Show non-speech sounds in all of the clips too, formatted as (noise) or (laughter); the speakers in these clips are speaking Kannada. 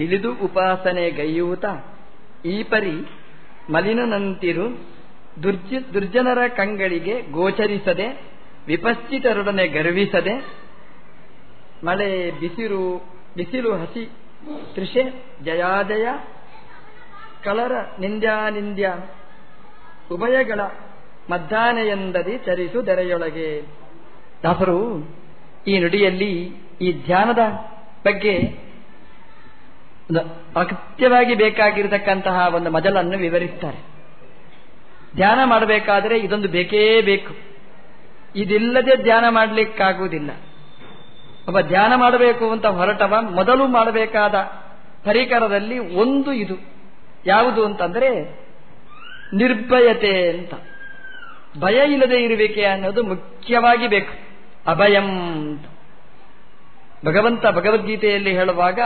ತಿಳಿದು ಉಪಾಸನೆ ಗೈಯೂತ ಈ ಪರಿ ಮಲಿನನಂತಿರು ದುರ್ಜ ದುರ್ಜನರ ಕಂಗಳಿಗೆ ಗೋಚರಿಸದೆ, ವಿಪಶ್ಚಿತರೊಡನೆ ಗರ್ವಿಸದೆ, ಮಳೆ ಬಿಸಿರು ಬಿಸಿಲು ಹಸಿ ತೃಷೆ ಜಯಾಜಯ ಕಳರ ನಿಂದ್ಯಾನಿಂದ್ಯ ಉಭಯಗಳ ಮದ್ದಾನೆಯೆಂದದಿ ಚರಿಸು ದರೆಯೊಳಗೆ. ದಾಸರು, ಈ ನುಡಿಯಲ್ಲಿ ಈ ಧ್ಯಾನದ ಬಗ್ಗೆ ಅಗತ್ಯವಾಗಿ ಬೇಕಾಗಿರತಕ್ಕಂತಹ ಒಂದು ಮಜಲನ್ನು ವಿವರಿಸ್ತಾರೆ. ಧ್ಯಾನ ಮಾಡಬೇಕಾದರೆ ಇದೊಂದು ಬೇಕೇ ಬೇಕು. ಇದಿಲ್ಲದೆ ಧ್ಯಾನ ಮಾಡಲಿಕ್ಕಾಗುವುದಿಲ್ಲ. ಒಬ್ಬ ಧ್ಯಾನ ಮಾಡಬೇಕು ಅಂತ ಹೊರಟವ, ಮೊದಲು ಮಾಡಬೇಕಾದ ಪರಿಕರದಲ್ಲಿ ಒಂದು ಇದು. ಯಾವುದು ಅಂತಂದ್ರೆ ನಿರ್ಭಯತೆ ಅಂತ. ಭಯ ಇಲ್ಲದೆ ಇರುವಿಕೆ ಅನ್ನೋದು ಮುಖ್ಯವಾಗಿ ಬೇಕು. ಅಭಯಂ ಭಗವಂತ ಭಗವದ್ಗೀತೆಯಲ್ಲಿ ಹೇಳುವಾಗ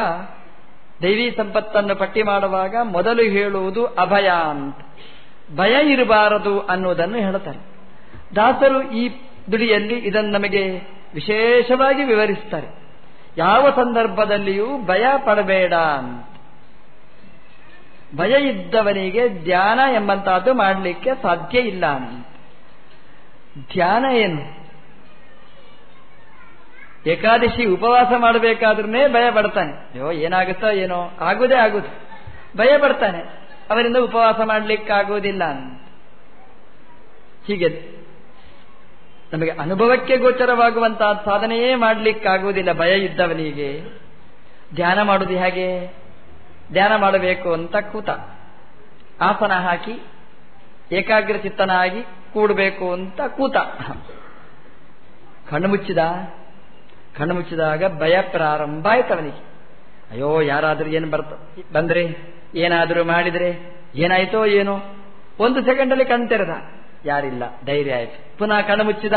ದೈವಿ ಸಂಪತ್ತನ್ನು ಪಟ್ಟಿ ಮಾಡುವಾಗ ಮೊದಲು ಹೇಳುವುದು ಅಭಯ ಅಂತ. ಭಯ ಇರಬಾರದು ಅನ್ನುವುದನ್ನು ಹೇಳುತ್ತಾರೆ. ದಾಸರು ಈ ದುಡಿಯಲ್ಲಿ ಇದನ್ನು ನಮಗೆ ವಿಶೇಷವಾಗಿ ವಿವರಿಸ್ತಾರೆ ಯಾವ ಸಂದರ್ಭದಲ್ಲಿಯೂ ಭಯ ಪಡಬೇಡ ಅಂತ. ಭಯ ಇದ್ದವನಿಗೆ ಧ್ಯಾನ ಎಂಬಂತಹದ್ದು ಮಾಡಲಿಕ್ಕೆ ಸಾಧ್ಯ ಇಲ್ಲ ಧ್ಯಾನ ಏನು? ಏಕಾದಶಿ ಉಪವಾಸ ಮಾಡಬೇಕಾದ್ರೂ ಭಯ ಪಡ್ತಾನೆ. ಅಯ್ಯೋ, ಏನಾಗುತ್ತೋ ಏನೋ. ಆಗುದೇ ಆಗುದು. ಭಯ ಪಡ್ತಾನೆ. ಅವರಿಂದ ಉಪವಾಸ ಮಾಡಲಿಕ್ಕಾಗುವುದಿಲ್ಲ ಅಂತ. ಹೀಗೆ ನಮಗೆ ಅನುಭವಕ್ಕೆ ಗೋಚರವಾಗುವಂತಹ ಸಾಧನೆಯೇ ಮಾಡಲಿಕ್ಕಾಗುವುದಿಲ್ಲ. ಭಯ ಇದ್ದವನಿಗೆ ಧ್ಯಾನ ಮಾಡುವುದು ಹೇಗೆ? ಧ್ಯಾನ ಮಾಡಬೇಕು ಅಂತ ಕೂತ. ಆಸನ ಹಾಕಿ ಏಕಾಗ್ರ ಚಿತ್ತನಾಗಿ ಕೂಡಬೇಕು ಅಂತ ಕೂತ. ಕಣ್ಣು ಮುಚ್ಚಿದ. ಕಣ್ಣು ಮುಚ್ಚಿದಾಗ ಭಯ ಪ್ರಾರಂಭ ಆಯ್ತು ಅವನಿಗೆ. ಅಯ್ಯೋ, ಯಾರಾದರೂ ಏನು ಬರ್ತ, ಬಂದ್ರೆ, ಏನಾದರೂ ಮಾಡಿದ್ರೆ, ಏನಾಯ್ತೋ ಏನೋ. ಒಂದು ಸೆಕೆಂಡಲ್ಲಿ ಕಣ್ ತೆರೆದ. ಯಾರಿಲ್ಲ, ಧೈರ್ಯ ಆಯ್ತು. ಪುನಃ ಕಣ್ಣು ಮುಚ್ಚಿದ.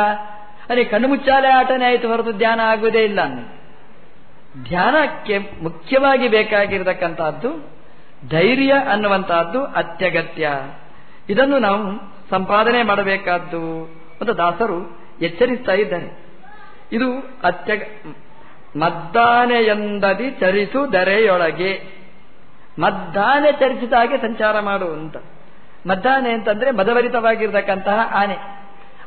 ಅರೆ ಕಣ್ಣು ಮುಚ್ಚಾಲೆ ಆಟನೇ ಆಯ್ತು ಹೊರತು ಧ್ಯಾನ ಆಗುವುದೇ ಇಲ್ಲ ಧ್ಯಾನಕ್ಕೆ ಮುಖ್ಯವಾಗಿ ಬೇಕಾಗಿರತಕ್ಕಂತಹದ್ದು ಧೈರ್ಯ ಅನ್ನುವಂತಹದ್ದು ಅತ್ಯಗತ್ಯ. ಇದನ್ನು ನಾವು ಸಂಪಾದನೆ ಮಾಡಬೇಕಾದ್ದು. ಅಂತ ದಾಸರು ಎಚ್ಚರಿಸ್ತಾ ಇದ್ದಾರೆ. ಇದು ಅತ್ಯ ಮದ್ದಾನೆಯಂದದಿ ಚರಿಸು ದರೆಯೊಳಗೆ. ಮದ್ದಾನೆ ಚರಿಸಿದ ಹಾಗೆ ಸಂಚಾರ ಮಾಡುವಂತ ಮದ್ದಾನೆ ಅಂತಂದ್ರೆ ಮದಭರಿತವಾಗಿರ್ತಕ್ಕಂತಹ ಆನೆ.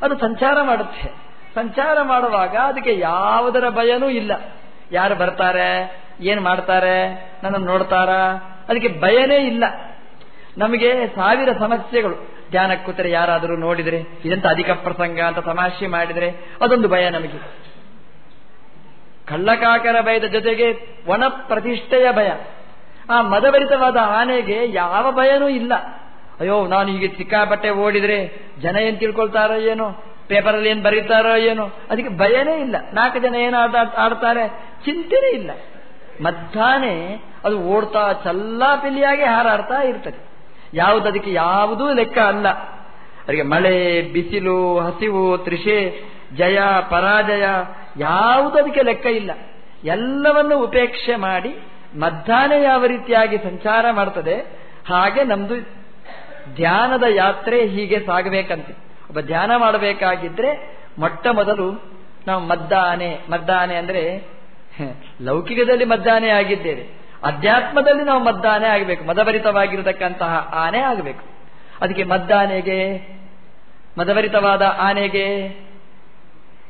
ಅದು ಸಂಚಾರ ಮಾಡುತ್ತೆ. ಸಂಚಾರ ಮಾಡುವಾಗ ಅದಕ್ಕೆ ಯಾವುದರ ಭಯನೂ ಇಲ್ಲ. ಯಾರು ಬರ್ತಾರೆ? ಏನು ಮಾಡ್ತಾರೆ? ನನ್ನನ್ನು ನೋಡ್ತಾರ? ಅದಕ್ಕೆ ಭಯನೇ ಇಲ್ಲ. ನಮಗೆ ಸಾವಿರ ಸಮಸ್ಯೆಗಳು. ಧ್ಯಾನ ಕೂತರೆ ಯಾರಾದರೂ ನೋಡಿದರೆ, ಇದಂತ ಅಧಿಕ ಪ್ರಸಂಗ ಅಂತ ತಮಾಷೆ ಮಾಡಿದರೆ, ಅದೊಂದು ಭಯ ನಮಗೆ. ಕಳ್ಳಕಾಕರ ಭಯದ ಜೊತೆಗೆ ವನ ಪ್ರತಿಷ್ಠೆಯ ಭಯ. ಆ ಮದಭರಿತವಾದ ಆನೆಗೆ ಯಾವ ಭಯನೂ ಇಲ್ಲ. ಅಯ್ಯೋ, ನಾನು ಈಗ ಸಿಕ್ಕಾಪಟ್ಟೆ ಓಡಿದ್ರೆ ಜನ ಏನು ತಿಳ್ಕೊಳ್ತಾರೋ ಏನೋ, ಪೇಪರಲ್ಲಿ ಏನು ಬರೀತಾರೋ ಏನೋ, ಅದಕ್ಕೆ ಭಯನೇ ಇಲ್ಲ. ನಾಲ್ಕು ಜನ ಏನು ಆಟ, ಆಡ್ತಾರೆ, ಚಿಂತೆನೇ ಇಲ್ಲ. ಮದ್ದಾನೆ ಅದು ಓಡ್ತಾ ಚಲ್ಲಾಪಿಲ್ಲಿಯಾಗಿ ಹಾರಾಡ್ತಾ ಇರ್ತದೆ. ಯಾವುದು ಅದಕ್ಕೆ ಯಾವುದೂ ಲೆಕ್ಕ ಅಲ್ಲ. ಅದಕ್ಕೆ ಮಳೆ, ಬಿಸಿಲು, ಹಸಿವು ತ್ರಿಷೆ ಜಯ, ಪರಾಜಯ ಯಾವುದು ಅದಕ್ಕೆ ಲೆಕ್ಕ ಇಲ್ಲ. ಎಲ್ಲವನ್ನು ಉಪೇಕ್ಷೆ ಮಾಡಿ ಮಧ್ಯಾಹ್ನ ಯಾವ ರೀತಿಯಾಗಿ ಸಂಚಾರ ಮಾಡ್ತದೆ, ಹಾಗೆ ನಮ್ದು ಧ್ಯಾನದ ಯಾತ್ರೆ ಹೀಗೆ ಸಾಗಬೇಕಂತೆ. ಒಬ್ಬ ಧ್ಯಾನ ಮಾಡಬೇಕಾಗಿದ್ರೆ ಮೊಟ್ಟ ಮೊದಲು ನಾವು ಮದ್ದಾನೆ ಮದ್ದಾನೆ ಅಂದ್ರೆ ಲೌಕಿಕದಲ್ಲಿ ಮದ್ದಾನೆ ಆಗಿದ್ದೇವೆ. ಅಧ್ಯಾತ್ಮದಲ್ಲಿ ನಾವು ಮದ್ದಾನೆ ಆಗಬೇಕು. ಮದಭರಿತವಾಗಿರತಕ್ಕಂತಹ ಆನೆ ಆಗಬೇಕು. ಅದಕ್ಕೆ ಮದ್ದಾನೆಗೆ ಮದಭರಿತವಾದ ಆನೆಗೆ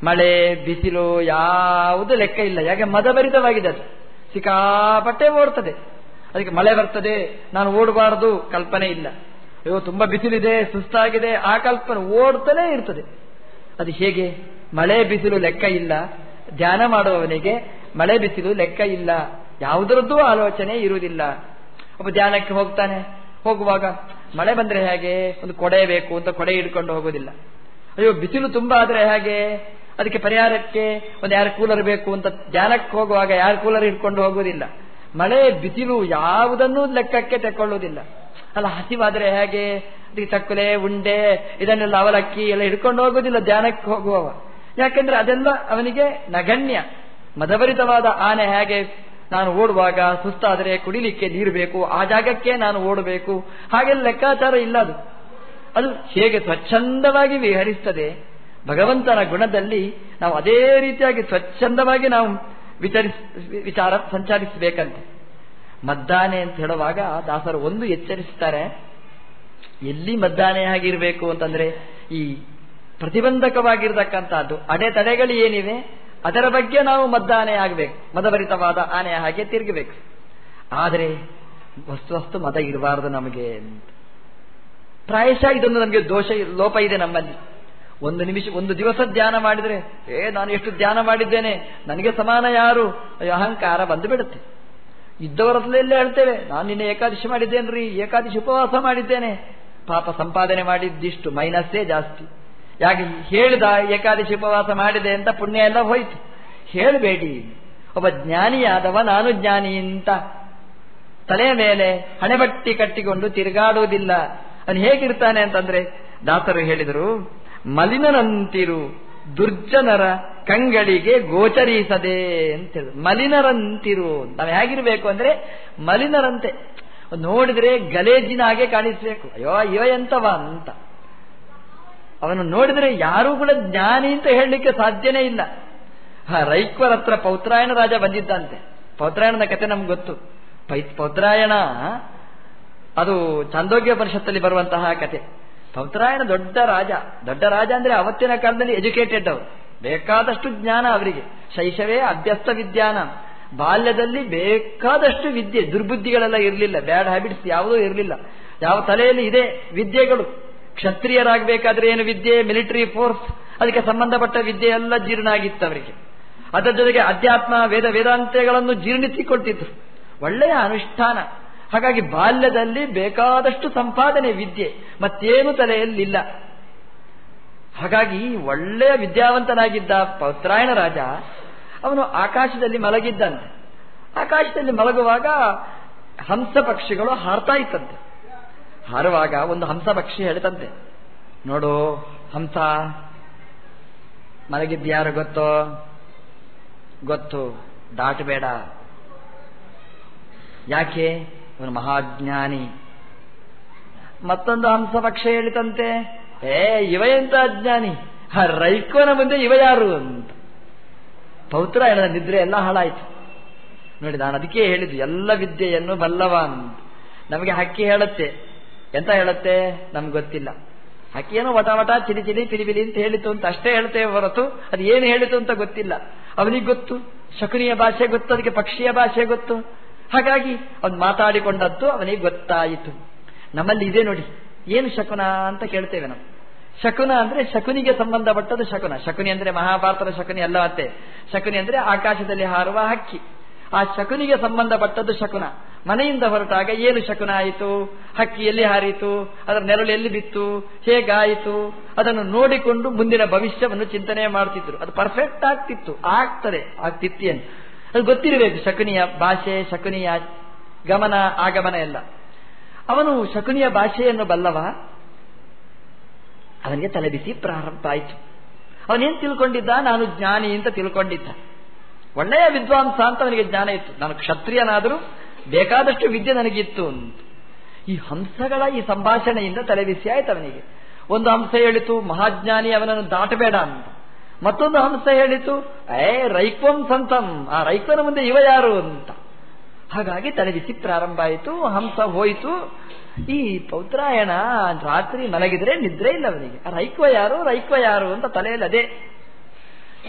ಮಳೆ, ಬಿಸಿಲು, ಯಾವುದು ಲೆಕ್ಕ ಇಲ್ಲ. ಯಾಕೆ? ಮದಭರಿತವಾಗಿದೆ ಅದು. ಸಿಕ್ಕಾಪಟ್ಟೆ ಓಡ್ತದೆ. ಅದಕ್ಕೆ ಮಳೆ ಬರ್ತದೆ, ನಾನು ಓಡಬಾರದು ಕಲ್ಪನೆ ಇಲ್ಲ. ಅಯ್ಯೋ, ತುಂಬಾ ಬಿಸಿಲಿದೆ, ಸುಸ್ತಾಗಿದೆ, ಆ ಕಲ್ಪನೆ ಓಡ್ತಾನೆ ಇರ್ತದೆ. ಅದು ಹೇಗೆ? ಮಳೆ, ಬಿಸಿಲು ಲೆಕ್ಕ ಇಲ್ಲ. ಧ್ಯಾನ ಮಾಡುವವನಿಗೆ ಮಳೆ, ಬಿಸಿಲು ಲೆಕ್ಕ ಇಲ್ಲ. ಯಾವುದರದ್ದು ಆಲೋಚನೆ ಇರುವುದಿಲ್ಲ. ಒಬ್ಬ ಧ್ಯಾನಕ್ಕೆ ಹೋಗ್ತಾನೆ. ಹೋಗುವಾಗ ಮಳೆ ಬಂದ್ರೆ ಹೇಗೆ? ಒಂದು ಕೊಡೆ ಬೇಕು ಅಂತ ಕೊಡೆ ಹಿಡ್ಕೊಂಡು ಹೋಗೋದಿಲ್ಲ ಅಯ್ಯೋ, ಬಿಸಿಲು ತುಂಬಾ ಆದ್ರೆ ಹೇಗೆ? ಅದಕ್ಕೆ ಪರಿಹಾರಕ್ಕೆ ಒಂದು ಯಾರು ಕೂಲರ್ ಬೇಕು ಅಂತ ಧ್ಯಾನಕ್ಕೆ ಹೋಗುವಾಗ ಯಾರು ಕೂಲರ್ ಹಿಡ್ಕೊಂಡು ಹೋಗುವುದಿಲ್ಲ. ಮಳೆ ಬಿಸಿಲು ಯಾವುದನ್ನೂ ಲೆಕ್ಕಕ್ಕೆ ತೆಕ್ಕೊಳ್ಳುವುದಿಲ್ಲ ಅಲ್ಲ, ಹಸಿವಾದರೆ ಹೇಗೆ? ಅದಕ್ಕೆ ಚಕ್ಕುಲೆ, ಉಂಡೆ, ಇದನ್ನೆಲ್ಲ ಅವಲಕ್ಕಿ ಎಲ್ಲ ಹಿಡ್ಕೊಂಡು ಹೋಗುವುದಿಲ್ಲ ಧ್ಯಾನಕ್ಕೆ ಹೋಗುವವ. ಯಾಕೆಂದ್ರೆ ಅದೆಲ್ಲ ಅವನಿಗೆ ನಗಣ್ಯ. ಮದಭರಿತವಾದ ಆನೆ ಹೇಗೆ ನಾನು ಓಡುವಾಗ ಸುಸ್ತಾದರೆ ಕುಡಿಲಿಕ್ಕೆ ನೀರು ಬೇಕು, ಆ ಜಾಗಕ್ಕೆ ನಾನು ಓಡಬೇಕು. ಹಾಗೆಲ್ಲ ಲೆಕ್ಕಾಚಾರ ಇಲ್ಲ ಅದು. ಅದು ಹೇಗೆ ಸ್ವಚ್ಛಂದವಾಗಿ ವಿಹರಿಸ್ತದೆ ಭಗವಂತನ ಗುಣದಲ್ಲಿ ನಾವು ಅದೇ ರೀತಿಯಾಗಿ ಸ್ವಚ್ಛಂದವಾಗಿ ನಾವು ವಿಚಾರಿಸ್, ವಿಚಾರ ಸಂಚಾರಿಸಬೇಕಂತೆ. ಮದ್ದಾನೆ ಅಂತ ಹೇಳುವಾಗ ದಾಸರು ಒಂದು ಎಚ್ಚರಿಸ್ತಾರೆ, ಎಲ್ಲಿ ಮದ್ದಾನೆ ಆಗಿರಬೇಕು ಅಂತಂದ್ರೆ ಈ ಪ್ರತಿಬಂಧಕವಾಗಿರ್ತಕ್ಕಂಥದ್ದು ಅಡೆತಡೆಗಳು ಏನಿವೆ, ಅದರ ಬಗ್ಗೆ ನಾವು ಮದ್ದಾನೆ ಆಗಬೇಕು, ಮದಭರಿತವಾದ ಆನೆಯ ಹಾಗೆ ತಿರುಗಬೇಕು. ಆದರೆ ವಸ್ತು ವಸ್ತು ಮದ ಇರಬಾರದು ನಮಗೆ ಪ್ರಾಯಶಃ ಇದೊಂದು ನಮಗೆ ದೋಷ, ಲೋಪ ಇದೆ ನಮ್ಮಲ್ಲಿ. ಒಂದು ನಿಮಿಷ, ಒಂದು ದಿವಸ ಧ್ಯಾನ ಮಾಡಿದರೆ, ಏ, ನಾನು ಎಷ್ಟು ಧ್ಯಾನ ಮಾಡಿದ್ದೇನೆ, ನನಗೆ ಸಮಾನ ಯಾರು? ಅಹಂಕಾರ ಬಂದು ಬಿಡುತ್ತೆ ಇದ್ದವರಲ್ಲೇ ಹೇಳ್ತೇವೆ, ನಾನು ನಿನ್ನೆ ಏಕಾದಶಿ ಮಾಡಿದ್ದೇನ್ರಿ, ಏಕಾದಶಿ ಉಪವಾಸ ಮಾಡಿದ್ದೇನೆ. ಪಾಪ ಸಂಪಾದನೆ ಮಾಡಿದ್ದಿಷ್ಟು ಮೈನಸ್ಸೇ ಜಾಸ್ತಿ. ಯಾಕೆ, ಹೇಳಿದ ಏಕಾದಶಿ ಉಪವಾಸ ಮಾಡಿದೆ ಅಂತ ಪುಣ್ಯ ಎಲ್ಲ ಹೋಯ್ತು. ಹೇಳಬೇಡಿ, ಒಬ್ಬ ಜ್ಞಾನಿಯಾದವ, ನಾನು ಜ್ಞಾನಿ ಅಂತ. ತಲೆಯ ಮೇಲೆ ಹಣೆಬಟ್ಟಿ ಕಟ್ಟಿಕೊಂಡು ತಿರುಗಾಡುವುದಿಲ್ಲ. ಅದು ಹೇಗಿರ್ತಾನೆ ಅಂತಂದ್ರೆ, ದಾಸರು ಹೇಳಿದರು ಮಲಿನರಂತಿರು, ದುರ್ಜನರ ಕಂಗಳಿಗೆ ಗೋಚರಿಸದೆ ಅಂತ ಮಲಿನರಂತಿರು ನಾವು ಹೇಗಿರ್ಬೇಕು ಅಂದ್ರೆ ಮಲಿನರಂತೆ. ನೋಡಿದ್ರೆ ಗಲೇಜಿನ ಹಾಗೆ ಕಾಣಿಸ್ಬೇಕು. ಅಯ್ಯೋ ಅಯ್ಯೋ, ಎಂತವ ಅಂತ. ಅವನು ನೋಡಿದ್ರೆ ಯಾರೂ ಕೂಡ ಜ್ಞಾನಿ ಅಂತ ಹೇಳಲಿಕ್ಕೆ ಸಾಧ್ಯನೇ ಇಲ್ಲ. ಹ, ರೈಕ್ವರ ಹತ್ರ ಪೌತ್ರಾಯಣ ರಾಜ ಬಂದಿದ್ದಂತೆ. ಪೌತ್ರಾಯಣದ ಕತೆ ನಮ್ಗೆ ಗೊತ್ತು. ಪೌತ್ರಾಯಣ, ಅದು ಚಾಂದೋಗ್ಯ ಪರಿಷತ್ತಲ್ಲಿ ಬರುವಂತಹ ಕತೆ. ಪೌತ್ರಾಯಣ ದೊಡ್ಡ ರಾಜ. ದೊಡ್ಡ ರಾಜ ಅಂದರೆ ಅವತ್ತಿನ ಕಾಲದಲ್ಲಿ ಎಜುಕೇಟೆಡ್ ಅವರು. ಬೇಕಾದಷ್ಟು ಜ್ಞಾನ ಅವರಿಗೆ. ಶೈಶವೇ ಅಭ್ಯಸ್ತ ವಿದ್ಯಾನ. ಬಾಲ್ಯದಲ್ಲಿ ಬೇಕಾದಷ್ಟು ವಿದ್ಯೆ. ದುರ್ಬುದ್ಧಿಗಳೆಲ್ಲ ಇರಲಿಲ್ಲ. ಬ್ಯಾಡ್ ಹ್ಯಾಬಿಟ್ಸ್ ಯಾವುದೂ ಇರಲಿಲ್ಲ. ಯಾವ ತಲೆಯಲ್ಲಿ ಇದೆ ವಿದ್ಯೆಗಳು. ಕ್ಷತ್ರಿಯರಾಗಬೇಕಾದ್ರೆ ಏನು ವಿದ್ಯೆ? ಮಿಲಿಟರಿ ಫೋರ್ಸ್ ಅದಕ್ಕೆ ಸಂಬಂಧಪಟ್ಟ ವಿದ್ಯೆ ಎಲ್ಲ ಜೀರ್ಣ ಆಗಿತ್ತು ಅವರಿಗೆ. ಅದರ ಜೊತೆಗೆ ಅಧ್ಯಾತ್ಮ, ವೇದ ವೇದಾಂತಗಳನ್ನು ಜೀರ್ಣಿಸಿಕೊಳ್ತಿದ್ರು. ಒಳ್ಳೆಯ ಅನುಷ್ಠಾನ. ಹಾಗಾಗಿ ಬಾಲ್ಯದಲ್ಲಿ ಬೇಕಾದಷ್ಟು ಸಂಪಾದನೆ ವಿದ್ಯೆ ಮತ್ತೇನು ತಲೆಯಲ್ಲಿಲ್ಲ. ಹಾಗಾಗಿ ಒಳ್ಳೆಯ ವಿದ್ಯಾವಂತನಾಗಿದ್ದ ಪೌತ್ರಾಯಣ ರಾಜ ಅವನು ಆಕಾಶದಲ್ಲಿ ಮಲಗಿದ್ದಂತೆ. ಆಕಾಶದಲ್ಲಿ ಮಲಗುವಾಗ ಹಂಸ ಪಕ್ಷಿಗಳು ಹಾರ್ತಾ ಇತ್ತಂತೆ. ಹಾರುವಾಗ ಒಂದು ಹಂಸ ಪಕ್ಷಿ ಹೇಳಿತಂತೆ, ನೋಡು ಹಂಸ ಮಲಗಿದ್ಯಾರು ಗೊತ್ತೋ? ಗೊತ್ತು, ದಾಟಬೇಡ. ಯಾಕೆ? ಅವನು ಮಹಾಜ್ಞಾನಿ. ಮತ್ತೊಂದು ಹಂಸ ಪಕ್ಷ ಹೇಳಿತಂತೆ ಏ ಇವ ಎಂತ ಅಜ್ಞಾನಿ? ಆ ರೈಕೋನ ಮುಂದೆ ಇವ ಯಾರು? ಅಂತ. ಪೌತ್ರ ಹೇಳದ ನಿದ್ರೆ ಎಲ್ಲ ಹಾಳಾಯ್ತು. ನೋಡಿ, ನಾನು ಅದಕ್ಕೆ ಹೇಳಿದ್ದು, ಎಲ್ಲ ವಿದ್ಯೆಯನ್ನು ಬಲ್ಲವ ಅಂತ. ನಮಗೆ ಹಕ್ಕಿ ಹೇಳುತ್ತೆ. ಎಂತ ಹೇಳುತ್ತೆ? ನಮ್ಗೆ ಗೊತ್ತಿಲ್ಲ. ಹಕ್ಕಿ ಏನೋ ವಟ ವಟ ಚಿಲಿ ಚಿಲಿ ಪಿಲಿಬಿಲಿ ಅಂತ ಹೇಳಿತು ಅಂತ ಅಷ್ಟೇ ಹೇಳ್ತೇವೆ ಹೊರತು ಅದು ಏನು ಹೇಳಿತು ಅಂತ ಗೊತ್ತಿಲ್ಲ. ಅವನಿಗೆ ಗೊತ್ತು. ಶಕುನಿಯ ಭಾಷೆ ಗೊತ್ತು, ಅದಕ್ಕೆ ಪಕ್ಷಿಯ ಭಾಷೆ ಗೊತ್ತು. ಹಾಗಾಗಿ ಅವನು ಮಾತಾಡಿಕೊಂಡದ್ದು ಅವನಿಗೆ ಗೊತ್ತಾಯಿತು. ನಮ್ಮಲ್ಲಿ ಇದೆ ನೋಡಿ. ಏನು ಶಕುನ ಅಂತ ಕೇಳ್ತೇವೆ ನಾವು. ಶಕುನ ಅಂದ್ರೆ ಶಕುನಿಗೆ ಸಂಬಂಧಪಟ್ಟದ್ದು ಶಕುನ. ಶಕುನಿ ಅಂದ್ರೆ ಮಹಾಭಾರತದ ಶಕುನಿ ಅಲ್ಲ ಅತ್ತೆ ಶಕುನಿ ಅಂದ್ರೆ ಆಕಾಶದಲ್ಲಿ ಹಾರುವ ಹಕ್ಕಿ. ಆ ಶಕುನಿಗೆ ಸಂಬಂಧಪಟ್ಟದ್ದು ಶಕುನ. ಮನೆಯಿಂದ ಹೊರಟಾಗ ಏನು ಶಕುನ ಆಯಿತು? ಹಕ್ಕಿ ಎಲ್ಲಿ ಹಾರಿತು, ಅದರ ನೆರಳು ಎಲ್ಲಿ ಬಿತ್ತು, ಹೇಗಾಯಿತು? ಅದನ್ನು ನೋಡಿಕೊಂಡು ಮುಂದಿನ ಭವಿಷ್ಯವನ್ನು ಚಿಂತನೆ ಮಾಡ್ತಿದ್ರು. ಅದು ಪರ್ಫೆಕ್ಟ್ ಆಗ್ತಿತ್ತು. ಆಗ್ತದೆ. ಆಗ್ತಿತ್ತೇನು ಅದು ಗೊತ್ತಿರಬೇಕು. ಶಕುನಿಯ ಭಾಷೆ, ಶಕುನಿಯ ಗಮನ, ಆಗಮನ ಎಲ್ಲ. ಅವನು ಶಕುನಿಯ ಭಾಷೆಯನ್ನು ಬಲ್ಲವ. ಅವನಿಗೆ ತಲೆಬಿಸಿ ಪ್ರಾರಂಭ ಆಯಿತು. ಅವನೇನು ತಿಳ್ಕೊಂಡಿದ್ದ? ನಾನು ಜ್ಞಾನಿ ಅಂತ ತಿಳ್ಕೊಂಡಿದ್ದ. ಒಳ್ಳೆಯ ವಿದ್ವಾಂಸ ಅಂತ ಅವನಿಗೆ ಜ್ಞಾನ ಇತ್ತು. ನಾನು ಕ್ಷತ್ರಿಯನಾದರೂ ಬೇಕಾದಷ್ಟು ವಿದ್ಯೆ ನನಗಿತ್ತು ಅಂತ. ಈ ಹಂಸಗಳ ಈ ಸಂಭಾಷಣೆಯಿಂದ ತಲೆಬಿಸಿ ಆಯ್ತು ಅವನಿಗೆ. ಒಂದು ಹಂಸ ಹೇಳಿತು, ಮಹಾಜ್ಞಾನಿ, ಅವನನ್ನು ದಾಟಬೇಡ ಅಂತ. ಮತ್ತೊಂದು ಹಂಸ ಹೇಳಿತು, ಏ ರೈಕ್ವಂ ಸಂತಂ ಆ ರೈಕ್ವನ ಮುಂದೆ ಇವ ಯಾರು? ಅಂತ. ಹಾಗಾಗಿ ತಲೆಬಿಸಿ ಪ್ರಾರಂಭ ಆಯಿತು, ಹಂಸ ಹೋಯಿತು. ಈ ಪೌತ್ರಾಯಣ ರಾತ್ರಿ ಮಲಗಿದ್ರೆ ನಿದ್ರೆ ಇಲ್ಲ ಅವನಿಗೆ. ರೈಕ್ವ ಯಾರು? ರೈಕ್ವ ಯಾರು? ಅಂತ ತಲೆಯಲ್ಲಿ ಅದೇ.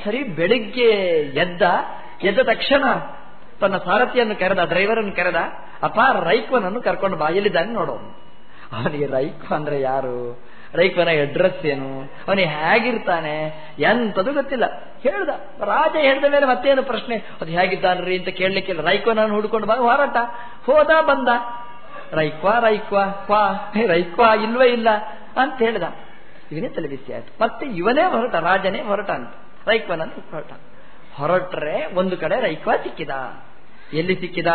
ಸರಿ, ಬೆಳಿಗ್ಗೆ ಎದ್ದ ಎದ್ದ ತಕ್ಷಣ ತನ್ನ ಸಾರಥಿಯನ್ನು ಕರೆದ, ಡ್ರೈವರನ್ನು ಕರೆದ, ಅಪಾರ ರೈಕ್ವನನ್ನು ಕರ್ಕೊಂಡು ಬಾಯಲ್ಲಿದ್ದಾನೆ ನೋಡೋನು ನೋಡೋ ಅವನಿಗೆ ರೈಕ್ವ ಅಂದ್ರೆ ಯಾರು? ರೈಕ್ವನ ಅಡ್ರೆಸ್ ಏನು? ಅವನು ಹೇಗಿರ್ತಾನೆ? ಎಂತದು ಗೊತ್ತಿಲ್ಲ. ಹೇಳ್ದ. ರಾಜ ಹೇಳಿದ ಮೇಲೆ ಮತ್ತೇನು ಪ್ರಶ್ನೆ? ಅದು ಹೇಗಿದ್ದಾನ್ರಿ ಅಂತ ಕೇಳಲಿಕ್ಕಿಲ್ಲ. ರೈಕ್ವನನ್ನು ಹುಡ್ಕೊಂಡು ಬಾ, ಹೋರಾಟ. ಹೋದ, ಬಂದ. ರೈಕ್ವಾ ರೈಕ್ವಾ, ಕ್ವಾ. ರೈಕ್ವಾ ಇಲ್ವೇ ಇಲ್ಲ ಅಂತ ಹೇಳ್ದ. ಇವನೇ ತಲೆಬಿಸಿ ಆಯ್ತು. ಮತ್ತೆ ಇವನೇ ಹೊರಟ, ರಾಜನೇ ಹೊರಟ ಅಂತ. ರೈಕ್ವನನ್ನು ಹೊರಟ. ಹೊರಟ್ರೆ ಒಂದು ಕಡೆ ರೈಕ್ವಾ ಸಿಕ್ಕಿದ. ಎಲ್ಲಿ ಸಿಕ್ಕಿದ?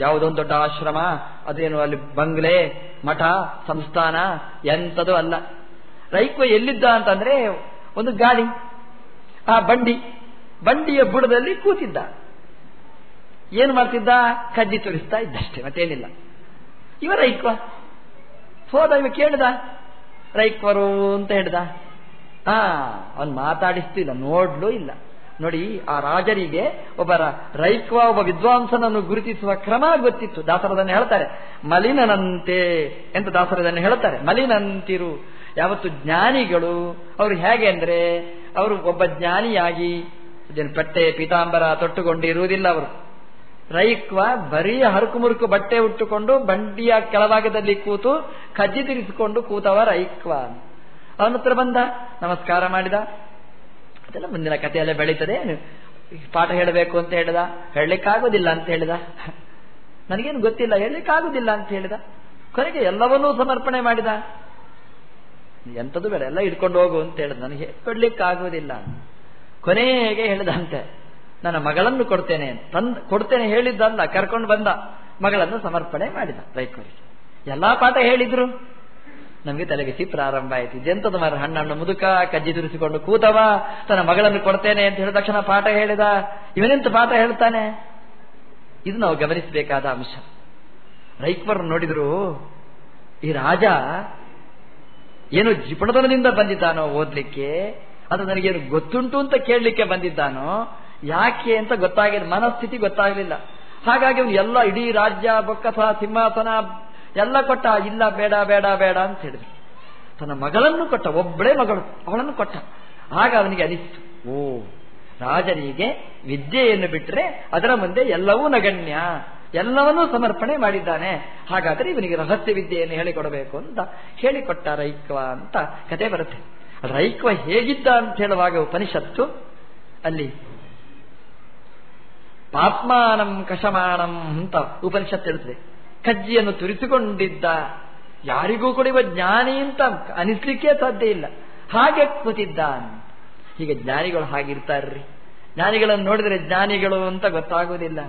ಯಾವುದೊಂದು ದೊಡ್ಡ ಆಶ್ರಮ ಅದೇನು ಅಲ್ಲಿ ಬಂಗ್ಲೆ, ಮಠ, ಸಂಸ್ಥಾನ ಎಂಥದೂ ಅಲ್ಲ. ರೈಕ್ವ ಎಲ್ಲಿದ್ದ ಅಂತಂದ್ರೆ ಒಂದು ಗಾಡಿ, ಆ ಬಂಡಿ, ಬಂಡಿಯ ಬುಡದಲ್ಲಿ ಕೂತಿದ್ದ. ಏನು ಮಾಡ್ತಿದ್ದ? ಕಜ್ಜಿ ತುರಿಸ್ತಾ ಇದ್ದಷ್ಟೇ, ಮತ್ತೇನಿಲ್ಲ. ಇವ ರೈಕ್ವ. ಹೋದ, ಇವ ಕೇಳಿದ, ರೈಕ್ವರು ಅಂತ ಹೇಳ್ದ. ಹಾ, ಅವನ್ ಮಾತಾಡಿಸ್ತಿಲ್ಲ, ನೋಡ್ಲೂ ಇಲ್ಲ. ನೋಡಿ, ಆ ರಾಜರಿಗೆ ಒಬ್ಬ ರೈಕ್ವ, ಒಬ್ಬ ವಿದ್ವಾಂಸನನ್ನು ಗುರುತಿಸುವ ಕ್ರಮ ಗೊತ್ತಿತ್ತು. ದಾಸರದನ್ನು ಹೇಳ್ತಾರೆ, ಮಲಿನನಂತೆ ಎಂದು ದಾಸರದನ್ನು ಹೇಳ್ತಾರೆ. ಮಲಿನಂತಿರು, ಯಾವತ್ತು ಜ್ಞಾನಿಗಳು, ಅವರು ಹೇಗೆ ಅಂದ್ರೆ, ಅವರು ಒಬ್ಬ ಜ್ಞಾನಿಯಾಗಿ ಪಟ್ಟೆ, ಪೀತಾಂಬರ ತೊಟ್ಟುಕೊಂಡಿರುವುದಿಲ್ಲ ಅವರು. ರೈಕ್ವ ಬರೀ ಹರಕು ಮುರುಕು ಬಟ್ಟೆ ಉಟ್ಟುಕೊಂಡು ಬಂಡಿಯ ಕೆಳಭಾಗದಲ್ಲಿ ಕೂತು ಕಜ್ಜಿ ತಿರಿಸಿಕೊಂಡು ಕೂತವ ರೈಕ್ವ ಅವನತ್ರ ಬಂದ, ನಮಸ್ಕಾರ ಮಾಡಿದ ಅದೆಲ್ಲ ಮುಂದಿನ ಕಥೆಯಲ್ಲೇ ಬೆಳೀತದೆ. ಪಾಠ ಹೇಳಬೇಕು ಅಂತ ಹೇಳಿದ, ಹೇಳಲಿಕ್ಕಾಗೋದಿಲ್ಲ ಅಂತ ಹೇಳಿದ. ನನಗೇನು ಗೊತ್ತಿಲ್ಲ, ಹೇಳಲಿಕ್ಕಾಗುದಿಲ್ಲ ಅಂತ ಹೇಳಿದ. ಕೊನೆಗೆ ಎಲ್ಲವನ್ನೂ ಸಮರ್ಪಣೆ ಮಾಡಿದ. ಎಂಥದ್ದು ಬೇಡ, ಎಲ್ಲ ಇಟ್ಕೊಂಡು ಹೋಗು ಅಂತ ಹೇಳಿದ. ನನಗೆ ಕೊಡ್ಲಿಕ್ಕಾಗೋದಿಲ್ಲ ಕೊನೆಗೆ ಹೇಳಿದಂತೆ, ನನ್ನ ಮಗಳನ್ನು ಕೊಡ್ತೇನೆ, ತಂದ್, ಕೊಡ್ತೇನೆ ಹೇಳಿದ್ದಲ್ಲ, ಕರ್ಕೊಂಡು ಬಂದ ಮಗಳನ್ನು ಸಮರ್ಪಣೆ ಮಾಡಿದ. ರೈತರಿಗೆ ಎಲ್ಲಾ ಪಾಠ ಹೇಳಿದ್ರು? ನಮಗೆ ತಲೆಗೆಸಿ ಪ್ರಾರಂಭ ಆಯ್ತು. ಜಂತದ ಮರ ಹಣ್ಣನ್ನು ಮುದುಕ ಕಜ್ಜಿ ತುರಿಸಿಕೊಂಡು ಕೂತವ, ತನ್ನ ಮಗಳನ್ನು ಕೊಡ್ತೇನೆ ಅಂತ ಹೇಳಿದ ತಕ್ಷಣ ಪಾಠ ಹೇಳಿದ. ಇವನೆಂತ ಪಾಠ ಹೇಳ್ತಾನೆ? ಇದು ನಾವು ಗಮನಿಸಬೇಕಾದ ಅಂಶ. ರೈಕ್ವರ್ ನೋಡಿದ್ರು, ಈ ರಾಜ ಏನು ಜಿಪಣದನದಿಂದ ಬಂದಿದ್ದಾನೋ ಓದ್ಲಿಕ್ಕೆ? ಅದು ನನಗೇನು ಗೊತ್ತುಂಟು ಅಂತ ಕೇಳಲಿಕ್ಕೆ ಬಂದಿದ್ದಾನೋ? ಯಾಕೆ ಅಂತ ಗೊತ್ತಾಗಿಲ್ಲ. ಮನಸ್ಥಿತಿ ಗೊತ್ತಾಗಲಿಲ್ಲ. ಹಾಗಾಗಿ ಅವನು ಎಲ್ಲ ಇಡೀ ರಾಜ್ಯ, ಬೊಕ್ಕಸ, ಸಿಂಹಾಸನ ಎಲ್ಲ ಕೊಟ್ಟ, ಇಲ್ಲ, ಬೇಡ ಬೇಡ ಬೇಡ ಅಂತ ಹೇಳಿದ್ರು. ತನ್ನ ಮಗಳನ್ನು ಕೊಟ್ಟ ಒಬ್ಬಳೇ ಮಗಳು, ಅವಳನ್ನು ಕೊಟ್ಟ. ಆಗ ಅವನಿಗೆ ಅನಿಸ್ತು, ಓ, ರಾಜನಿಗೆ ವಿದ್ಯೆಯನ್ನು ಬಿಟ್ಟರೆ ಅದರ ಮುಂದೆ ಎಲ್ಲವೂ ನಗಣ್ಯ, ಎಲ್ಲವನ್ನೂ ಸಮರ್ಪಣೆ ಮಾಡಿದ್ದಾನೆ. ಹಾಗಾದರೆ ಇವನಿಗೆ ರಹಸ್ಯ ವಿದ್ಯೆಯನ್ನು ಹೇಳಿಕೊಡಬೇಕು ಅಂತ ಹೇಳಿಕೊಟ್ಟ ರೈಕ್ವ ಅಂತ ಕತೆ ಬರುತ್ತೆ. ರೈಕ್ವ ಹೇಗಿದ್ದ ಅಂತ ಹೇಳುವಾಗ ಉಪನಿಷತ್ತು, ಅಲ್ಲಿ ಪಾಪ್ಮಾನಂ ಕಷಮಾನಂ ಅಂತ ಉಪನಿಷತ್ತು ಹೇಳ್ತದೆ. ಕಜ್ಜಿಯನ್ನು ತುರಿಸಿಕೊಂಡಿದ್ದ ಯಾರಿಗೂ ಕೂಡ ಜ್ಞಾನಿ ಅಂತ ಅನಿಸ್ಲಿಕ್ಕೆ ಸಾಧ್ಯ ಇಲ್ಲ. ಹಾಗೆ ಕೂತಿದ್ದ ಹೀಗೆ ಜ್ಞಾನಿಗಳು ಹಾಗಿರ್ತಾರ್ರಿ. ಜ್ಞಾನಿಗಳನ್ನು ನೋಡಿದರೆ ಜ್ಞಾನಿಗಳು ಅಂತ ಗೊತ್ತಾಗುವುದಿಲ್ಲ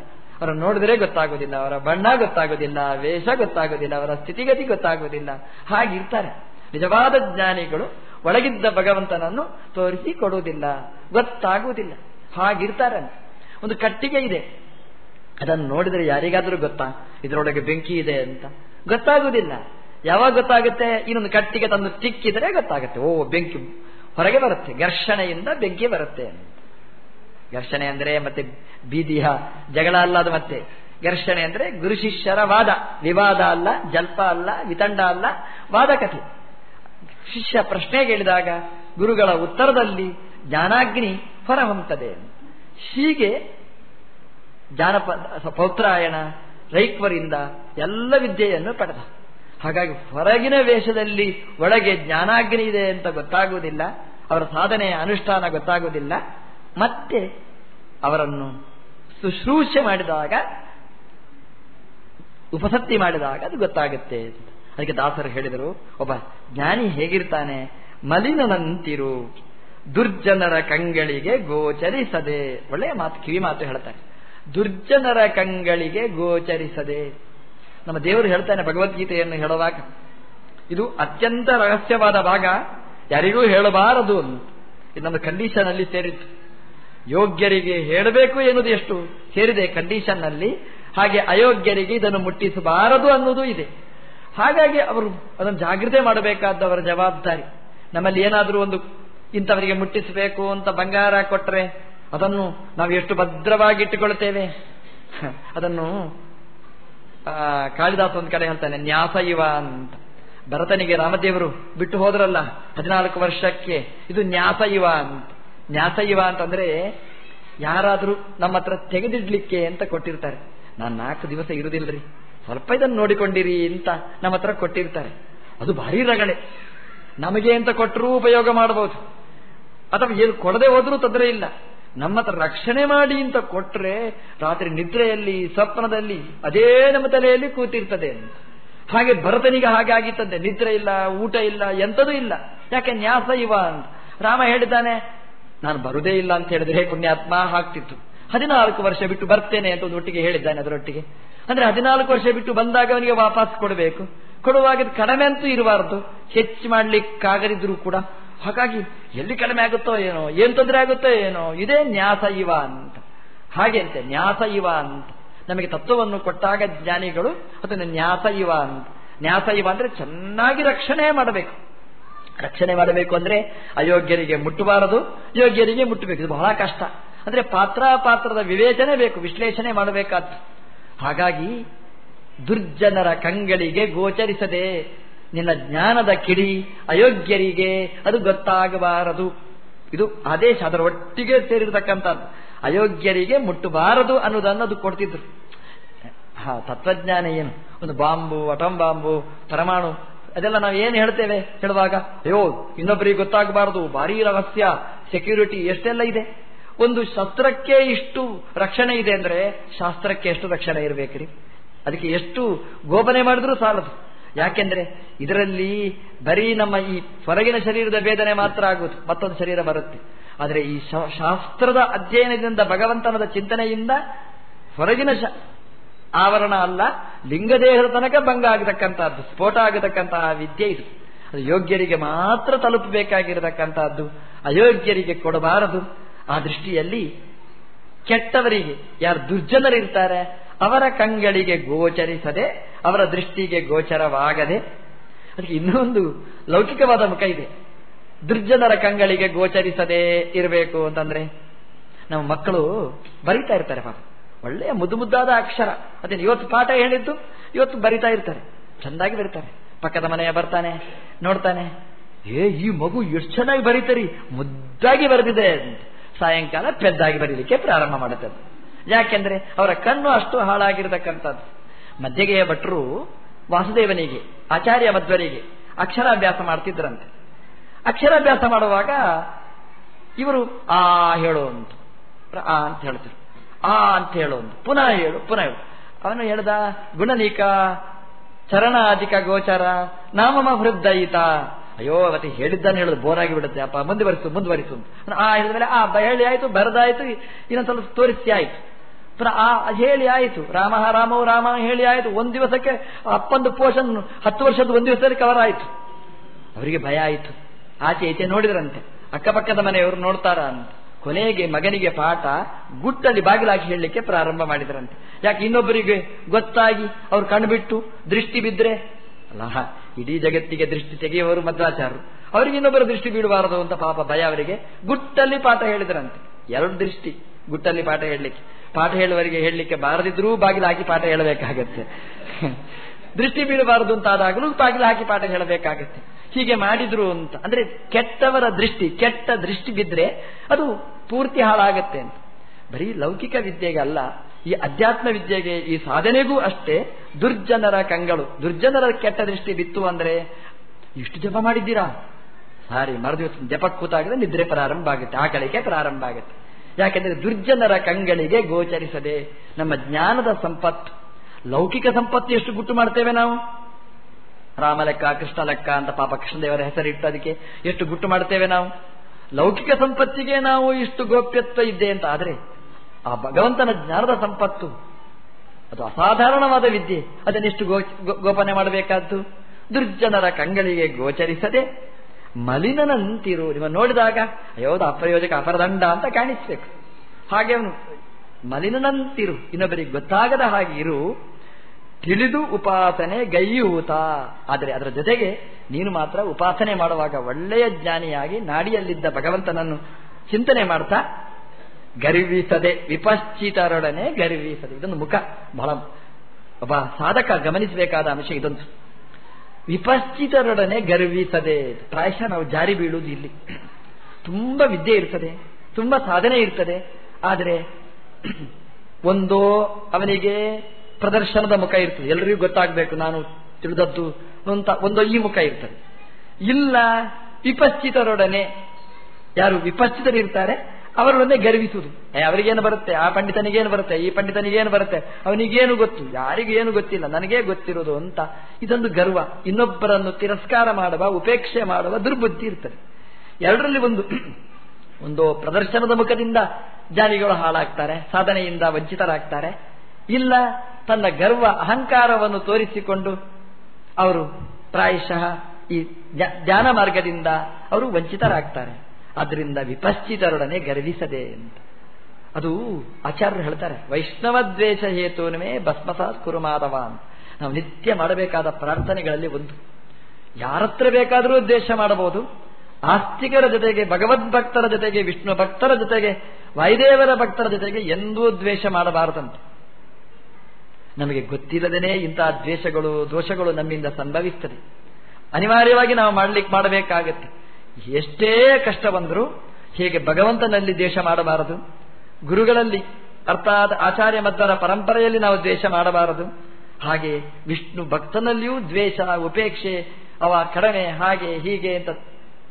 ಅವರ ನೋಡಿದರೆ ಗೊತ್ತಾಗೋದಿಲ್ಲ. ಅವರ ಬಣ್ಣ ಗೊತ್ತಾಗೋದಿಲ್ಲ. ವೇಷ ಗೊತ್ತಾಗೋದಿಲ್ಲ. ಅವರ ಸ್ಥಿತಿಗತಿ ಗೊತ್ತಾಗೋದಿಲ್ಲ. ಹಾಗಿರ್ತಾರೆ. ನಿಜವಾದ ಜ್ಞಾನಿಗಳು ಒಳಗಿದ್ದ ಭಗವಂತನನ್ನು ತೋರಿಸಿ ಕೊಡುವುದಿಲ್ಲ. ಗೊತ್ತಾಗುವುದಿಲ್ಲ. ಹಾಗಿರ್ತಾರೆ ಒಂದು ಕಟ್ಟಿಗೆ ಇದೆ. ಅದನ್ನು ನೋಡಿದರೆ ಯಾರಿಗಾದರೂ ಗೊತ್ತಾ? ಇದರೊಳಗೆ ಬೆಂಕಿ ಇದೆ ಅಂತ. ಗೊತ್ತಾಗುವುದಿಲ್ಲ. ಯಾವಾಗ ಗೊತ್ತಾಗುತ್ತೆ? ಇನ್ನೊಂದು ಕಟ್ಟಿಗೆ ತಂದು ತಿಕ್ಕಿದರೆ ಗೊತ್ತಾಗುತ್ತೆ. ಓ, ಬೆಂಕಿ ಹೊರಗೆ ಬರುತ್ತೆ. ಘರ್ಷಣೆಯಿಂದ ಬೆಂಕಿ ಬರುತ್ತೆ ಘರ್ಷಣೆ ಅಂದ್ರೆ ಮತ್ತೆ ಬೀದಿಯ ಜಗಳ ಅಲ್ಲ ಅದು ಮತ್ತೆ. ಘರ್ಷಣೆ ಅಂದರೆ ಗುರು ಶಿಷ್ಯರ ವಾದ. ವಿವಾದ ಅಲ್ಲ, ಜಲ್ಪ ಅಲ್ಲ, ವಿತಂಡ ಅಲ್ಲ, ವಾದ ಕಥೆ. ಶಿಷ್ಯ ಪ್ರಶ್ನೆ ಕೇಳಿದಾಗ ಗುರುಗಳ ಉತ್ತರದಲ್ಲಿ ಜ್ಞಾನಾಗ್ನಿ ಹೊರಹೊಮ್ಮುತ್ತದೆ ಹೀಗೆ ಜಾನಪದ ಪೌತ್ರಾಯಣ, ರೈಕ್ವರಿಂದ ಎಲ್ಲ ವಿದ್ಯೆಯನ್ನು ಪಡೆದ. ಹಾಗಾಗಿ ಹೊರಗಿನ ವೇಷದಲ್ಲಿ ಒಳಗೆ ಜ್ಞಾನಾಗ್ನಿ ಇದೆ ಅಂತ ಗೊತ್ತಾಗುವುದಿಲ್ಲ, ಅವರ ಸಾಧನೆಯ ಅನುಷ್ಠಾನ ಗೊತ್ತಾಗುವುದಿಲ್ಲ, ಮತ್ತೆ ಅವರನ್ನು ಶುಶ್ರೂಷೆ ಮಾಡಿದಾಗ, ಉಪಸತ್ತಿ ಮಾಡಿದಾಗ ಅದು ಗೊತ್ತಾಗುತ್ತೆ ಅದಕ್ಕೆ ದಾಸರು ಹೇಳಿದರು, ಒಬ್ಬ ಜ್ಞಾನಿ ಹೇಗಿರ್ತಾನೆ? ಮಲಿನನಂತಿರು, ದುರ್ಜನರ ಕಂಗಳಿಗೆ ಗೋಚರಿಸದೆ. ಒಳ್ಳೆಯ ಮಾತು, ಕಿವಿ ಮಾತು ಹೇಳ್ತಾರೆ. ದುರ್ಜನರ ಕಂಗಳಿಗೆ ಗೋಚರಿಸದೆ. ನಮ್ಮ ದೇವರು ಹೇಳ್ತಾನೆ ಭಗವದ್ಗೀತೆಯನ್ನು ಹೇಳುವಾಗ, ಇದು ಅತ್ಯಂತ ರಹಸ್ಯವಾದ ಭಾಗ, ಯಾರಿಗೂ ಹೇಳಬಾರದು ಇದು ನಮ್ಮ ಕಂಡೀಷನ್ ಅಲ್ಲಿ ಸೇರಿತ್ತು. ಯೋಗ್ಯರಿಗೆ ಹೇಳಬೇಕು ಎನ್ನುವುದು ಎಷ್ಟು? ಸೇರಿದೆ ಕಂಡೀಷನ್ ಅಲ್ಲಿ ಹಾಗೆ ಅಯೋಗ್ಯರಿಗೆ ಇದನ್ನು ಮುಟ್ಟಿಸಬಾರದು ಅನ್ನೋದು ಇದೆ. ಹಾಗಾಗಿ ಅವರು ಅದನ್ನು ಜಾಗ್ರತೆ ಮಾಡಬೇಕಾದವರ ಜವಾಬ್ದಾರಿ. ನಮ್ಮಲ್ಲಿ ಏನಾದರೂ ಒಂದು ಇಂಥವರಿಗೆ ಮುಟ್ಟಿಸಬೇಕು ಅಂತ ಬಂಗಾರ ಕೊಟ್ಟರೆ ಅದನ್ನು ನಾವು ಎಷ್ಟು ಭದ್ರವಾಗಿ ಇಟ್ಟುಕೊಳ್ತೇವೆ ಅದನ್ನು ಕಾಳಿದಾಸ ಒಂದು ಕಡೆ ಹೇಳ್ತಾನೆ ನ್ಯಾಸ ಇವ ಅಂತ. ಭರತನಿಗೆ ರಾಮದೇವರು ಬಿಟ್ಟು ಹೋದ್ರಲ್ಲ, ಹದಿನಾಲ್ಕು ವರ್ಷಕ್ಕೆ, ಇದು ನ್ಯಾಸ ಇವ ಅಂತ. ನ್ಯಾಸ ಇವ ಅಂತಂದ್ರೆ ಯಾರಾದರೂ ನಮ್ಮ ಹತ್ರ ತೆಗೆದಿಡ್ಲಿಕ್ಕೆ ಅಂತ ಕೊಟ್ಟಿರ್ತಾರೆ. ನಾನು ನಾಲ್ಕು ದಿವಸ ಇರುದಿಲ್ರಿ, ಸ್ವಲ್ಪ ಇದನ್ನು ನೋಡಿಕೊಂಡಿರಿ ಅಂತ ನಮ್ಮ ಹತ್ರ ಕೊಟ್ಟಿರ್ತಾರೆ. ಅದು ಭಾರಿ ರಗಳೆ. ನಮಗೆ ಅಂತ ಕೊಟ್ಟರೂ ಉಪಯೋಗ ಮಾಡಬಹುದು. ಅಥವಾ ಏನು ಕೊಡದೆ ಹೋದ್ರೂ ತೊಂದರೆ ಇಲ್ಲ. ನಮ್ಮ ರಕ್ಷಣೆ ಮಾಡಿ ಅಂತ ಕೊಟ್ರೆ ರಾತ್ರಿ ನಿದ್ರೆಯಲ್ಲಿ, ಸ್ವಪ್ನದಲ್ಲಿ ಅದೇ ನಮ್ಮ ತಲೆಯಲ್ಲಿ ಕೂತಿರ್ತದೆ ಅಂತ. ಹಾಗೆ ಭರತನಿಗೆ ಹಾಗೆ ಆಗಿತ್ತಂತೆ. ನಿದ್ರೆ ಇಲ್ಲ, ಊಟ ಇಲ್ಲ ಎಂಥದೂ ಇಲ್ಲ. ಯಾಕೆ ನ್ಯಾಸ ಇವ ಅಂತ. ರಾಮ ಹೇಳಿದ್ದಾನೆ, ನಾನು ಬರುದೇ ಇಲ್ಲ ಅಂತ ಹೇಳಿದ್ರೆ ಪುಣ್ಯಾತ್ಮ ಹಾಕ್ತಿತ್ತು ಹದಿನಾಲ್ಕು ವರ್ಷ ಬಿಟ್ಟು ಬರ್ತೇನೆ ಅಂತ ಒಂದು ಒಟ್ಟಿಗೆ ಹೇಳಿದ್ದಾನೆ ಅದರೊಟ್ಟಿಗೆ. ಅಂದ್ರೆ ಹದಿನಾಲ್ಕು ವರ್ಷ ಬಿಟ್ಟು ಬಂದಾಗ ಅವನಿಗೆ ವಾಪಸ್ ಕೊಡಬೇಕು. ಕೊಡುವಾಗ ಕಡಿಮೆ ಅಂತೂ ಇರಬಾರದು. ಹೆಚ್ಚು ಮಾಡ್ಲಿಕ್ಕಾಗದಿದ್ರು ಕೂಡ ಹಾಗಾಗಿ ಎಲ್ಲಿ ಕಡಿಮೆ ಆಗುತ್ತೋ ಏನೋ, ಏನ್ ತೊಂದರೆ ಆಗುತ್ತೋ ಏನೋ, ಇದೇ ನ್ಯಾಸ ಇವ ಅಂತ. ಹಾಗೆ ಅಂತೆ, ನ್ಯಾಸ ಇವ ಅಂತ. ನಮಗೆ ತತ್ವವನ್ನು ಕೊಟ್ಟಾಗ ಜ್ಞಾನಿಗಳು, ಅದನ್ನು ನ್ಯಾಸ ಇವ ಅಂತ. ನ್ಯಾಸ ಇವ ಅಂದ್ರೆ ಚೆನ್ನಾಗಿ ರಕ್ಷಣೆ ಮಾಡಬೇಕು. ರಕ್ಷಣೆ ಮಾಡಬೇಕು ಅಂದ್ರೆ ಅಯೋಗ್ಯರಿಗೆ ಮುಟ್ಟಬಾರದು, ಯೋಗ್ಯರಿಗೆ ಮುಟ್ಟಬೇಕು. ಇದು ಬಹಳ ಕಷ್ಟ. ಅಂದ್ರೆ ಪಾತ್ರ ಪಾತ್ರದ ವಿವೇಚನೆ ಬೇಕು, ವಿಶ್ಲೇಷಣೆ ಮಾಡಬೇಕಾದ್ದು. ಹಾಗಾಗಿ ದುರ್ಜನರ ಕಂಗಳಿಗೆ ಗೋಚರಿಸದೆ ನಿನ್ನ ಜ್ಞಾನದ ಕಿಡಿ ಅಯೋಗ್ಯರಿಗೆ ಅದು ಗೊತ್ತಾಗಬಾರದು. ಇದು ಆದೇಶ, ಅದರ ಒಟ್ಟಿಗೆ ಸೇರಿರತಕ್ಕಂಥದ್ದು. ಅಯೋಗ್ಯರಿಗೆ ಮುಟ್ಟಬಾರದು ಅನ್ನೋದನ್ನು ಅದು ಕೊಡ್ತಿದ್ರು. ಹಾ ತತ್ವಜ್ಞಾನ ಏನು? ಒಂದು ಬಾಂಬು, ಅಟಮ್ ಬಾಂಬು, ಪರಮಾಣು, ಅದೆಲ್ಲ ನಾವು ಏನು ಹೇಳ್ತೇವೆ ಹೇಳುವಾಗ, ಅಯ್ಯೋ, ಇನ್ನೊಬ್ಬರಿಗೆ ಗೊತ್ತಾಗಬಾರದು, ಭಾರೀ ರಹಸ್ಯ ಸೆಕ್ಯೂರಿಟಿ ಎಷ್ಟೆಲ್ಲ ಇದೆ? ಒಂದು ಶಸ್ತ್ರಕ್ಕೆ ಇಷ್ಟು ರಕ್ಷಣೆ ಇದೆ ಅಂದ್ರೆ, ಶಾಸ್ತ್ರಕ್ಕೆ ಎಷ್ಟು ರಕ್ಷಣೆ ಇರಬೇಕ್ರಿ? ಅದಕ್ಕೆ ಎಷ್ಟು ಗೋಪನೆ ಮಾಡಿದ್ರೂ ಸಾಲದು. ಯಾಕೆಂದ್ರೆ ಇದರಲ್ಲಿ ಬರೀ ನಮ್ಮ ಈ ಹೊರಗಿನ ಶರೀರದ ವೇದನೆ ಮಾತ್ರ ಆಗುವುದು, ಮತ್ತೊಂದು ಶರೀರ ಬರುತ್ತೆ. ಆದರೆ ಈ ಶಾಸ್ತ್ರದ ಅಧ್ಯಯನದಿಂದ, ಭಗವಂತನದ ಚಿಂತನೆಯಿಂದ ಹೊರಗಿನ ಆವರಣ ಅಲ್ಲ, ಲಿಂಗದೇಹದ ತನಕ ಭಂಗ ಆಗತಕ್ಕಂಥದ್ದು, ಸ್ಫೋಟ ಆಗತಕ್ಕಂತಹ ವಿದ್ಯೆ ಇದು. ಅದು ಯೋಗ್ಯರಿಗೆ ಮಾತ್ರ ತಲುಪಬೇಕಾಗಿರತಕ್ಕಂತಹದ್ದು ಅಯೋಗ್ಯರಿಗೆ ಕೊಡಬಾರದು. ಆ ದೃಷ್ಟಿಯಲ್ಲಿ ಕೆಟ್ಟವರಿಗೆ ಯಾರು ದುರ್ಜನರಿರ್ತಾರೆ ಅವರ ಕಂಗಳಿಗೆ ಗೋಚರಿಸದೆ, ಅವರ ದೃಷ್ಟಿಗೆ ಗೋಚರವಾಗದೆ, ಅದಕ್ಕೆ ಇನ್ನೊಂದು ಲೌಕಿಕವಾದ ಮುಖ ಇದೆ. ದುರ್ಜನರ ಕಂಗಳಿಗೆ ಗೋಚರಿಸದೆ ಇರಬೇಕು ಅಂತಂದ್ರೆ, ನಮ್ಮ ಮಕ್ಕಳು ಬರಿತಾ ಇರ್ತಾರೆ ಪಾಪ. ಒಳ್ಳೆಯ ಮುದ್ದು ಮುದ್ದಾದ ಅಕ್ಷರ. ಅದೇ ಇವತ್ತು ಪಾಠ ಹೇಳಿದ್ದು, ಇವತ್ತು ಬರಿತಾ ಇರ್ತಾರೆ. ಚೆಂದಾಗಿ ಬರೀತಾರೆ. ಪಕ್ಕದ ಮನೆಯ ಬರ್ತಾನೆ, ನೋಡ್ತಾನೆ. ಏ, ಈ ಮಗು ಎಷ್ಟು ಚೆನ್ನಾಗಿ ಬರೀತರಿ. ಮುದ್ದಾಗಿ ಬರೆದಿದೆ ಸಾಯಂಕಾಲ ಪೆದ್ದಾಗಿ ಬರೀಲಿಕ್ಕೆ ಪ್ರಾರಂಭ ಮಾಡುತ್ತೆ ಯಾಕೆಂದ್ರೆ ಅವರ ಕಣ್ಣು ಅಷ್ಟು ಹಾಳಾಗಿರತಕ್ಕಂಥದ್ದು. ಮಧ್ಯಗೆಯ ಭಟ್ರು ವಾಸುದೇವನಿಗೆ, ಆಚಾರ್ಯ ಮಧ್ವರಿಗೆ ಅಕ್ಷರಾಭ್ಯಾಸ ಮಾಡ್ತಿದ್ರಂತೆ. ಅಕ್ಷರಾಭ್ಯಾಸ ಮಾಡುವಾಗ ಇವರು, ಆ ಹೇಳುವಂತು ಆ ಅಂತ ಹೇಳ್ತಿದ್ರು. ಆ ಅಂತ ಹೇಳುವಂತು ಪುನಃ ಹೇಳು ಪುನಃ ಹೇಳು. ಅವನು ಹೇಳ್ದ, ಗುಣನೀಕ, ಚರಣಾಧಿಕ ಗೋಚರ, ನಾಮಮ ಹೃದಯಿತ. ಅಯ್ಯೋ, ಅವತ್ತು ಹೇಳಿದ್ದಾನೆ ಹೇಳುದು ಬೋರಾಗಿ ಬಿಡುತ್ತೆ ಅಪ್ಪ, ಮುಂದುವರಿಸು ಮುಂದುವರಿಸು ಆ ಹೇಳಿದ ಮೇಲೆ, ಆ ಹೇಳಿ, ಆಯ್ತು, ಬರದಾಯ್ತು, ಇನ್ನೊಂದು ಸ್ವಲ್ಪ ತೋರಿಸಿ, ಆಯ್ತು. ಆ ಹೇಳಿ ಆಯಿತು. ರಾಮ ರಾಮವು ರಾಮ ಹೇಳಿ ಆಯಿತು. ಒಂದು ದಿವಸಕ್ಕೆ ಅಪ್ಪಂದು ಪೋಷನ್ ಹತ್ತು ವರ್ಷದ ಒಂದು ದಿವಸದಲ್ಲಿ ಕವರ್ ಆಯಿತು. ಅವರಿಗೆ ಭಯ ಆಯಿತು. ಆಚೆ ಈಚೆ ನೋಡಿದ್ರಂತೆ. ಅಕ್ಕಪಕ್ಕದ ಮನೆಯವರು ನೋಡ್ತಾರ ಅಂತ. ಕೊನೆಗೆ ಮಗನಿಗೆ ಪಾಠ ಗುಟ್ಟಲ್ಲಿ ಬಾಗಿಲಾಗಿ ಹೇಳಲಿಕ್ಕೆ ಪ್ರಾರಂಭ ಮಾಡಿದ್ರಂತೆ. ಯಾಕೆ ಇನ್ನೊಬ್ಬರಿಗೆ ಗೊತ್ತಾಗಿ ಅವ್ರು ಕಣ್ಬಿಟ್ಟು ದೃಷ್ಟಿ ಬಿದ್ರೆ? ಅಲ್ಲ, ಇಡೀ ಜಗತ್ತಿಗೆ ದೃಷ್ಟಿ ತೆಗೆಯುವವರು ಮಧ್ವಾಚಾರರು. ಅವರಿಗೆ ಇನ್ನೊಬ್ಬರ ದೃಷ್ಟಿ ಬೀಳಬಾರದು ಅಂತ ಪಾಪ ಭಯ ಅವರಿಗೆ ಗುಟ್ಟಲ್ಲಿ ಪಾಠ ಹೇಳಿದ್ರಂತೆ. ಎರಡು ದೃಷ್ಟಿ ಗುಟ್ಟಲ್ಲಿ ಪಾಠ ಹೇಳಲಿಕ್ಕೆ. ಪಾಠ ಹೇಳುವವರಿಗೆ ಹೇಳಲಿಕ್ಕೆ ಬಾರದಿದ್ರೂ ಬಾಗಿಲು ಹಾಕಿ ಪಾಠ ಹೇಳಬೇಕಾಗತ್ತೆ. ದೃಷ್ಟಿ ಬೀಳಬಾರದು ಅಂತ ಆದಾಗಲೂ ಬಾಗಿಲು ಹಾಕಿ ಪಾಠ ಹೇಳಬೇಕಾಗತ್ತೆ. ಹೀಗೆ ಮಾಡಿದ್ರು ಅಂತ. ಅಂದ್ರೆ ಕೆಟ್ಟವರ ದೃಷ್ಟಿ, ಕೆಟ್ಟ ದೃಷ್ಟಿ ಬಿದ್ರೆ ಅದು ಪೂರ್ತಿ ಹಾಳಾಗತ್ತೆ ಅಂತ. ಬರೀ ಲೌಕಿಕ ವಿದ್ಯೆಗೆ ಅಲ್ಲ, ಈ ಅಧ್ಯಾತ್ಮ ವಿದ್ಯೆಗೆ ಈ ಸಾಧನೆಗೂ ಅಷ್ಟೇ ದುರ್ಜನರ ಕಂಗಳು. ದುರ್ಜನರ ಕೆಟ್ಟ ದೃಷ್ಟಿ ಬಿತ್ತು ಅಂದ್ರೆ ಇಷ್ಟು ಜಪ ಮಾಡಿದ್ದೀರಾ? ಸಾರಿ, ಮರದಿವಸ ಜಪ ಕೂತಾಗದೆ ನಿದ್ರೆ ಪ್ರಾರಂಭ ಆಗುತ್ತೆ ಆ ಕಡೆಗೆ ಪ್ರಾರಂಭ ಆಗುತ್ತೆ. ಯಾಕೆಂದ್ರೆ ದುರ್ಜನರ ಕಂಗಳಿಗೆ ಗೋಚರಿಸದೆ ನಮ್ಮ ಜ್ಞಾನದ ಸಂಪತ್ತು, ಲೌಕಿಕ ಸಂಪತ್ತು ಎಷ್ಟು ಗುಟ್ಟು ಮಾಡ್ತೇವೆ ನಾವು? ರಾಮ ಲೆಕ್ಕ, ಕೃಷ್ಣ ಲೆಕ್ಕ ಅಂತ ಪಾಪ ಕೃಷ್ಣದೇವರ ಹೆಸರಿಟ್ಟು ಅದಕ್ಕೆ ಎಷ್ಟು ಗುಟ್ಟು ಮಾಡ್ತೇವೆ ನಾವು? ಲೌಕಿಕ ಸಂಪತ್ತಿಗೆ ನಾವು ಇಷ್ಟು ಗೋಪ್ಯತ್ವ ಇದ್ದೆ ಅಂತ. ಆದರೆ ಆ ಭಗವಂತನ ಜ್ಞಾನದ ಸಂಪತ್ತು, ಅದು ಅಸಾಧಾರಣವಾದ ವಿದ್ಯೆ. ಅದನ್ನೆಷ್ಟು ಗೋ ಗೋಪನೆ ಮಾಡಬೇಕಾದ್ದು ದುರ್ಜನರ ಕಂಗಳಿಗೆ ಗೋಚರಿಸದೆ ಮಲಿನನಂತಿರು. ನಿಮ್ಮ ನೋಡಿದಾಗ ಅಯೋಧ ಅಪ್ರಯೋಜಕ, ಅಪರದಂಡ ಅಂತ ಕಾಣಿಸ್ಬೇಕು. ಹಾಗೆ ಅವನು ಮಲಿನನಂತಿರು. ಇನ್ನೊಬ್ಬರಿಗೆ ಗೊತ್ತಾಗದ ಹಾಗೆ ಇರು. ತಿಳಿದು ಉಪಾಸನೆ ಗೈಯೂತ. ಆದರೆ ಅದರ ಜೊತೆಗೆ ನೀನು ಮಾತ್ರ ಉಪಾಸನೆ ಮಾಡುವಾಗ ಒಳ್ಳೆಯ ಜ್ಞಾನಿಯಾಗಿ ನಾಡಿಯಲ್ಲಿದ್ದ ಭಗವಂತನನ್ನು ಚಿಂತನೆ ಮಾಡ್ತಾ ಗರ್ವಿಸದೆ, ವಿಪಶ್ಚಿತರೊಡನೆ ಗರ್ವಿಸದೆ. ಇದೊಂದು ಮುಖ. ಬಹಳ ಒಬ್ಬ ಸಾಧಕ ಗಮನಿಸಬೇಕಾದ ಅಂಶ ಇದೊಂದು. ವಿಪಶ್ಚಿತರೊಡನೆ ಗರ್ವಿಸದೆ. ಪ್ರಾಯಶಃ ನಾವು ಜಾರಿ ಬೀಳುವುದು ಇಲ್ಲಿ. ತುಂಬ ವಿದ್ಯೆ ಇರ್ತದೆ, ತುಂಬ ಸಾಧನೆ ಇರ್ತದೆ. ಆದರೆ (clears throat) ಒಂದೋ ಅವನಿಗೆ ಪ್ರದರ್ಶನದ ಮುಖ ಇರ್ತದೆ. ಎಲ್ಲರಿಗೂ ಗೊತ್ತಾಗಬೇಕು ನಾನು ತಿಳಿದದ್ದು ಅಂತ ಒಂದೋ ಈ ಮುಖ ಇರ್ತದೆ. ಇಲ್ಲ, ವಿಪಶ್ಚಿತರೊಡನೆ ಯಾರು ವಿಪಶ್ಚಿತರಿರ್ತಾರೆ? ಅವರೊಡನೆ ಗರ್ವಿಸುವುದು. ಅವರಿಗೇನು ಬರುತ್ತೆ? ಆ ಪಂಡಿತನಿಗೇನು ಬರುತ್ತೆ? ಈ ಪಂಡಿತನಿಗೇನು ಬರುತ್ತೆ? ಅವನಿಗೇನು ಗೊತ್ತು? ಯಾರಿಗೇನು ಗೊತ್ತಿಲ್ಲ? ನನಗೇ ಗೊತ್ತಿರೋದು ಅಂತ. ಇದೊಂದು ಗರ್ವ. ಇನ್ನೊಬ್ಬರನ್ನು ತಿರಸ್ಕಾರ ಮಾಡುವ, ಉಪೇಕ್ಷೆ ಮಾಡುವ ದುರ್ಬುದ್ಧಿ ಇರ್ತದೆ. ಎರಡರಲ್ಲಿ ಒಂದು ಒಂದು ಪ್ರದರ್ಶನದ ಮುಖದಿಂದ ಜಾನಿಗಳು ಹಾಳಾಗ್ತಾರೆ, ಸಾಧನೆಯಿಂದ ವಂಚಿತರಾಗ್ತಾರೆ. ಇಲ್ಲ, ತನ್ನ ಗರ್ವ, ಅಹಂಕಾರವನ್ನು ತೋರಿಸಿಕೊಂಡು ಅವರು ಪ್ರಾಯಶಃ ಈ ಧ್ಯಾನ ಮಾರ್ಗದಿಂದ ಅವರು ವಂಚಿತರಾಗ್ತಾರೆ. ಅದರಿಂದ ವಿಪಶ್ಚಿತರೊಡನೆ ಗರ್ವಿಸದೆ ಅಂತ. ಅದು ಆಚಾರ್ಯರು ಹೇಳ್ತಾರೆ, ವೈಷ್ಣವ ದ್ವೇಷ ಹೇತುನುಮೇ ಭಸ್ಮಸಾತ್ ಕುರುಮಾದವ ಅಂತ. ನಾವು ನಿತ್ಯ ಮಾಡಬೇಕಾದ ಪ್ರಾರ್ಥನೆಗಳಲ್ಲಿ ಒಂದು. ಯಾರತ್ರ ಬೇಕಾದರೂ ದ್ವೇಷ ಮಾಡಬಹುದು. ಆಸ್ತಿಕರ ಜೊತೆಗೆ ಭಗವದ್ಭಕ್ತರ ಜೊತೆಗೆ, ವಿಷ್ಣು ಭಕ್ತರ ಜೊತೆಗೆ, ವಾಯುದೇವರ ಭಕ್ತರ ಜೊತೆಗೆ ಎಂದೂ ದ್ವೇಷ ಮಾಡಬಾರದಂತೆ. ನಮಗೆ ಗೊತ್ತಿಲ್ಲದೇನೆ ಇಂತಹ ದ್ವೇಷಗಳು, ದೋಷಗಳು ನಮ್ಮಿಂದ ಸಂಭವಿಸ್ತದೆ. ಅನಿವಾರ್ಯವಾಗಿ ನಾವು ಮಾಡ್ಲಿಕ್ಕೆ ಮಾಡಬೇಕಾಗತ್ತೆ. ಎಷ್ಟೇ ಕಷ್ಟ ಬಂದರೂ ಹೇಗೆ ಭಗವಂತನಲ್ಲಿ ದ್ವೇಷ ಮಾಡಬಾರದು? ಗುರುಗಳಲ್ಲಿ, ಅರ್ಥಾತ್ ಆಚಾರ್ಯ ಮದ್ದರ ಪರಂಪರೆಯಲ್ಲಿ ನಾವು ದ್ವೇಷ ಮಾಡಬಾರದು. ಹಾಗೆ ವಿಷ್ಣು ಭಕ್ತನಲ್ಲಿಯೂ ದ್ವೇಷ, ಉಪೇಕ್ಷೆ, ಅವ ಕಡಿಮೆ, ಹಾಗೆ, ಹೀಗೆ ಅಂತ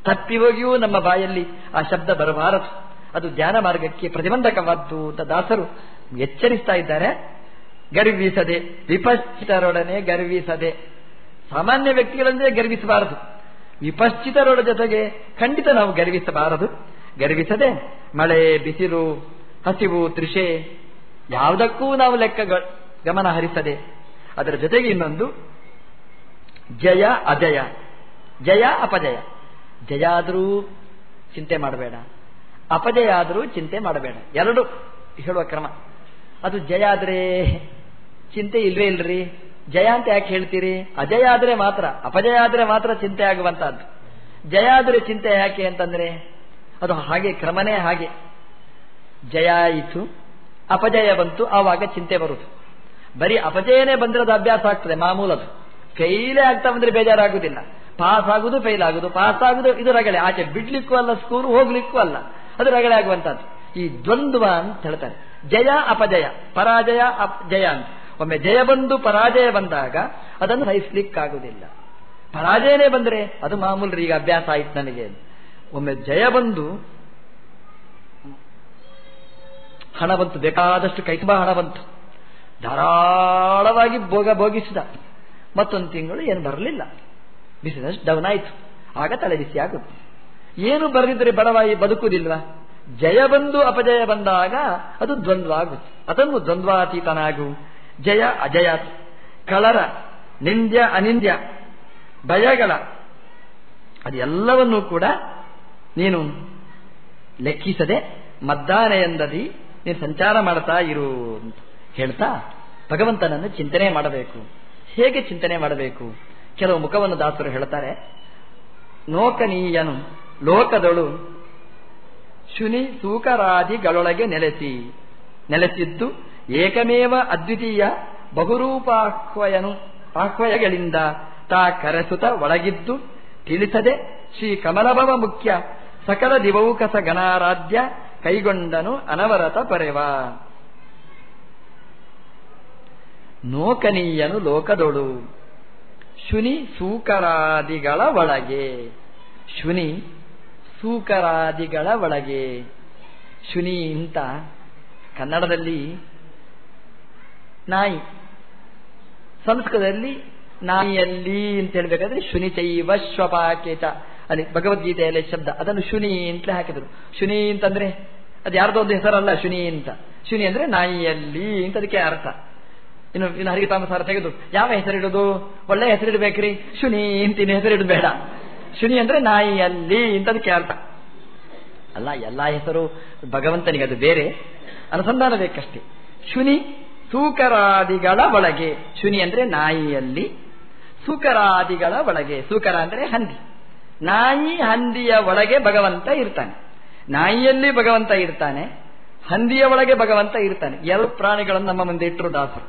ತಪ್ಪಿ ಹೋಗಿಯೂ ನಮ್ಮ ಬಾಯಲ್ಲಿ ಆ ಶಬ್ದ ಬರಬಾರದು. ಅದು ಧ್ಯಾನ ಮಾರ್ಗಕ್ಕೆ ಪ್ರತಿಬಂಧಕವಾದ್ದು ಅಂತ ದಾಸರು ಎಚ್ಚರಿಸ್ತಾ ಇದ್ದಾರೆ. ಗರ್ವಿಸದೆ, ವಿಪಶ್ಚಿತರೊಡನೆ ಗರ್ವಿಸದೆ. ಸಾಮಾನ್ಯ ವ್ಯಕ್ತಿಗಳಂದ್ರೆ ಗರ್ವಿಸಬಾರದು. ವಿಪಶ್ಚಿತರೊಡ ಜೊತೆಗೆ ಖಂಡಿತ ನಾವು ಗರ್ವಿಸಬಾರದು. ಗರ್ವಿಸದೆ ಮಳೆ, ಬಿಸಿಲು, ಹಸಿವು, ತೃಷೆ ಯಾವುದಕ್ಕೂ ನಾವು ಲೆಕ್ಕ ಗಮನ ಹರಿಸದೆ. ಅದರ ಜೊತೆಗೆ ಇನ್ನೊಂದು ಜಯ, ಅಜಯ. ಜಯ, ಅಪಜಯ. ಜಯ ಆದರೂ ಚಿಂತೆ ಮಾಡಬೇಡ. ಅಪಜಯ ಆದರೂ ಚಿಂತೆ ಮಾಡಬೇಡ. ಎರಡು ಹೇಳುವ ಕ್ರಮ. ಅದು ಜಯ ಆದರೆ ಚಿಂತೆ ಇಲ್ವೇ ಇಲ್ರಿ? ಜಯ ಅಂತ ಯಾಕೆ ಹೇಳ್ತೀರಿ? ಅಜಯ ಆದರೆ ಮಾತ್ರ, ಅಪಜಯ ಆದರೆ ಮಾತ್ರ ಚಿಂತೆ ಆಗುವಂತಹದ್ದು. ಜಯ ಆದರೆ ಚಿಂತೆ ಯಾಕೆ ಅಂತಂದ್ರೆ, ಅದು ಹಾಗೆ, ಕ್ರಮನೇ ಹಾಗೆ. ಜಯ ಆಯಿತು ಅಪಜಯ ಬಂತು, ಆವಾಗ ಚಿಂತೆ ಬರುವುದು ಬರೀ ಅಪಜಯನೇ ಬಂದಿರೋದು ಅಭ್ಯಾಸ ಆಗ್ತದೆ ಮಾಮೂಲದು ಫೈಲೇ ಆಗ್ತಾ ಬಂದ್ರೆ ಬೇಜಾರಾಗುದಿಲ್ಲ. ಪಾಸ್ ಆಗುದು, ಫೈಲ್ ಆಗುದು. ಪಾಸ್ ಆಗುದು, ಇದು ರಗಳೆ. ಆಚೆ ಬಿಡ್ಲಿಕ್ಕೂ ಅಲ್ಲ, ಸ್ಕೂಲ್ ಹೋಗ್ಲಿಕ್ಕೂ ಅಲ್ಲ. ಅದು ರಗಳೆ ಆಗುವಂತದ್ದು ಈ ದ್ವಂದ್ವ ಅಂತ ಹೇಳ್ತಾರೆ. ಜಯ, ಅಪಜಯ. ಪರಾಜಯ ಜಯ ಅಂತ. ಒಮ್ಮೆ ಜಯ ಬಂದು ಪರಾಜಯ ಬಂದಾಗ ಅದನ್ನು ಸಹಿಸ್ಲಿಕ್ಕಾಗುವುದಿಲ್ಲ. ಪರಾಜಯನೇ ಬಂದ್ರೆ ಅದು ಮಾಮೂಲ್ರಿ ಈಗ ಅಭ್ಯಾಸ ಆಯ್ತು ನನಗೆ. ಒಮ್ಮೆ ಜಯ ಬಂದು ಹಣ ಬಂತು, ಬೇಕಾದಷ್ಟು ಕೈ ತುಂಬ ಹಣ ಬಂತು. ಧಾರಾಳವಾಗಿ ಭೋಗ ಭೋಗಿಸಿದ. ಮತ್ತೊಂದು ತಿಂಗಳು ಏನು ಬರಲಿಲ್ಲ. ಬಿಸಿನೆಸ್ ಡೌನ್ ಆಯಿತು. ಆಗ ತಲೆ ಬಿಸಿ ಆಗುತ್ತೆ ಏನು ಬರೆದಿದ್ರೆ ಬಡವಾಗಿ ಬದುಕುವುದಿಲ್ವಾ? ಜಯ ಬಂದು ಅಪಜಯ ಬಂದಾಗ ಅದು ದ್ವಂದ್ವ ಆಗುತ್ತೆ ಅದನ್ನು ದ್ವಂದ್ವಾತೀತನಾಗು. ಜಯ ಅಜಯ. ಕಳರ, ನಿಂದ್ಯ ಅನಿಂದ್ಯ, ಭಯಗಳ, ಅದೆಲ್ಲವನ್ನೂ ಕೂಡ ನೀನು ಲೆಕ್ಕಿಸದೆ ಮದ್ದಾನೆ ಎಂದದಿ, ನೀನು ಸಂಚಾರ ಮಾಡ್ತಾ ಇರು ಅಂತ ಹೇಳ್ತಾ ಭಗವಂತನನ್ನು ಚಿಂತನೆ ಮಾಡಬೇಕು. ಹೇಗೆ ಚಿಂತನೆ ಮಾಡಬೇಕು? ಕೆಲವು ಮುಖವನ್ನು ದಾಸರು ಹೇಳ್ತಾರೆ, ನೋಕನೀಯನು ಲೋಕದಳು ಶುನಿ ಸೂಕರಾದಿಗಳೊಳಗೆ ನೆಲೆಸಿ, ನೆಲೆಸಿದ್ದು ಏಕಮೇವ ಅದ್ವಿತೀಯ ಬಹುರೂಪಾಹ್ವಯನು ಆಹ್ವಯಗಳಿಂದ ತಾ ಕರೆಸುತ ಒಳಗಿದ್ದು ತಿಳಿಸದೆ ಶ್ರೀ ಕಮಲಭವ ಮುಖ್ಯ ಸಕಲ ದಿವೌಕಸ ಗಣಾರಾಧ್ಯ ಕೈಗೊಂಡನು ಅನವರತ ಪರೆವ. ನೋಕನೀಯನು ಲೋಕದೊಳು. ಶುನಿ ಸೂಕರಾದಿಗಳ ಒಳಗೆ. ಶುನಿ ಸೂಕರಾದಿಗಳ ಒಳಗೆ. ಶುನಿ ಅಂತ ಕನ್ನಡದಲ್ಲಿ ನಾಯಿ. ಸಂಸ್ಕೃತದಲ್ಲಿ ನಾಯಿಯಲ್ಲಿ ಅಂತ ಹೇಳ್ಬೇಕಾದ್ರೆ ಶುನಿ ಚೈವ ಶ್ವಪಾಕೇತ ಅಲ್ಲಿ ಭಗವದ್ಗೀತೆಯಲ್ಲಿ ಶಬ್ದ. ಅದನ್ನು ಶುನಿ ಅಂತಲೇ ಹಾಕಿದ್ರು. ಶುನಿ ಅಂತಂದ್ರೆ ಅದು ಯಾರ್ದೋ ಒಂದು ಹೆಸರಲ್ಲ, ಶುನಿ ಅಂತ. ಶುನಿ ಅಂದ್ರೆ ನಾಯಿಯಲ್ಲಿ ಅಂತ ಅದಕ್ಕೆ ಅರ್ಥ. ಇನ್ನು ಇನ್ನು ಹರಿತಾಮಸಾರ ತೆಗೆದು. ಯಾವ ಹೆಸರಿಡುದು ಒಳ್ಳೆ ಹೆಸರಿಡಬೇಕ್ರಿ ಶುನಿ ಅಂತ ಇನ್ನು ಹೆಸರಿಡಬೇಡ ಶುನಿ ಅಂದ್ರೆ ನಾಯಿಯಲ್ಲಿ ಅಂತ ಅದಕ್ಕೆ ಅರ್ಥ. ಅಲ್ಲ, ಎಲ್ಲಾ ಹೆಸರು ಭಗವಂತನಿಗೆ ಅದು ಬೇರೆ. ಅನುಸಂಧಾನ ಬೇಕಷ್ಟೇ. ಶುನಿ ಸೂಕರಾದಿಗಳ ಒಳಗೆ. ಶುನಿ ಅಂದ್ರೆ ನಾಯಿಯಲ್ಲಿ. ಸೂಕರಾದಿಗಳ ಒಳಗೆ. ಸೂಕರ ಅಂದ್ರೆ ಹಂದಿ. ನಾಯಿ ಹಂದಿಯ ಒಳಗೆ ಭಗವಂತ ಇರ್ತಾನೆ. ನಾಯಿಯಲ್ಲಿ ಭಗವಂತ ಇರ್ತಾನೆ. ಹಂದಿಯ ಒಳಗೆ ಭಗವಂತ ಇರ್ತಾನೆ. ಎರಡು ಪ್ರಾಣಿಗಳನ್ನು ನಮ್ಮ ಮುಂದೆ ಇಟ್ಟರು ದಾಸರು.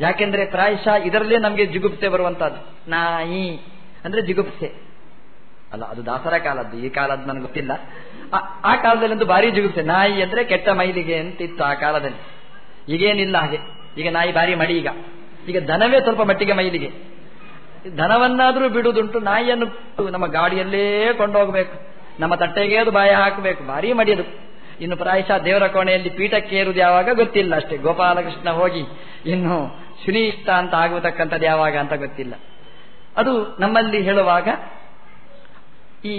ಯಾಕೆಂದ್ರೆ ಪ್ರಾಯಶಃ ಇದರಲ್ಲೇ ನಮಗೆ ಜಿಗುಪ್ಸೆ ಬರುವಂತಹದ್ದು. ನಾಯಿ ಅಂದ್ರೆ ಜಿಗುಪ್ಸೆ. ಅಲ್ಲ, ಅದು ದಾಸರ ಕಾಲದ್ದು. ಈ ಕಾಲದ್ದು ನನಗೆ ಗೊತ್ತಿಲ್ಲ. ಆ ಕಾಲದಲ್ಲಿ ಒಂದು ಭಾರಿ ಜಿಗುಪ್ಸೆ. ನಾಯಿ ಅಂದ್ರೆ ಕೆಟ್ಟ ಮೈಲಿಗೆ ಅಂತಿತ್ತು ಆ ಕಾಲದಲ್ಲಿ. ಈಗೇನಿಲ್ಲ ಹಾಗೆ. ಈಗ ನಾಯಿ ಭಾರಿ ಮಡಿ ಈಗ. ಈಗ ದನವೇ ಸ್ವಲ್ಪ ಮಟ್ಟಿಗೆ ಮೈಲಿಗೆ. ದನವನ್ನಾದರೂ ಬಿಡುವುದುಂಟು, ನಾಯಿಯನ್ನು ನಮ್ಮ ಗಾಡಿಯಲ್ಲೇ ಕೊಂಡೋಗಬೇಕು. ನಮ್ಮ ತಟ್ಟೆಗೆ ಅದು ಬಾಯ ಹಾಕಬೇಕು, ಭಾರಿ ಮಡಿಯದು. ಇನ್ನು ಪ್ರಾಯಶಃ ದೇವರ ಕೋಣೆಯಲ್ಲಿ ಪೀಠಕ್ಕೆ ಏರುವುದು ಯಾವಾಗ ಗೊತ್ತಿಲ್ಲ ಅಷ್ಟೇ. ಗೋಪಾಲಕೃಷ್ಣ ಹೋಗಿ ಇನ್ನು ಸುನೀಷ್ಟ ಅಂತ ಆಗುತಕ್ಕಂಥದ್ದು ಯಾವಾಗ ಅಂತ ಗೊತ್ತಿಲ್ಲ. ಅದು ನಮ್ಮಲ್ಲಿ ಹೇಳುವಾಗ, ಈ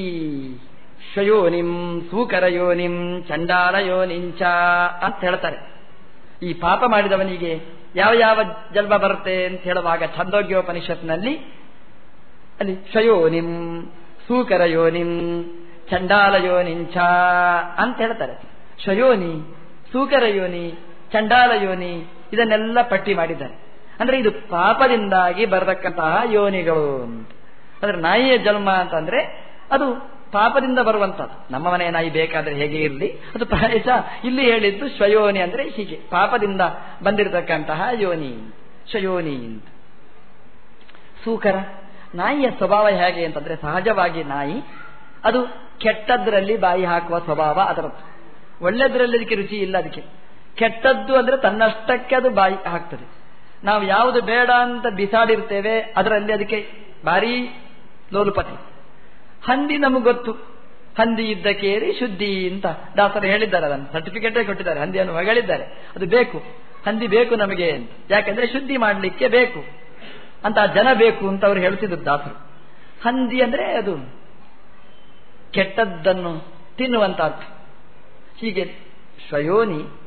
ಶಯೋನಿಂ ಸೂಕರ ಯೋನಿಂ ಚಂಡಾಲ ಯೋನಿಂಚ ಅಂತ ಹೇಳ್ತಾರೆ. ಈ ಪಾಪ ಮಾಡಿದವನಿಗೆ ಯಾವ ಯಾವ ಜನ್ಮ ಬರುತ್ತೆ ಅಂತ ಹೇಳುವಾಗ ಛಂದೋಗ್ಯೋಪನಿಷತ್ನಲ್ಲಿ ಅಲ್ಲಿ ಕ್ಷಯೋನಿಂ ಸೂಕರ ಯೋನಿಂ ಚಂಡಾಲ ಯೋನಿಂಚ ಅಂತ ಹೇಳ್ತಾರೆ. ಕ್ಷಯೋನಿ ಸೂಕರ ಯೋನಿ ಚಂಡಾಲ ಯೋನಿ ಇದನ್ನೆಲ್ಲ ಪಟ್ಟಿ ಮಾಡಿದ್ದಾರೆ. ಅಂದ್ರೆ ಇದು ಪಾಪದಿಂದಾಗಿ ಬರತಕ್ಕಂತಹ ಯೋನಿಗಳು ಅಂದ್ರೆ ನಾಯಿಯ ಜನ್ಮ ಅಂತಂದ್ರೆ ಅದು ಪಾಪದಿಂದ ಬರುವಂತದ್ದು ನಮ್ಮ ಮನೆಯ ನಾಯಿ ಬೇಕಾದ್ರೆ ಹೇಗೆ ಇರಲಿ? ಅದು ಪ್ರಾಯಶ ಇಲ್ಲಿ ಹೇಳಿದ್ದು ಸ್ವಯೋನಿ ಅಂದ್ರೆ ಹೀಗೆ. ಪಾಪದಿಂದ ಬಂದಿರತಕ್ಕಂತಹ ಯೋನಿ. ಸ್ವಯೋನಿ ಅಂತ. ಸೂಕರ. ನಾಯಿಯ ಸ್ವಭಾವ ಹೇಗೆ ಅಂತಂದ್ರೆ ಸಹಜವಾಗಿ ನಾಯಿ ಅದು ಕೆಟ್ಟದ್ರಲ್ಲಿ ಬಾಯಿ ಹಾಕುವ ಸ್ವಭಾವ ಅದರದ್ದು. ಒಳ್ಳೆದ್ರಲ್ಲಿ ಅದಕ್ಕೆ ರುಚಿ ಇಲ್ಲ ಅದಕ್ಕೆ. ಕೆಟ್ಟದ್ದು ಅಂದ್ರೆ ತನ್ನಷ್ಟಕ್ಕೆ ಅದು ಬಾಯಿ ಹಾಕ್ತದೆ. ನಾವು ಯಾವುದು ಬೇಡ ಅಂತ ಬಿಸಾಡಿರ್ತೇವೆ, ಅದರಲ್ಲಿ ಅದಕ್ಕೆ ಭಾರಿ ಲೋಲುಪತಿ. ಹಂದಿ ನಮಗೆ ಗೊತ್ತು. ಹಂದಿ ಇದ್ದ ಕೇರಿ ಶುದ್ಧಿ ಅಂತ ದಾಸರು ಹೇಳಿದ್ದಾರೆ ಅದನ್ನು. ಸರ್ಟಿಫಿಕೇಟೇ ಕೊಟ್ಟಿದ್ದಾರೆ, ಹಂದಿಯನ್ನು ಹೊಗಳಿದ್ದಾರೆ ಅದು ಬೇಕು. ಹಂದಿ ಬೇಕು ನಮಗೆ ಅಂತ. ಯಾಕೆಂದ್ರೆ ಶುದ್ಧಿ ಮಾಡಲಿಕ್ಕೆ ಬೇಕು. ಅಂತ ಜನ ಬೇಕು ಅಂತ ಅವರು ಹೇಳ್ತಿದ್ರು ದಾಸರು. ಹಂದಿ ಅಂದ್ರೆ ಅದು ಕೆಟ್ಟದ್ದನ್ನು ತಿನ್ನುವಂತ ಅರ್ಥ. ಹೀಗೆ ಸ್ವಯೋನಿ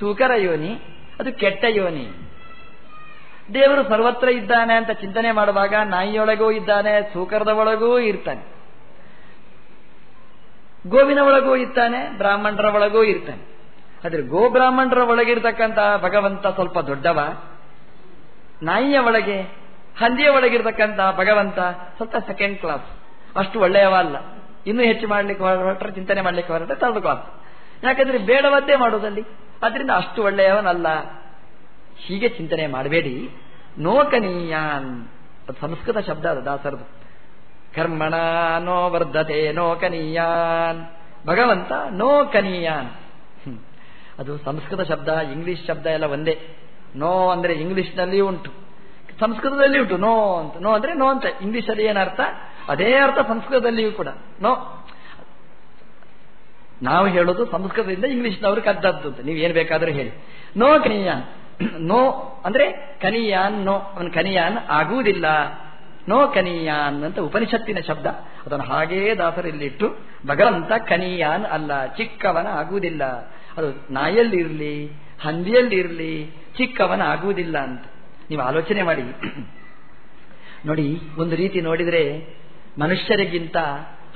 ಸೂಕರ ಯೋನಿ, ಅದು ಕೆಟ್ಟ ಯೋನಿ. ದೇವರು ಸರ್ವತ್ರ ಇದ್ದಾನೆ ಅಂತ ಚಿಂತನೆ ಮಾಡುವಾಗ ನಾಯಿಯೊಳಗೂ ಇದ್ದಾನೆ, ಸೂಕರದ ಒಳಗೂ ಇರ್ತಾನೆ. ಗೋವಿನ ಒಳಗೂ ಇರ್ತಾನೆ, ಬ್ರಾಹ್ಮಣರ ಒಳಗೂ ಇರ್ತಾನೆ. ಆದ್ರೆ ಗೋ ಬ್ರಾಹ್ಮಣರ ಒಳಗಿರ್ತಕ್ಕಂಥ ಭಗವಂತ ಸ್ವಲ್ಪ ದೊಡ್ಡವ. ನಾಯಿಯ ಒಳಗೆ, ಹಂದಿಯ ಒಳಗಿರ್ತಕ್ಕಂಥ ಭಗವಂತ ಸ್ವಲ್ಪ ಸೆಕೆಂಡ್ ಕ್ಲಾಸ್ ಅಷ್ಟು ಒಳ್ಳೆಯವ ಅಲ್ಲ. ಇನ್ನೂ ಹೆಚ್ಚು ಮಾಡ್ಲಿಕ್ಕೆ ಹೊರಟ್ರೆ, ಚಿಂತನೆ ಮಾಡ್ಲಿಕ್ಕೆ ಹೊರಟ್ರೆ ಥರ್ಡ್ ಕ್ಲಾಸ್ ಯಾಕಂದ್ರೆ ಬೇಡವದ್ದೇ ಮಾಡೋದಲ್ಲಿ. ಅದರಿಂದ ಅಷ್ಟು ಒಳ್ಳೆಯವನಲ್ಲ. ಹೀಗೆ ಚಿಂತನೆ ಮಾಡಬೇಡಿ. ನೋಕನೀಯಾನ್. ಸಂಸ್ಕೃತ ಶಬ್ದ ಅದು ದಾಸರದು. ಕರ್ಮಣ ನೋ ವರ್ಧತೆ ನೋಕನೀಯಾನ್ ಭಗವಂತ ನೋ ಕನೀಯಾನ್. ಅದು ಸಂಸ್ಕೃತ ಶಬ್ದ, ಇಂಗ್ಲಿಷ್ ಶಬ್ದ ಎಲ್ಲ ಒಂದೇ. ನೋ ಅಂದ್ರೆ ಇಂಗ್ಲಿಷ್ನಲ್ಲಿ ಉಂಟು. ಸಂಸ್ಕೃತದಲ್ಲಿ ಉಂಟು, ನೋ ಅಂತ. ನೋ ಅಂದ್ರೆ ನೋ ಅಂತ. ಇಂಗ್ಲಿಷಲ್ಲಿ ಏನರ್ಥ ಅದೇ ಅರ್ಥ ಸಂಸ್ಕೃತದಲ್ಲಿಯೂ ಕೂಡ. ನೋ. ನಾವು ಹೇಳೋದು ಸಂಸ್ಕೃತದಿಂದ ಇಂಗ್ಲಿಷ್ನವರು ಕದ್ದದ್ದು ಅಂತ. ನೀವು ಏನ್ ಬೇಕಾದ್ರೂ ಹೇಳಿ. ನೋ ಕನಿಯಾನ್. ನೋ ಅಂದ್ರೆ ಕನಿಯಾನ್, ನೋ. ಅವನು ಕನಿಯಾನ್ ಆಗುವುದಿಲ್ಲ. ನೋ ಕನಿಯಾನ್ ಅಂತ ಉಪನಿಷತ್ತಿನ ಶಬ್ದ. ಅದನ್ನು ಹಾಗೇ ದಾಸರಲ್ಲಿಟ್ಟು, ಭಗವಂತ ಕನಿಯಾನ್ ಅಲ್ಲ, ಚಿಕ್ಕವನ ಆಗುವುದಿಲ್ಲ. ಅದು ನಾಯಲ್ಲಿರಲಿ ಹಂದಿಯಲ್ಲಿರಲಿ ಚಿಕ್ಕವನ ಆಗುವುದಿಲ್ಲ ಅಂತ. ನೀವು ಆಲೋಚನೆ ಮಾಡಿ. ನೋಡಿ, ಒಂದು ರೀತಿ ನೋಡಿದ್ರೆ, ಮನುಷ್ಯರಿಗಿಂತ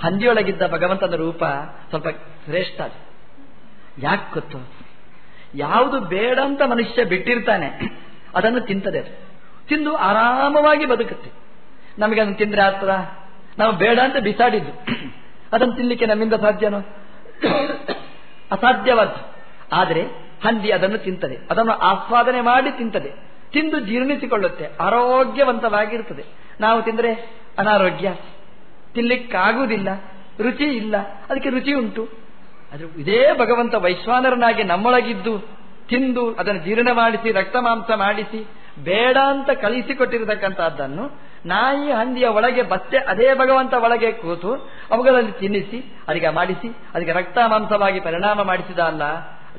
ಹಂದಿಯೊಳಗಿದ್ದ ಭಗವಂತನ ರೂಪ ಸ್ವಲ್ಪ ಶ್ರೇಷ್ಠ ಅದು. ಯಾಕೆ ಗೊತ್ತು? ಯಾವುದು ಬೇಡ ಅಂತ ಮನುಷ್ಯ ಬಿಟ್ಟಿರ್ತಾನೆ, ಅದನ್ನು ತಿಂತದೆ ತಿಂದು ಆರಾಮವಾಗಿ ಬದುಕುತ್ತೆ. ನಮಗೆ ಅದನ್ನು ತಿಂದ್ರೆ ಆಗ್ತದ? ನಾವು ಬೇಡ ಅಂತ ಬಿಸಾಡಿದ್ದು. ಅದನ್ನು ತಿನ್ಲಿಕ್ಕೆ ನಮ್ಮಿಂದ ಸಾಧ್ಯನೋ? ಅಸಾಧ್ಯವಾದ ಆದರೆ ಹಂದಿ ಅದನ್ನು ತಿಂತದೆ. ಅದನ್ನು ಆಸ್ವಾದನೆ ಮಾಡಿ ತಿಂತದೆ. ತಿಂದು ಜೀರ್ಣಿಸಿಕೊಳ್ಳುತ್ತೆ. ಆರೋಗ್ಯವಂತವಾಗಿರ್ತದೆ. ನಾವು ತಿಂದರೆ ಅನಾರೋಗ್ಯ. ತಿನ್ಲಿಕ್ಕಾಗುವುದಿಲ್ಲ. ರುಚಿ ಇಲ್ಲ. ಅದಕ್ಕೆ ರುಚಿ ಉಂಟು. ಅದು ಇದೇ ಭಗವಂತ ವೈಶ್ವಾನರನಾಗಿ ನಮ್ಮೊಳಗಿದ್ದು, ತಿಂದು ಅದನ್ನು ಜೀರ್ಣ ಮಾಡಿಸಿ ರಕ್ತ ಮಾಂಸ ಮಾಡಿಸಿ, ಬೇಡ ಅಂತ ಕಳಿಸಿಕೊಟ್ಟಿರತಕ್ಕಂಥದ್ದನ್ನು ನಾಯಿ ಹಂದಿಯ ಒಳಗೆ ಬತ್ತೆ, ಅದೇ ಭಗವಂತ ಒಳಗೆ ಕೂತು ಅವುಗಳಲ್ಲಿ ತಿನ್ನಿಸಿ ಅದಕ್ಕೆ ಮಾಡಿಸಿ ಅದಕ್ಕೆ ರಕ್ತ ಮಾಂಸವಾಗಿ ಪರಿಣಾಮ ಮಾಡಿಸಿದ ಅಲ್ಲ.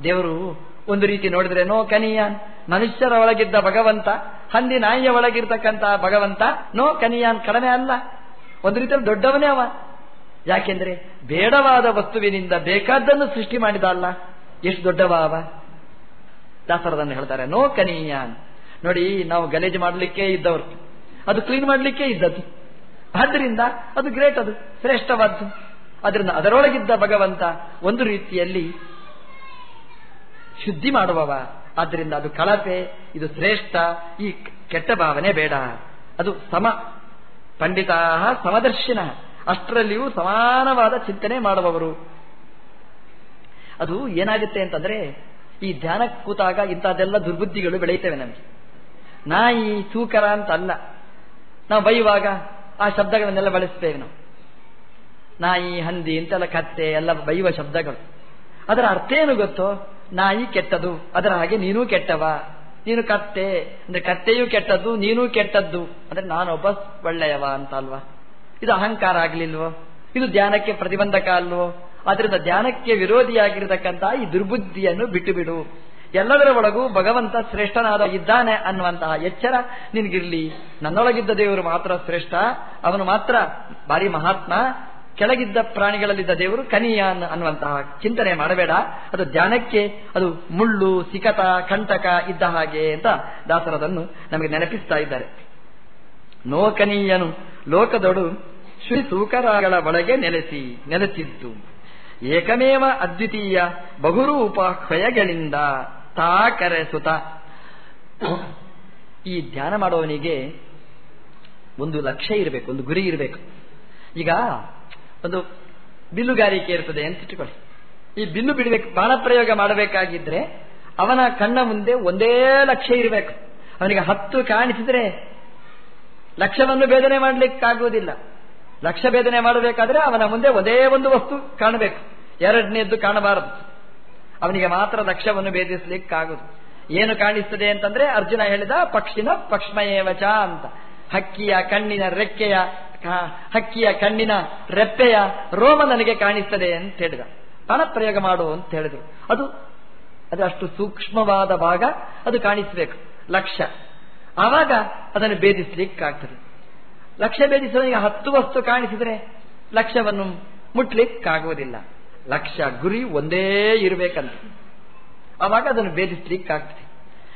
ದೇವರು ಒಂದು ರೀತಿ ನೋಡಿದ್ರೆ, ನೋ ಕನಿಯಾನ್ ಮನುಷ್ಯರ ಒಳಗಿದ್ದ ಭಗವಂತ, ಹಂದಿ ನಾಯಿಯ ಒಳಗಿರ್ತಕ್ಕಂತಹ ಭಗವಂತ, ನೋ ಕನಿಯಾನ್ ಕಡಿಮೆ ಅಲ್ಲ. ಒಂದು ರೀತಿಯಲ್ಲಿ ದೊಡ್ಡವನೇ ಅವ. ಯಾಕೆಂದ್ರೆ ಬೇಡವಾದ ವಸ್ತುವಿನಿಂದ ಬೇಕಾದ್ದನ್ನು ಸೃಷ್ಟಿ ಮಾಡಿದ ಅಲ್ಲ. ಎಷ್ಟು ದೊಡ್ಡವ ಅವ? ದಾಸರದನ್ನು ಹೇಳ್ತಾರೆ, ನೋ ಕನಿಯಾನ್ ನೋಡಿ, ನಾವು ಗಲೇಜು ಮಾಡಲಿಕ್ಕೆ ಇದ್ದವರು. ಅದು ಕ್ಲೀನ್ ಮಾಡಲಿಕ್ಕೆ ಇದ್ದದ್ದು. ಆದ್ದರಿಂದ ಅದು ಗ್ರೇಟ್ ಅದು, ಶ್ರೇಷ್ಠವಾದ್ದು. ಅದರಿಂದ ಅದರೊಳಗಿದ್ದ ಭಗವಂತ ಒಂದು ರೀತಿಯಲ್ಲಿ ಶುದ್ಧಿ ಮಾಡುವವ. ಆದ್ದರಿಂದ ಅದು ಕಳಪೆ, ಇದು ಶ್ರೇಷ್ಠ, ಈ ಕೆಟ್ಟ ಭಾವನೆ ಬೇಡ. ಅದು ಸಮ ಪಂಡಿತಾ ಸಮದರ್ಶಿನ. ಅಷ್ಟರಲ್ಲಿಯೂ ಸಮಾನವಾದ ಚಿಂತನೆ ಮಾಡುವವರು. ಅದು ಏನಾಗುತ್ತೆ ಅಂತಂದ್ರೆ, ಈ ಧ್ಯಾನ ಕೂತಾಗ ಇಂಥದ್ದೆಲ್ಲ ದುರ್ಬುದ್ಧಿಗಳು ಬೆಳೆಯುತ್ತವೆ ನಮಗೆ. ನಾಯಿ ತೂಕರ ಅಂತ ಅಲ್ಲ ನಾವು ಬೈಯುವಾಗ ಆ ಶಬ್ದಗಳನ್ನೆಲ್ಲ ಬಳಸ್ತೇವೆ ನಾವು. ನಾಯಿ, ಹಂದಿ, ಇಂತೆಲ್ಲ ಕತ್ತೆ ಎಲ್ಲ ಬೈಯುವ ಶಬ್ದಗಳು. ಅದರ ಅರ್ಥ ಏನು ಗೊತ್ತೋ? ನಾಯಿ ಕೆಟ್ಟದು ಅದರ ಹಾಗೆ ನೀನು ಕೆಟ್ಟವ. ನೀನು ಕತ್ತೆ, ಅಂದ್ರೆ ಕತ್ತೆಯೂ ಕೆಟ್ಟದ್ದು, ನೀನು ಕೆಟ್ಟದ್ದು. ಅಂದ್ರೆ ನಾನೊಬ್ಬ ಒಳ್ಳೆಯವ ಅಂತ ಅಲ್ವಾ ಇದು ಅಹಂಕಾರ ಆಗ್ಲಿಲ್ವೋ? ಇದು ಧ್ಯಾನಕ್ಕೆ ಪ್ರತಿಬಂಧಕ ಅಲ್ವೋ? ಅದರಿಂದ ಧ್ಯಾನಕ್ಕೆ ವಿರೋಧಿಯಾಗಿರತಕ್ಕಂತಹ ಈ ದುರ್ಬುದ್ಧಿಯನ್ನು ಬಿಟ್ಟು ಬಿಡು. ಎಲ್ಲದರ ಒಳಗೂ ಭಗವಂತ ಶ್ರೇಷ್ಠನಾದ ಇದ್ದಾನೆ ಅನ್ನುವಂತಹ ಎಚ್ಚರ ನಿನಗಿರ್ಲಿ. ನನ್ನೊಳಗಿದ್ದ ದೇವರು ಮಾತ್ರ ಶ್ರೇಷ್ಠ, ಅವನು ಮಾತ್ರ ಭಾರಿ ಮಹಾತ್ಮ, ಕೆಳಗಿದ್ದ ಪ್ರಾಣಿಗಳಲ್ಲಿದ್ದ ದೇವರು ಕನಿಯ ಅನ್ನುವಂತಹ ಚಿಂತನೆ ಮಾಡಬೇಡ. ಅದು ಧ್ಯಾನಕ್ಕೆ, ಅದು ಮುಳ್ಳು, ಸಿಕತ, ಕಂಟಕ ಇದ್ದ ಹಾಗೆ ಅಂತ ದಾಸರದನ್ನು ನಮಗೆ ನೆನಪಿಸ್ತಾ ಇದ್ದಾರೆ. ನೋಕನೀಯನು ಲೋಕದೊಡು ಶ್ರೀ ಸೂಕರಗಳ ಒಳಗೆ ನೆಲೆಸಿ, ನೆಲೆಸಿದ್ದು. ಏಕಮೇವ ಅದ್ವಿತೀಯ ಬಹುರೂಪ ಕ್ಷಯಗಳಿಂದ ತಾ ಕರೆಸುತ ಈ ಧ್ಯಾನ ಮಾಡುವವನಿಗೆ ಒಂದು ಲಕ್ಷ್ಯ ಇರಬೇಕು, ಒಂದು ಗುರಿ ಇರಬೇಕು. ಈಗ ಒಂದು ಬಿಲ್ಲುಗಾರಿಕೆ ಇರ್ತದೆ ಅಂತ ಇಟ್ಟುಕೊಳ್ಳಿ. ಈ ಬಿಲ್ಲು ಬಿಡಬೇಕು ಬಾಣಪ್ರಯೋಗ ಮಾಡಬೇಕಾಗಿದ್ರೆ ಅವನ ಕಣ್ಣ ಮುಂದೆ ಒಂದೇ ಲಕ್ಷ್ಯ ಇರಬೇಕು. ಅವನಿಗೆ ಹತ್ತು ಕಾಣಿಸಿದ್ರೆ ಲಕ್ಷ್ಯವನ್ನು ಭೇದನೆ ಮಾಡಲಿಕ್ಕಾಗುವುದಿಲ್ಲ. ಲಕ್ಷ್ಯ ಭೇದನೆ ಮಾಡಬೇಕಾದ್ರೆ ಅವನ ಮುಂದೆ ಒಂದೇ ಒಂದು ವಸ್ತು ಕಾಣಬೇಕು. ಎರಡನೇದ್ದು ಕಾಣಬಾರದು. ಅವನಿಗೆ ಮಾತ್ರ ದಕ್ಷವನ್ನು ಭೇದಿಸಲಿಕ್ಕಾಗುದು. ಏನು ಕಾಣಿಸ್ತದೆ ಅಂತಂದ್ರೆ ಅರ್ಜುನ ಹೇಳಿದ ಪಕ್ಷಿನ ಪಕ್ಷ್ಮಯೇವಚ ಅಂತ. ಹಕ್ಕಿಯ ಕಣ್ಣಿನ ರೆಕ್ಕೆಯ ಹಕ್ಕಿಯ ಕಣ್ಣಿನ ರೆಪ್ಪೆಯ ರೋಮ ನನಗೆ ಕಾಣಿಸ್ತದೆ ಅಂತ ಹೇಳಿದ. ಪ್ರಯೋಗ ಮಾಡು ಅಂತ ಹೇಳಿದ್ರು. ಅದು ಅದು ಅಷ್ಟು ಸೂಕ್ಷ್ಮವಾದ ಭಾಗ, ಅದು ಕಾಣಿಸಬೇಕು. ಲಕ್ಷ್ಯ ಆವಾಗ ಅದನ್ನು ಭೇದಿಸ್ಲಿಕ್ಕಾಗ್ತದೆ. ಲಕ್ಷ್ಯ ಭೇದಿಸುವ ಹತ್ತು ವಸ್ತು ಕಾಣಿಸಿದ್ರೆ ಲಕ್ಷ್ಯವನ್ನು ಮುಟ್ಲಿಕ್ಕಾಗುವುದಿಲ್ಲ. ಲಕ್ಷ್ಯ ಗುರಿ ಒಂದೇ ಇರಬೇಕಂತ. ಅವಾಗ ಅದನ್ನು ಭೇದಿಸ್ಲಿಕ್ಕಾಗ್ತದೆ.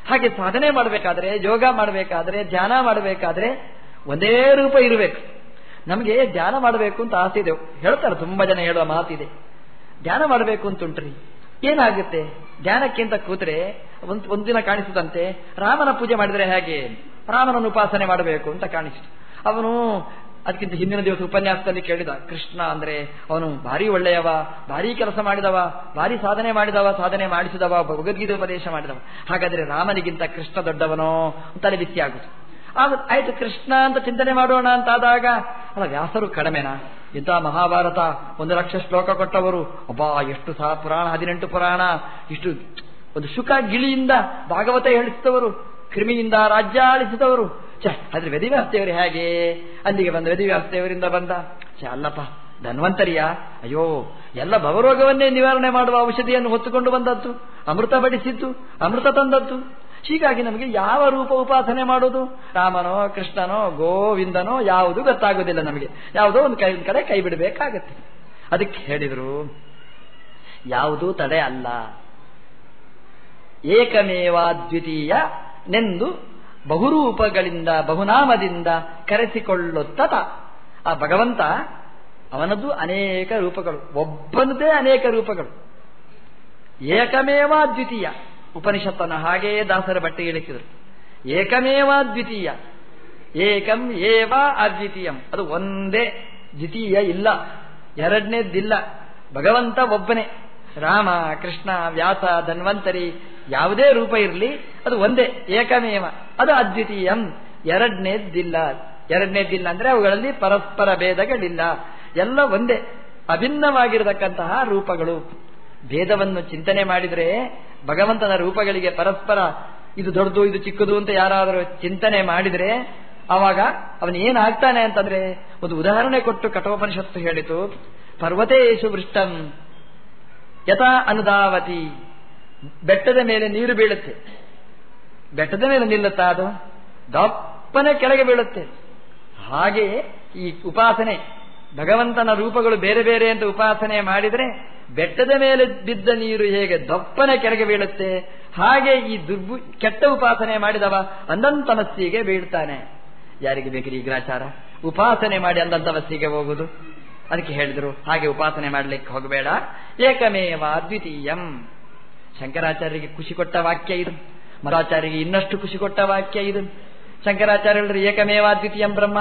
ಹಾಗೆ ಸಾಧನೆ ಮಾಡಬೇಕಾದ್ರೆ, ಯೋಗ ಮಾಡಬೇಕಾದ್ರೆ, ಧ್ಯಾನ ಮಾಡಬೇಕಾದ್ರೆ ಒಂದೇ ರೂಪ ಇರಬೇಕು. ನಮಗೆ ಧ್ಯಾನ ಮಾಡಬೇಕು ಅಂತ ಆಸೆ ಇದೆ. ಹೇಳ್ತಾರೆ ತುಂಬಾ ಜನ ಹೇಳುವ ಮಾತಿದೆ. ಧ್ಯಾನ ಮಾಡಬೇಕು ಅಂತ ಉಂಟ್ರಿ ಏನಾಗುತ್ತೆ ಧ್ಯಾನಕ್ಕಿಂತ ಕೂತ್ರೆ ಒಂದು ಒಂದಿನ ಕಾಣಿಸುತ್ತಂತೆ. ರಾಮನ ಪೂಜೆ ಮಾಡಿದರೆ ಹೇಗೆ? ರಾಮನನ್ನು ಉಪಾಸನೆ ಮಾಡಬೇಕು ಅಂತ ಕಾಣಿಸ್ತು. ಅವನು ಅದಕ್ಕಿಂತ ಹಿಂದಿನ ದಿವಸ ಉಪನ್ಯಾಸದಲ್ಲಿ ಕೇಳಿದ, ಕೃಷ್ಣ ಅಂದ್ರೆ ಅವನು ಭಾರಿ ಒಳ್ಳೆಯವ, ಭಾರಿ ಕೆಲಸ ಮಾಡಿದವ, ಭಾರಿ ಸಾಧನೆ ಮಾಡಿದವ, ಸಾಧನೆ ಮಾಡಿಸಿದವ, ಭಗವದ್ಗೀತೆ ಉಪದೇಶ ಮಾಡಿದವ. ಹಾಗಾದ್ರೆ ರಾಮನಿಗಿಂತ ಕೃಷ್ಣ ದೊಡ್ಡವನೋ ತಲೆ ಬಿಸಿ ಆಗುದು ಆಯ್ತು ಕೃಷ್ಣ ಅಂತ ಚಿಂತನೆ ಮಾಡೋಣ ಅಂತಾದಾಗ, ಅಲ್ಲ ವ್ಯಾಸರು ಕಡಿಮೆನಾ? ಇಂಥ ಮಹಾಭಾರತ, ಒಂದು ಲಕ್ಷ ಶ್ಲೋಕ ಕೊಟ್ಟವರು, ಅಬ್ಬಾ, ಎಷ್ಟು ಸಹ ಪುರಾಣ, ಹದಿನೆಂಟು ಪುರಾಣ, ಇಷ್ಟು ಒಂದು ಶುಕ ಗಿಳಿಯಿಂದ ಭಾಗವತ ಹೇಳಿಸಿದವರು, ಕ್ರಿಮಿಯಿಂದ ರಾಜ್ಯ ಆಳಿಸಿದವರು ಛ ಆದ್ರೆ ವೇದಿವ್ಯಾಸ್ತೆಯವರು ಹೇಗೆ? ಅಲ್ಲಿಗೆ ಬಂದ ವೇದಿವ್ಯಾಸ್ತೆಯವರಿಂದ ಬಂದ? ಛೆ, ಅಲ್ಲಪ್ಪ, ಧನ್ವಂತರಿಯ? ಅಯ್ಯೋ, ಎಲ್ಲ ಭವರೋಗವನ್ನೇ ನಿವಾರಣೆ ಮಾಡುವ ಔಷಧಿಯನ್ನು ಹೊತ್ತುಕೊಂಡು ಬಂದದ್ದು. ಅಮೃತ ಬಡಿಸಿದ್ದು, ಅಮೃತ ತಂದದ್ದು. ಹೀಗಾಗಿ ನಮಗೆ ಯಾವ ರೂಪ ಉಪಾಸನೆ ಮಾಡೋದು? ರಾಮನೋ, ಕೃಷ್ಣನೋ, ಗೋವಿಂದನೋ, ಯಾವುದು ಗೊತ್ತಾಗೋದಿಲ್ಲ ನಮಗೆ. ಯಾವುದೋ ಒಂದು ಕೈ ಕಡೆ ಕೈ ಬಿಡಬೇಕಾಗತ್ತೆ. ಅದಕ್ಕೆ ಹೇಳಿದರು, ಯಾವುದೂ ತಡೆ ಅಲ್ಲ. ಏಕಮೇವಾದ್ವಿತೀಯ ನೆಂದು ಬಹುರೂಪಗಳಿಂದ, ಬಹುನಾಮದಿಂದ ಕರೆಸಿಕೊಳ್ಳುತ್ತ ಆ ಭಗವಂತ ಅವನದ್ದು ಅನೇಕ ರೂಪಗಳು ಒಬ್ಬನದೇ ಅನೇಕ ರೂಪಗಳು. ಏಕಮೇವ ದ್ವಿತೀಯ ಉಪನಿಷತ್ತನ ಹಾಗೆಯೇ ದಾಸರ ಬಟ್ಟೆ ಇಳಿಸಿದರು. ಏಕಮೇವ ದ್ವಿತೀಯ. ಏಕಂ ಏವ ಅದ್ವಿತೀಯಂ. ಅದು ಒಂದೇ ದ್ವಿತೀಯ ಇಲ್ಲ ಎರಡನೇದ್ದಿಲ್ಲ ಭಗವಂತ ಒಬ್ಬನೇ. ರಾಮ, ಕೃಷ್ಣ, ವ್ಯಾಸ, ಧನ್ವಂತರಿ ಯಾವುದೇ ರೂಪ ಇರಲಿ, ಅದು ಒಂದೇ, ಏಕಮೇವ. ಅದು ಅದ್ವಿತೀಯಂ. ಎರಡನೇದ್ದಿಲ್ಲ. ಎರಡನೇದ್ದಿಲ್ಲ ಅಂದ್ರೆ ಅವುಗಳಲ್ಲಿ ಪರಸ್ಪರ ಭೇದಗಳಿಲ್ಲ. ಎಲ್ಲ ಒಂದೇ, ಅಭಿನ್ನವಾಗಿರತಕ್ಕಂತಹ ರೂಪಗಳು. ಭೇದವನ್ನು ಚಿಂತನೆ ಮಾಡಿದರೆ ಭಗವಂತನ ರೂಪಗಳಿಗೆ ಪರಸ್ಪರ ಇದು ದೊಡ್ಡದು, ಇದು ಚಿಕ್ಕದು ಅಂತ ಯಾರಾದರೂ ಚಿಂತನೆ ಮಾಡಿದರೆ, ಆವಾಗ ಅವನು ಏನಾಗ್ತಾನೆ ಅಂತಂದ್ರೆ, ಒಂದು ಉದಾಹರಣೆ ಕೊಟ್ಟು ಕಠೋಪನಿಷತ್ತು ಹೇಳಿತು, ಪರ್ವತೇಶು ವೃಷ್ಟಂ ಯಥಾ ಅನುದಾವತಿ ಬೆಟ್ಟದ ಮೇಲೆ ನೀರು ಬೀಳುತ್ತೆ. ಬೆಟ್ಟದ ಮೇಲೆ ನಿಲ್ಲುತ್ತಾ ಅದು ದಪ್ಪನೆ ಕೆಳಗೆ ಬೀಳುತ್ತೆ. ಹಾಗೆ ಈ ಉಪಾಸನೆ, ಭಗವಂತನ ರೂಪಗಳು ಬೇರೆ ಬೇರೆ ಅಂತ ಉಪಾಸನೆ ಮಾಡಿದರೆ ಬೆಟ್ಟದ ಮೇಲೆ ಬಿದ್ದ ನೀರು ಹೇಗೆ ದಪ್ಪನೆ ಕೆಳಗೆ ಬೀಳುತ್ತೆ, ಹಾಗೆ ಈ ದುರ್ಬು, ಕೆಟ್ಟ ಉಪಾಸನೆ ಮಾಡಿದವ ಅಂದಂತಮಸ್ಸಿಗೆ ಬೀಳ್ತಾನೆ. ಯಾರಿಗೆ ಬೇಕ್ರಿ ಗ್ರಾಚಾರ? ಉಪಾಸನೆ ಮಾಡಿ ಅಂದಂತಮಸ್ಸಿಗೆ ಹೋಗುದು. ಅದಕ್ಕೆ ಹೇಳಿದ್ರು, ಹಾಗೆ ಉಪಾಸನೆ ಮಾಡಲಿಕ್ಕೆ ಹೋಗಬೇಡ. ಏಕಮೇವ ಅದ್ವಿತೀಯಂ ಶಂಕರಾಚಾರ್ಯರಿಗೆ ಖುಷಿ ಕೊಟ್ಟ ವಾಕ್ಯ ಇದು. ಮಧ್ವಾಚಾರ್ಯರಿಗೆ ಇನ್ನಷ್ಟು ಖುಷಿ ಕೊಟ್ಟ ವಾಕ್ಯ ಇದು. ಶಂಕರಾಚಾರ್ಯ ಹೇಳಿದ್ರು ಏಕಮೇವ ಅದ್ವಿತೀಯಂ ಬ್ರಹ್ಮ.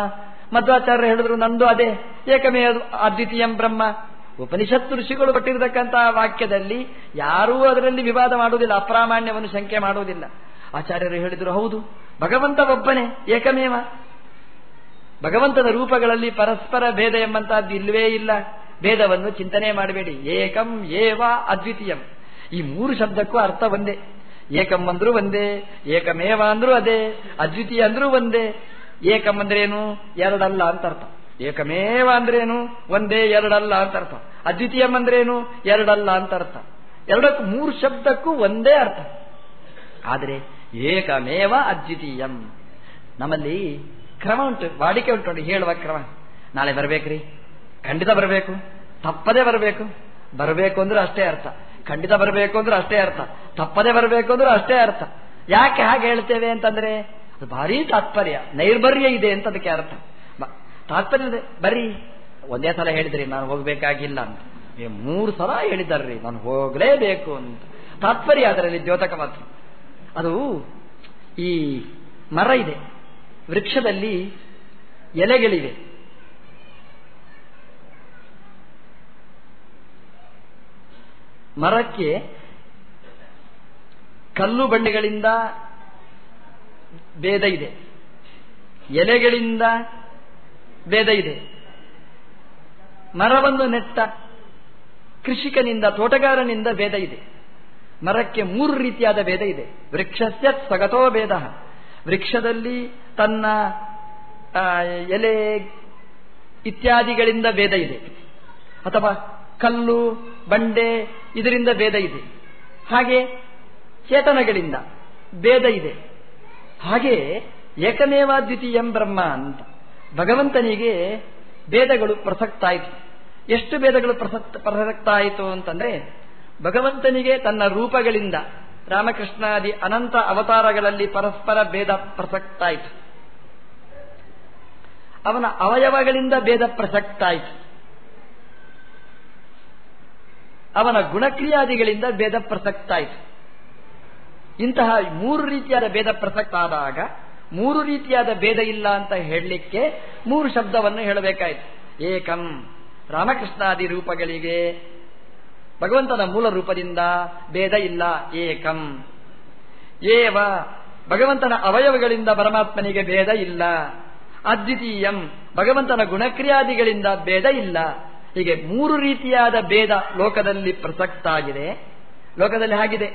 ಮಧ್ವಾಚಾರ್ಯ ಹೇಳಿದ್ರು ನಂದು ಅದೇ. ಏಕಮೇವ ಅದ್ವಿತೀಯಂ ಬ್ರಹ್ಮ. ಉಪನಿಷತ್ತು ಋಷಿಗಳು ಕೊಟ್ಟಿರತಕ್ಕಂತಹ ವಾಕ್ಯದಲ್ಲಿ ಯಾರೂ ಅದರಲ್ಲಿ ವಿವಾದ ಮಾಡುವುದಿಲ್ಲ, ಅಪ್ರಾಮಾಣ್ಯವನ್ನು ಶಂಕೆ ಮಾಡುವುದಿಲ್ಲ. ಆಚಾರ್ಯರು ಹೇಳಿದರು, ಹೌದು, ಭಗವಂತ ಒಬ್ಬನೇ, ಏಕಮೇವ. ಭಗವಂತನ ರೂಪಗಳಲ್ಲಿ ಪರಸ್ಪರ ಭೇದ ಎಂಬಂತಹದ್ದು ಇಲ್ಲವೇ ಇಲ್ಲ. ಭೇದವನ್ನು ಚಿಂತನೆ ಮಾಡಬೇಡಿ. ಏಕಂ ಏವ ಅದ್ವಿತೀಯಂ. ಈ ಮೂರು ಶಬ್ದಕ್ಕೂ ಅರ್ಥ ಒಂದೇ. ಏಕಂ ಅಂದ್ರೂ ಒಂದೇ, ಏಕಮೇವ ಅಂದ್ರೂ ಅದೇ, ಅದ್ವಿತೀಯ ಅಂದ್ರೂ ಒಂದೇ. ಏಕಂ ಅಂದ್ರೇನು? ಎರಡಲ್ಲ ಅಂತ ಅರ್ಥ. ಏಕಮೇವ ಅಂದ್ರೇನು? ಒಂದೇ, ಎರಡಲ್ಲ ಅಂತ ಅರ್ಥ. ಅದ್ವಿತೀಯಂ ಅಂದ್ರೇನು? ಎರಡಲ್ಲ ಅಂತ ಅರ್ಥ. ಎರಡಕ್ಕೂ ಮೂರು ಶಬ್ದಕ್ಕೂ ಒಂದೇ ಅರ್ಥ. ಆದರೆ ಏಕಮೇವ ಅದ್ವಿತೀಯಂ? ನಮ್ಮಲ್ಲಿ ಕ್ರಮ ಉಂಟು, ವಾಡಿಕೆ ಉಂಟು ನೋಡಿ, ಹೇಳುವ ಕ್ರಮ. ನಾಳೆ ಬರಬೇಕ್ರಿ? ಖಂಡಿತ ಬರಬೇಕು. ತಪ್ಪದೇ ಬರಬೇಕು. ಬರಬೇಕು ಅಂದ್ರೆ ಅಷ್ಟೇ ಅರ್ಥ. ಖಂಡಿತ ಬರಬೇಕು ಅಂದ್ರೆ ಅಷ್ಟೇ ಅರ್ಥ. ತಪ್ಪದೇ ಬರಬೇಕು ಅಂದ್ರೆ ಅಷ್ಟೇ ಅರ್ಥ. ಯಾಕೆ ಹಾಗೆ ಹೇಳ್ತೇವೆ ಅಂತಂದ್ರೆ, ಅದು ಭಾರಿ ತಾತ್ಪರ್ಯ, ನೈರ್ಬರ್ಯ ಇದೆ ಅಂತ ಅದಕ್ಕೆ ಅರ್ಥ. ತಾತ್ಪರ್ಯ ಬರೀ, ಒಂದೇ ಸಲ ಹೇಳಿದ್ರಿ, ನಾನು ಹೋಗ್ಬೇಕಾಗಿಲ್ಲ ಅಂತ. ಮೂರು ಸಲ ಹೇಳಿದ್ದಾರ್ರಿ, ನಾನು ಹೋಗಲೇಬೇಕು ಅಂತ. ತಾತ್ಪರ್ಯ ಅದರಲ್ಲಿ ದ್ಯೋತಕ ಮಾತ್ರ. ಅದು, ಈ ಮರ ಇದೆ. ವೃಕ್ಷದಲ್ಲಿ ಎಲೆಗಳಿವೆ. ಮರಕ್ಕೆ ಕಲ್ಲು ಬಂಡೆಗಳಿಂದ ಭೇದ ಇದೆ. ಎಲೆಗಳಿಂದ ಭೇದ ಇದೆ. ಮರವನ್ನು ನೆಟ್ಟ ಕೃಷಿಕನಿಂದ, ತೋಟಗಾರನಿಂದ ಭೇದ ಇದೆ. ಮರಕ್ಕೆ ಮೂರು ರೀತಿಯಾದ ಭೇದ ಇದೆ. ವೃಕ್ಷಸ್ಯ ಸ್ವಗತೋ ಭೇದ. ವೃಕ್ಷದಲ್ಲಿ ತನ್ನ ಎಲೆ ಇತ್ಯಾದಿಗಳಿಂದ ಭೇದ ಇದೆ. ಅಥವಾ ಕಲ್ಲು, ಬಂಡೆ, ಇದರಿಂದ ಭೇದ ಇದೆ. ಹಾಗೆ ಚೇತನಗಳಿಂದ ಭೇದ ಇದೆ. ಹಾಗೆ ಏಕಮೇವಾದ್ವಿತೀಯಂ ಬ್ರಹ್ಮ ಅಂತ ಭಗವಂತನಿಗೆ ಭೇದಗಳು ಪ್ರಸಕ್ತ ಆಯಿತು ಎಷ್ಟು ಭೇದಗಳು ಪ್ರಸಕ್ತ ಪ್ರಸಕ್ತ ಆಯಿತು ಅಂತಂದ್ರೆ ಭಗವಂತನಿಗೆ ತನ್ನ ರೂಪಗಳಿಂದ ರಾಮಕೃಷ್ಣಾದಿ ಅನಂತ ಅವತಾರಗಳಲ್ಲಿ ಪರಸ್ಪರ ಭೇದ ಪ್ರಸಕ್ತ ಆಯಿತು ಅವನ ಅವಯವಗಳಿಂದ ಭೇದ ಪ್ರಸಕ್ತ ಆಯಿತು ಅವನ ಗುಣಕ್ರಿಯಾದಿಗಳಿಂದ ಭೇದ ಪ್ರಸಕ್ತ ಆಯಿತು ಇಂತಹ ಮೂರು ರೀತಿಯಾದ ಭೇದ ಪ್ರಸಕ್ತ ಆದಾಗ, ಮೂರು ರೀತಿಯಾದ ಭೇದ ಇಲ್ಲ ಅಂತ ಹೇಳಲಿಕ್ಕೆ ಮೂರು ಶಬ್ದವನ್ನು ಹೇಳಬೇಕಾಯಿತು. ಏಕಂ ರಾಮಕೃಷ್ಣಾದಿ ರೂಪಗಳಿಗೆ ಭಗವಂತನ ಮೂಲ ರೂಪದಿಂದ ಭೇದ ಇಲ್ಲ, ಏಕಂ. ಏವ ಭಗವಂತನ ಅವಯವಗಳಿಂದ ಪರಮಾತ್ಮನಿಗೆ ಭೇದ ಇಲ್ಲ. ಅದ್ವಿತೀಯಂ ಭಗವಂತನ ಗುಣಕ್ರಿಯಾದಿಗಳಿಂದ ಭೇದ ಇಲ್ಲ. ಹೀಗೆ ಮೂರು ರೀತಿಯಾದ ಭೇದ ಲೋಕದಲ್ಲಿ ಪ್ರಸಕ್ತ ಆಗಿದೆ ಲೋಕದಲ್ಲಿ ಹಾಗಿದೆ?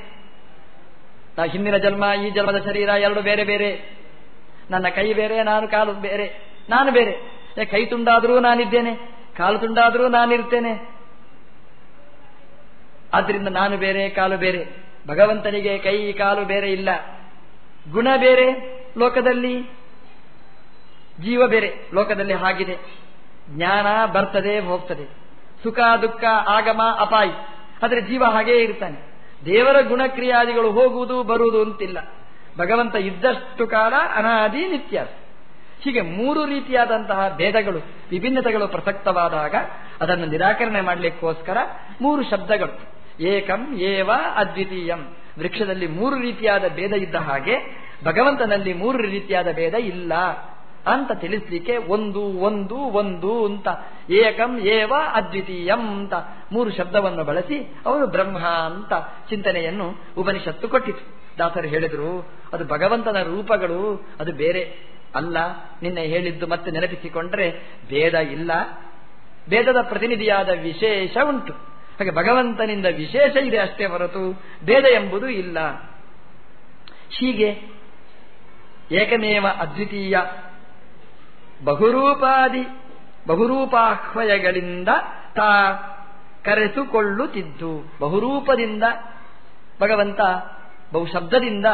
ನಾ ಹಿಂದಿನ ಜನ್ಮ, ಈ ಜನ್ಮದ ಶರೀರ ಎರಡು ಬೇರೆ ಬೇರೆ. ನನ್ನ ಕೈ ಬೇರೆ, ನಾನು ಕಾಲು ಬೇರೆ, ನಾನು ಬೇರೆ. ಕೈ ತುಂಡಾದರೂ ನಾನಿದ್ದೇನೆ, ಕಾಲು ತುಂಡಾದರೂ ನಾನಿರ್ತೇನೆ. ಆದ್ರಿಂದ ನಾನು ಬೇರೆ, ಕಾಲು ಬೇರೆ. ಭಗವಂತನಿಗೆ ಕೈ, ಕಾಲು ಬೇರೆ ಇಲ್ಲ. ಗುಣ ಬೇರೆ ಲೋಕದಲ್ಲಿ, ಜೀವ ಬೇರೆ ಲೋಕದಲ್ಲಿ ಹಾಗಿದೆ. ಜ್ಞಾನ ಬರ್ತದೆ, ಹೋಗ್ತದೆ. ಸುಖ, ದುಃಖ, ಆಗಮ, ಅಪಾಯ. ಆದರೆ ಜೀವ ಹಾಗೇ ಇರ್ತಾನೆ. ದೇವರ ಗುಣಕ್ರಿಯಾದಿಗಳು ಹೋಗುವುದು, ಬರುವುದು ಅಂತಿಲ್ಲ. ಭಗವಂತ ಇದ್ದಷ್ಟು ಕಾಲ ಅನಾದಿ ನಿತ್ಯ. ಹೀಗೆ ಮೂರು ರೀತಿಯಾದಂತಹ ಭೇದಗಳು, ವಿಭಿನ್ನತೆಗಳು ಪ್ರಸಕ್ತವಾದಾಗ ಅದನ್ನು ನಿರಾಕರಣೆ ಮಾಡಲಿಕ್ಕೋಸ್ಕರ ಮೂರು ಶಬ್ದಗಳು. ಏಕಂ, ಏವ, ಅದ್ವಿತೀಯಂ. ವೃಕ್ಷದಲ್ಲಿ ಮೂರು ರೀತಿಯಾದ ಭೇದ ಇದ್ದ ಹಾಗೆ ಭಗವಂತನಲ್ಲಿ ಮೂರು ರೀತಿಯಾದ ಭೇದ ಇಲ್ಲ. ಅಂತ ತಿಳಿಸ್ಲಿಕ್ಕೆ ಒಂದು ಒಂದು ಒಂದು ಅಂತ. ಏಕಂ ಏವ ಅದ್ವಿತೀಯಂ ಅಂತ. ಮೂರು ಶಬ್ದವನ್ನು ಬಳಸಿ ಅವರು ಬ್ರಹ್ಮ ಅಂತ ಚಿಂತನೆಯನ್ನು ಉಪನಿಷತ್ತು ಕೊಟ್ಟಿತು. ದಾಸರು ಹೇಳಿದರು, ಅದು ಭಗವಂತನ ರೂಪಗಳು, ಅದು ಬೇರೆ ಅಲ್ಲ. ನಿನ್ನೆ ಹೇಳಿದ್ದು ಮತ್ತೆ ನೆನಪಿಸಿಕೊಂಡ್ರೆ ಭೇದ ಇಲ್ಲ. ಭೇದದ ಪ್ರತಿನಿಧಿಯಾದ ವಿಶೇಷ ಉಂಟು. ಹಾಗೆ ಭಗವಂತನಿಂದ ವಿಶೇಷ ಇದೆ ಅಷ್ಟೇ ಹೊರತು ಭೇದ ಎಂಬುದು ಇಲ್ಲ. ಹೀಗೆ ಏಕಮೇವ ಅದ್ವಿತೀಯ ಬಹುರೂಪಾದಿ ಬಹುರೂಪಾಹ್ವಯಗಳಿಂದ ತಾ ಕರೆಸಿಕೊಳ್ಳುತ್ತಿದ್ದು. ಬಹುರೂಪದಿಂದ, ಭಗವಂತ ಬಹುಶಬ್ದದಿಂದ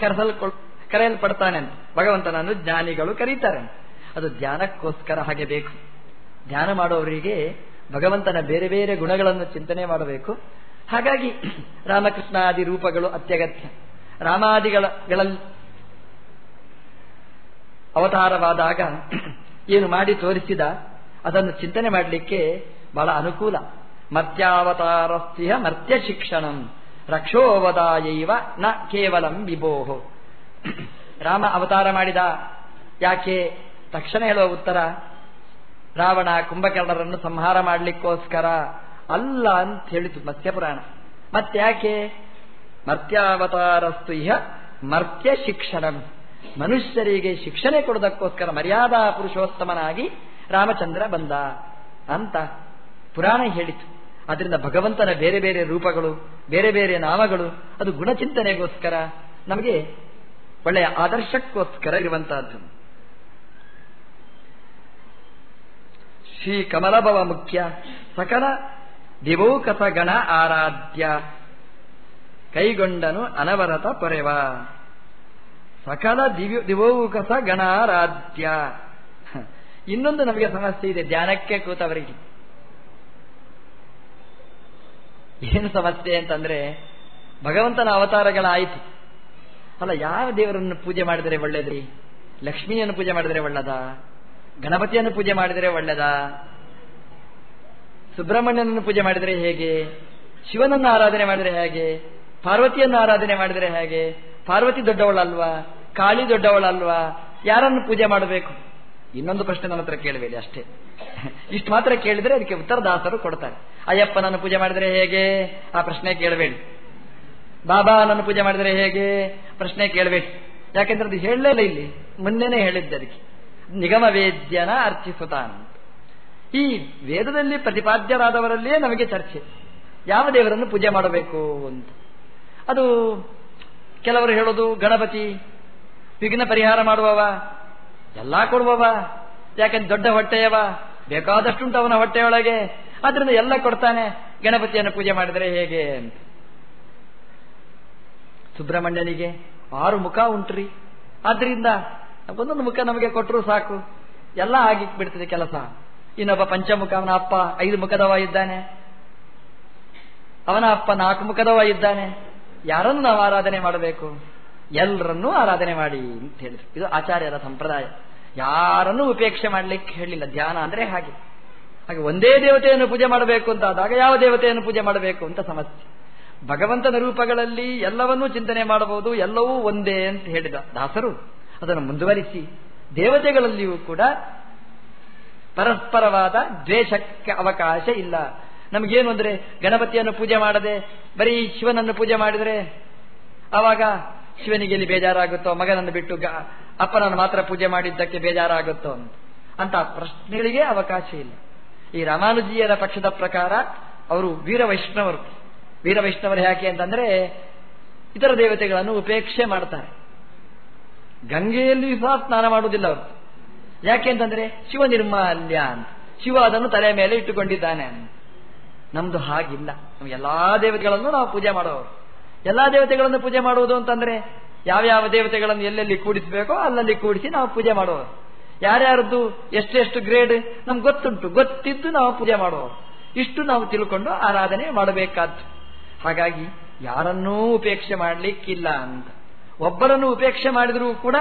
ಕರೆಸಲ್ಕೊಳ್, ಕರೆಯಲ್ಪಡ್ತಾನೆ. ಭಗವಂತನನ್ನು ಜ್ಞಾನಿಗಳು ಕರೀತಾರೆ. ಅದು ಧ್ಯಾನಕ್ಕೋಸ್ಕರ ಹಾಗೆ ಬೇಕು. ಧ್ಯಾನ ಮಾಡುವವರಿಗೆ ಭಗವಂತನ ಬೇರೆ ಬೇರೆ ಗುಣಗಳನ್ನು ಚಿಂತನೆ ಮಾಡಬೇಕು. ಹಾಗಾಗಿ (clears throat) ರಾಮಕೃಷ್ಣಾದಿ ರೂಪಗಳು ಅತ್ಯಗತ್ಯ. ರಾಮಾದಿಗಳಲ್ಲಿ ಅವತಾರವಾದಾಗ ಏನು ಮಾಡಿ ತೋರಿಸಿದ, ಅದನ್ನು ಚಿಂತನೆ ಮಾಡಲಿಕ್ಕೆ ಬಹಳ ಅನುಕೂಲ. ಮರ್ತ್ಯಾವತಾರಸ್ತಿಹ ಮರ್ತ್ಯ ಶಿಕ್ಷಣಂ ರಕ್ಷೋವದಾಯೈವ ನ ಕೇವಲಂ ವಿಭೋಹೋ. ರಾಮ ಅವತಾರ ಮಾಡಿದ, ಯಾಕೆ? ತಕ್ಷಣ ಹೇಳುವ ಉತ್ತರ, ರಾವಣ ಕುಂಭಕರ್ಣರನ್ನು ಸಂಹಾರ ಮಾಡಲಿಕ್ಕೋಸ್ಕರ ಅಲ್ಲ ಅಂತ ಹೇಳಿತು ಮತ್ಸ್ಯಪುರಾಣ. ಮತ್ತ್ಯಾಕೆ? ಮರ್ತ್ಯಾವತಾರಸ್ತು ಇಹ ಮರ್ತ್ಯ ಶಿಕ್ಷಣಂ ಮನುಷ್ಯರಿಗೆ ಶಿಕ್ಷಣೆ ಕೊಡೋದಕ್ಕೋಸ್ಕರ ಮರ್ಯಾದಾ ಪುರುಷೋತ್ತಮನಾಗಿ ರಾಮಚಂದ್ರ ಬಂದ ಅಂತ ಪುರಾಣ ಹೇಳಿತು. ಅದರಿಂದ ಭಗವಂತನ ಬೇರೆ ಬೇರೆ ರೂಪಗಳು, ಬೇರೆ ಬೇರೆ ನಾಮಗಳು, ಅದು ಗುಣಚಿಂತನೆಗೋಸ್ಕರ ನಮಗೆ ಒಳ್ಳೆಯ ಆದರ್ಶಕ್ಕೋಸ್ಕರ ಇರುವಂತಹದ್ದು. ಶ್ರೀ ಕಮಲಭವ ಮುಖ್ಯ ಸಕಲ ದಿವೌಕಸ ಗಣ ಆರಾಧ್ಯ. ಕೈಗೊಂಡನು ಅನವರತ ಪೊರೆವ. ಸಕಲ ದಿವ್ಯ ದಿವೌಕಸ ಗಣಾರಾಧ್ಯ. ಇನ್ನೊಂದು ನಮಗೆ ಸಮಸ್ಯೆ ಇದೆ, ಧ್ಯಾನಕ್ಕೆ ಕೂತವರಿಗೆ. ಏನು ಸಮಸ್ಯೆ ಅಂತಂದ್ರೆ, ಭಗವಂತನ ಅವತಾರಗಳಾಯಿತು. ಅಲ್ಲ, ಯಾವ ದೇವರನ್ನು ಪೂಜೆ ಮಾಡಿದರೆ ಒಳ್ಳೇದ್ರಿ? ಲಕ್ಷ್ಮಿಯನ್ನು ಪೂಜೆ ಮಾಡಿದರೆ ಒಳ್ಳೇದ? ಗಣಪತಿಯನ್ನು ಪೂಜೆ ಮಾಡಿದರೆ ಒಳ್ಳೇದ? ಸುಬ್ರಹ್ಮಣ್ಯನನ್ನು ಪೂಜೆ ಮಾಡಿದರೆ ಹೇಗೆ? ಶಿವನನ್ನು ಆರಾಧನೆ ಮಾಡಿದರೆ ಹೇಗೆ? ಪಾರ್ವತಿಯನ್ನು ಆರಾಧನೆ ಮಾಡಿದರೆ ಹೇಗೆ? ಪಾರ್ವತಿ ದೊಡ್ಡವಳಲ್ವಾ? ಕಾಳಿ ದೊಡ್ಡವಳಲ್ವಾ? ಯಾರನ್ನು ಪೂಜೆ ಮಾಡಬೇಕು? ಇನ್ನೊಂದು ಪ್ರಶ್ನೆ ನನ್ನ ಹತ್ರ ಕೇಳಬೇಡಿ ಅಷ್ಟೇ. ಇಷ್ಟು ಮಾತ್ರ ಕೇಳಿದ್ರೆ ಅದಕ್ಕೆ ಉತ್ತರ ದಾಸರು ಕೊಡ್ತಾರೆ. ಅಯ್ಯಪ್ಪನನ್ನು ಪೂಜೆ ಮಾಡಿದರೆ ಹೇಗೆ? ಆ ಪ್ರಶ್ನೆ ಕೇಳಬೇಡಿ ಬಾಬಾ, ನನ್ನ ಪೂಜೆ ಮಾಡಿದರೆ ಹೇಗೆ? ಪ್ರಶ್ನೆ ಕೇಳಬೇಡಿ ಯಾಕೆಂದ್ರೆ ಅದು ಹೇಳಲೇ ಇಲ್ಲಿ. ಮೊನ್ನೆನೇ ಹೇಳಿದ್ದೆ ಅದಕ್ಕೆ. ನಿಗಮ ವೇದ್ಯನ ಅರ್ಚಿಸುತ್ತಾನ ಈ ವೇದದಲ್ಲಿ ಪ್ರತಿಪಾದ್ಯರಾದವರಲ್ಲಿಯೇ ನಮಗೆ ಚರ್ಚೆ. ಯಾವ ದೇವರನ್ನು ಪೂಜೆ ಮಾಡಬೇಕು ಅಂತ. ಅದು ಕೆಲವರು ಹೇಳೋದು ಗಣಪತಿ ವಿಘ್ನ ಪರಿಹಾರ ಮಾಡುವವ? ಎಲ್ಲ ಕೊಡುವವ? ಯಾಕಂದ್ರೆ ದೊಡ್ಡ ಹೊಟ್ಟೆಯವ? ಬೇಕಾದಷ್ಟುಂಟು ಅವನ ಹೊಟ್ಟೆಯೊಳಗೆ. ಅದರಿಂದ ಎಲ್ಲ ಕೊಡ್ತಾನೆ. ಗಣಪತಿಯನ್ನು ಪೂಜೆ ಮಾಡಿದರೆ ಹೇಗೆ ಅಂತ. ಸುಬ್ರಹ್ಮಣ್ಯನಿಗೆ ಆರು ಮುಖ ಉಂಟ್ರಿ. ಆದ್ರಿಂದ ಒಂದೊಂದು ಮುಖ ನಮಗೆ ಕೊಟ್ಟರು ಸಾಕು. ಎಲ್ಲ ಆಗಿ ಬಿಡ್ತದೆ ಕೆಲಸ. ಇನ್ನೊಬ್ಬ ಪಂಚಮುಖ ಅವನ ಅಪ್ಪ ಐದು ಮುಖದವ ಇದ್ದಾನೆ. ಅವನ ಅಪ್ಪ ನಾಲ್ಕು ಮುಖದವ ಇದ್ದಾನೆ. ಯಾರನ್ನು ನಾವು ಆರಾಧನೆ ಮಾಡಬೇಕು? ಎಲ್ಲರನ್ನೂ ಆರಾಧನೆ ಮಾಡಿ ಅಂತ ಹೇಳಿದ್ರು. ಇದು ಆಚಾರ್ಯರ ಸಂಪ್ರದಾಯ. ಯಾರನ್ನೂ ಉಪೇಕ್ಷೆ ಮಾಡಲಿಕ್ಕೆ ಹೇಳಿಲ್ಲ. ಧ್ಯಾನ ಅಂದ್ರೆ ಹಾಗೆ. ಹಾಗೆ ಒಂದೇ ದೇವತೆಯನ್ನು ಪೂಜೆ ಮಾಡಬೇಕು ಅಂತ ಆದಾಗ ಯಾವ ದೇವತೆಯನ್ನು ಪೂಜೆ ಮಾಡಬೇಕು ಅಂತ ಸಮಸ್ಯೆ. ಭಗವಂತನ ರೂಪಗಳಲ್ಲಿ ಎಲ್ಲವನ್ನೂ ಚಿಂತನೆ ಮಾಡಬಹುದು, ಎಲ್ಲವೂ ಒಂದೇ ಅಂತ ಹೇಳಿದ ದಾಸರು. ಅದನ್ನು ಮುಂದುವರಿಸಿ. ದೇವತೆಗಳಲ್ಲಿಯೂ ಕೂಡ ಪರಸ್ಪರವಾದ ದ್ವೇಷಕ್ಕೆ ಅವಕಾಶ ಇಲ್ಲ. ನಮಗೇನು ಅಂದರೆ ಗಣಪತಿಯನ್ನು ಪೂಜೆ ಮಾಡದೆ ಬರೀ ಶಿವನನ್ನು ಪೂಜೆ ಮಾಡಿದರೆ ಆವಾಗ ಶಿವನಿಗೆ ಎಲ್ಲಿ ಬೇಜಾರಾಗುತ್ತೋ, ಮಗನನ್ನು ಬಿಟ್ಟು ಅಪ್ಪನನ್ನು ಮಾತ್ರ ಪೂಜೆ ಮಾಡಿದ್ದಕ್ಕೆ ಬೇಜಾರಾಗುತ್ತೋ ಅಂತ. ಅಂತ ಪ್ರಶ್ನೆಗಳಿಗೆ ಅವಕಾಶ ಇಲ್ಲ. ಈ ರಾಮಾನುಜಿಯರ ಪಕ್ಷದ ಪ್ರಕಾರ ಅವರು ವೀರ ವೈಷ್ಣವರು. ವೀರ ವೈಷ್ಣವರು ಯಾಕೆ ಅಂತಂದ್ರೆ ಇತರ ದೇವತೆಗಳನ್ನು ಉಪೇಕ್ಷೆ ಮಾಡ್ತಾರೆ. ಗಂಗೆಯಲ್ಲಿ ಸಹ ಸ್ನಾನ ಮಾಡುವುದಿಲ್ಲ ಅವರು. ಯಾಕೆ ಅಂತಂದ್ರೆ ಶಿವ ನಿರ್ಮಾಲ್ಯ ಅಂತ. ಶಿವ ಅದನ್ನು ತಲೆ ಮೇಲೆ ಇಟ್ಟುಕೊಂಡಿದ್ದಾನೆ ನಮ್ದು ಹಾಗಿಲ್ಲ. ನಮ್ಗೆ ಎಲ್ಲಾ ದೇವತೆಗಳನ್ನು ನಾವು ಪೂಜೆ ಮಾಡುವವರು ಎಲ್ಲಾ ದೇವತೆಗಳನ್ನು ಪೂಜೆ ಮಾಡುವುದು ಅಂತಂದ್ರೆ ಯಾವ್ಯಾವ ದೇವತೆಗಳನ್ನು ಎಲ್ಲೆಲ್ಲಿ ಕೂಡಿಸಬೇಕೋ ಅಲ್ಲಲ್ಲಿ ಕೂಡಿಸಿ ನಾವು ಪೂಜೆ ಮಾಡುವವರು ಯಾರ್ಯಾರದ್ದು ಎಷ್ಟೆಷ್ಟು ಗ್ರೇಡ್ ನಮ್ಗೆ ಗೊತ್ತುಂಟು. ಗೊತ್ತಿದ್ದು ನಾವು ಪೂಜೆ ಮಾಡುವವರು ಇಷ್ಟು ನಾವು ತಿಳ್ಕೊಂಡು ಆರಾಧನೆ ಮಾಡಬೇಕಾದ್ದು. ಹಾಗಾಗಿ ಯಾರನ್ನೂ ಉಪೇಕ್ಷೆ ಮಾಡಲಿಕ್ಕಿಲ್ಲ ಅಂತ. ಒಬ್ಬರನ್ನು ಉಪೇಕ್ಷೆ ಮಾಡಿದರೂ ಕೂಡ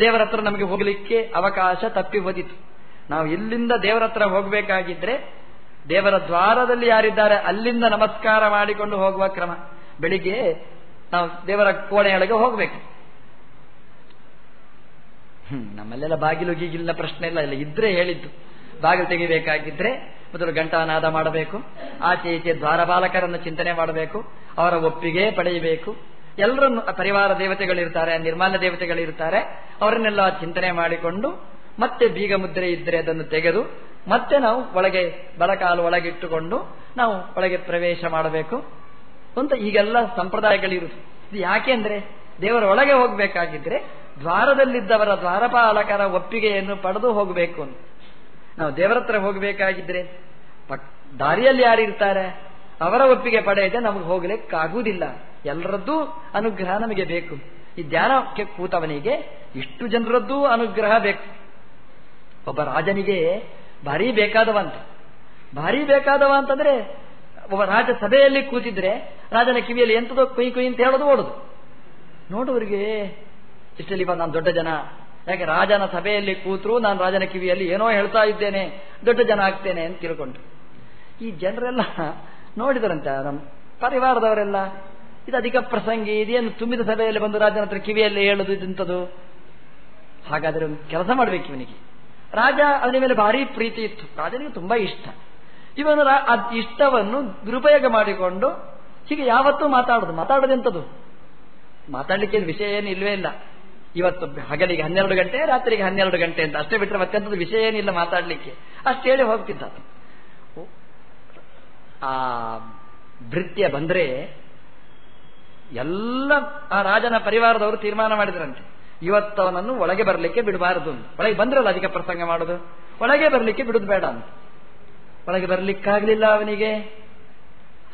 ದೇವರ ಹತ್ರ ನಮಗೆ ಹೋಗಲಿಕ್ಕೆ ಅವಕಾಶ ತಪ್ಪಿ ಹೋದಿತು. ನಾವು ಇಲ್ಲಿಂದ ದೇವರ ಹತ್ರ ಹೋಗಬೇಕಾಗಿದ್ರೆ ದೇವರ ದ್ವಾರದಲ್ಲಿ ಯಾರಿದ್ದಾರೆ ಅಲ್ಲಿಂದ ನಮಸ್ಕಾರ ಮಾಡಿಕೊಂಡು ಹೋಗುವ ಕ್ರಮ. ಬೆಳಿಗ್ಗೆ ನಾವು ದೇವರ ಕೋಣೆಯೊಳಗೆ ಹೋಗಬೇಕು. ನಮ್ಮಲ್ಲೆಲ್ಲ ಬಾಗಿಲು ಗೀಗಿಲಿನ ಪ್ರಶ್ನೆ ಇಲ್ಲ ಇಲ್ಲ ಇದ್ರೆ ಹೇಳಿದ್ದು. ಬಾಗಿಲು ತೆಗಿಬೇಕಾಗಿದ್ರೆ ಮೊದಲು ಗಂಟಾನಾದ ಮಾಡಬೇಕು, ಆಚೆ ಈಚೆ ದ್ವಾರಪಾಲಕರನ್ನು ಚಿಂತನೆ ಮಾಡಬೇಕು, ಅವರ ಒಪ್ಪಿಗೆ ಪಡೆಯಬೇಕು. ಎಲ್ಲರನ್ನು ಪರಿವಾರ ದೇವತೆಗಳಿರ್ತಾರೆ ನಿರ್ಮಾಲ್ಯ ದೇವತೆಗಳಿರ್ತಾರೆ, ಅವರನ್ನೆಲ್ಲ ಚಿಂತನೆ ಮಾಡಿಕೊಂಡು ಮತ್ತೆ ಬೀಗ ಮುದ್ರೆ ಇದ್ರೆ ಅದನ್ನು ತೆಗೆದು ಮತ್ತೆ ನಾವು ಒಳಗೆ ಬಲಕಾಲು ಒಳಗಿಟ್ಟುಕೊಂಡು ನಾವು ಒಳಗೆ ಪ್ರವೇಶ ಮಾಡಬೇಕು. ಅಂತ ಈಗೆಲ್ಲ ಸಂಪ್ರದಾಯಗಳಿರುತ್ತೆ ಇದು ಯಾಕೆ ಅಂದ್ರೆ ದೇವರ ಒಳಗೆ ಹೋಗಬೇಕಾಗಿದ್ರೆ ದ್ವಾರದಲ್ಲಿದ್ದವರ ದ್ವಾರಪಾಲಕರ ಒಪ್ಪಿಗೆಯನ್ನು ಪಡೆದು ಹೋಗಬೇಕು ಅಂತ. ನಾವು ದೇವರ ಹತ್ರ ಹೋಗಬೇಕಾಗಿದ್ರೆ ದಾರಿಯಲ್ಲಿ ಯಾರಿರ್ತಾರೆ? ಅವರ ಒಪ್ಪಿಗೆ ಪಡೆಯದೆ ನಮಗೆ ಹೋಗ್ಲಿಕ್ಕಾಗುವುದಿಲ್ಲ. ಎಲ್ಲರದ್ದೂ ಅನುಗ್ರಹ ನಮಗೆ ಬೇಕು. ಈ ಧ್ಯಾನಕ್ಕೆ ಕೂತವನಿಗೆ ಇಷ್ಟು ಜನರದ್ದೂ ಅನುಗ್ರಹ ಬೇಕು. ಒಬ್ಬ ರಾಜನಿಗೆ ಭಾರಿ ಬೇಕಾದವಂತ ಭಾರಿ ಬೇಕಾದವ ಅಂತಂದ್ರೆ ಒಬ್ಬ ರಾಜ ಸಭೆಯಲ್ಲಿ ಕೂತಿದ್ರೆ ರಾಜನ ಕಿವಿಯಲ್ಲಿ ಎಂತದೋ ಕೊಯ್ ಕೊಯ್ ಅಂತ ಹೇಳೋದು ಓಡುದು. ನೋಡುವರಿಗೆ ಇಷ್ಟಲ್ಲಿ ನಾನು ದೊಡ್ಡ ಜನ. ಯಾಕೆ ರಾಜನ ಸಭೆಯಲ್ಲಿ ಕೂತರು ನಾನು ರಾಜನ ಕಿವಿಯಲ್ಲಿ ಏನೋ ಹೇಳ್ತಾ ಇದ್ದೇನೆ, ದೊಡ್ಡ ಜನ ಆಗ್ತೇನೆ ಅಂತ ತಿಳ್ಕೊಂಡು ಈ ಜನರೆಲ್ಲ ನೋಡಿದರಂತೆ ನಮ್ಮ ಪರಿವಾರದವರೆಲ್ಲ, ಇದು ಅಧಿಕ ಪ್ರಸಂಗಿ ಇದೇನು ತುಂಬಿದ ಸಭೆಯಲ್ಲಿ ಬಂದು ರಾಜನ ಹತ್ರ ಕಿವಿಯಲ್ಲಿ ಹೇಳುದು ಇದಂಥದ್ದು ಹಾಗಾದ್ರೆ ಕೆಲಸ ಮಾಡಬೇಕು ಇವನಿಗೆ. ರಾಜ ಅವನ ಮೇಲೆ ಭಾರಿ ಪ್ರೀತಿ ಇತ್ತು. ರಾಜನಿಗೆ ತುಂಬಾ ಇಷ್ಟ. ಇವನು ಇಷ್ಟವನ್ನು ದುರುಪಯೋಗ ಮಾಡಿಕೊಂಡು ಹೀಗೆ ಯಾವತ್ತೂ ಮಾತಾಡೋದು ಮಾತಾಡೋದೆಂಥದ್ದು ಮಾತಾಡ್ಲಿಕ್ಕೆ ವಿಷಯ ಏನು ಇಲ್ವೇ ಇಲ್ಲ. ಇವತ್ತು ಹಗಲಿಗೆ ಹನ್ನೆರಡು ಗಂಟೆ, ರಾತ್ರಿಗೆ ಹನ್ನೆರಡು ಗಂಟೆ ಅಂತ. ಅಷ್ಟೇ ಬಿಟ್ಟರೆ ಮತ್ತೆಂಥದ್ದು ವಿಷಯ ಏನಿಲ್ಲ ಮಾತಾಡಲಿಕ್ಕೆ. ಅಷ್ಟು ಹೇಳಿ ಹೋಗ್ತಿದ್ದ. ಆ ಭೃತ್ಯ ಬಂದ್ರೆ ಎಲ್ಲ ಆ ರಾಜನ ಪರಿವಾರದವರು ತೀರ್ಮಾನ ಮಾಡಿದ್ರಂತೆ. ಇವತ್ತವನನ್ನು ಒಳಗೆ ಬರಲಿಕ್ಕೆ ಬಿಡಬಾರದು ಒಳಗೆ ಬಂದ್ರಲ್ಲ ಅಧಿಕ ಪ್ರಸಂಗ ಮಾಡೋದು? ಒಳಗೆ ಬರಲಿಕ್ಕೆ ಬಿಡುದು ಬೇಡ ಅಂತ. ಒಳಗೆ ಬರ್ಲಿಕ್ಕಾಗ್ಲಿಲ್ಲ ಅವನಿಗೆ.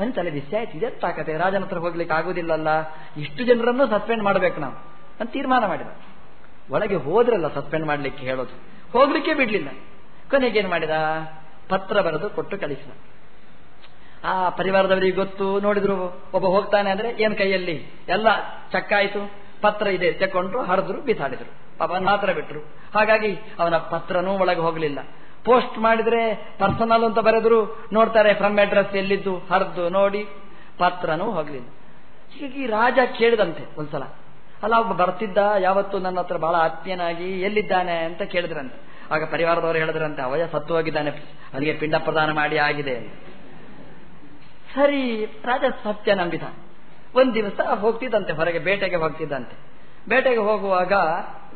ಅಂತಲ್ಲ ತಲೆ ಇದೆ ತಾಕತೆ. ರಾಜನ ಹತ್ರ ಹೋಗ್ಲಿಕ್ಕೆ ಆಗುದಿಲ್ಲಲ್ಲ. ಇಷ್ಟು ಜನರನ್ನು ಸಸ್ಪೆಂಡ್ ಮಾಡಬೇಕು ನಾವು. ಅಂತ ತೀರ್ಮಾನ ಮಾಡಿದ. ಒಳಗೆ ಹೋದ್ರಲ್ಲ ಸಸ್ಪೆಂಡ್ ಮಾಡ್ಲಿಕ್ಕೆ ಹೇಳೋದು. ಹೋಗ್ಲಿಕ್ಕೆ ಬಿಡ್ಲಿಲ್ಲ. ಕೊನೆಗೇನ್ ಮಾಡಿದ? ಪತ್ರ ಬರೆದು ಕೊಟ್ಟು ಕಳಿಸಿದ. ಆ ಪರಿವಾರದವರಿಗೆ ಗೊತ್ತು, ನೋಡಿದ್ರು ಒಬ್ಬ ಹೋಗ್ತಾನೆ ಅಂದ್ರೆ ಏನ್ ಕೈಯಲ್ಲಿ? ಎಲ್ಲ ಚಕ್ಕಾಯ್ತು. ಪತ್ರ ಇದೆ ತಕೊಂಡ್ರು ಹರಿದ್ರು, ಬಿಸಾಡಿದ್ರು. ಪಾಪ ಮಾತ್ರ ಬಿಟ್ರು. ಹಾಗಾಗಿ ಅವನ ಪತ್ರನೂ ಒಳಗೆ ಹೋಗಲಿಲ್ಲ. ಪೋಸ್ಟ್ ಮಾಡಿದ್ರೆ ಪರ್ಸನಲ್ ಅಂತ ಬರೆದ್ರು, ನೋಡ್ತಾರೆ ಫ್ರಮ್ ಅಡ್ರೆಸ್ ಎಲ್ಲಿದ್ದು, ಹರಿದು, ನೋಡಿ, ಪತ್ರನೂ ಹೋಗ್ಲಿಲ್ಲ. ಹೀಗಾಗಿ ರಾಜ ಕೇಳಿದಂತೆ ಒಂದ್ಸಲ, ಅಲ್ಲ, ಒಬ್ಬ ಬರ್ತಿದ್ದ, ಯಾವತ್ತು ನನ್ನ ಹತ್ರ ಬಹಳ ಆತ್ಮೀಯನಾಗಿ, ಎಲ್ಲಿದ್ದಾನೆ? ಅಂತ ಕೇಳಿದ್ರಂತೆ. ಆಗ ಪರಿವಾರದವರು ಹೇಳಿದ್ರಂತೆ ಅವಯ ಸತ್ತು ಹೋಗಿದ್ದಾನೆ ಅವನಿಗೆ ಪಿಂಡ ಪ್ರದಾನ ಮಾಡಿ, ಆಗಿದೆ. ಸರಿ, ರಾಜ ಸತ್ಯ ನಂಬಿದ. ಒಂದ್ ದಿವಸ ಹೋಗ್ತಿದ್ದಂತೆ, ಹೊರಗೆ ಬೇಟೆಗೆ ಹೋಗ್ತಿದ್ದಂತೆ. ಬೇಟೆಗೆ ಹೋಗುವಾಗ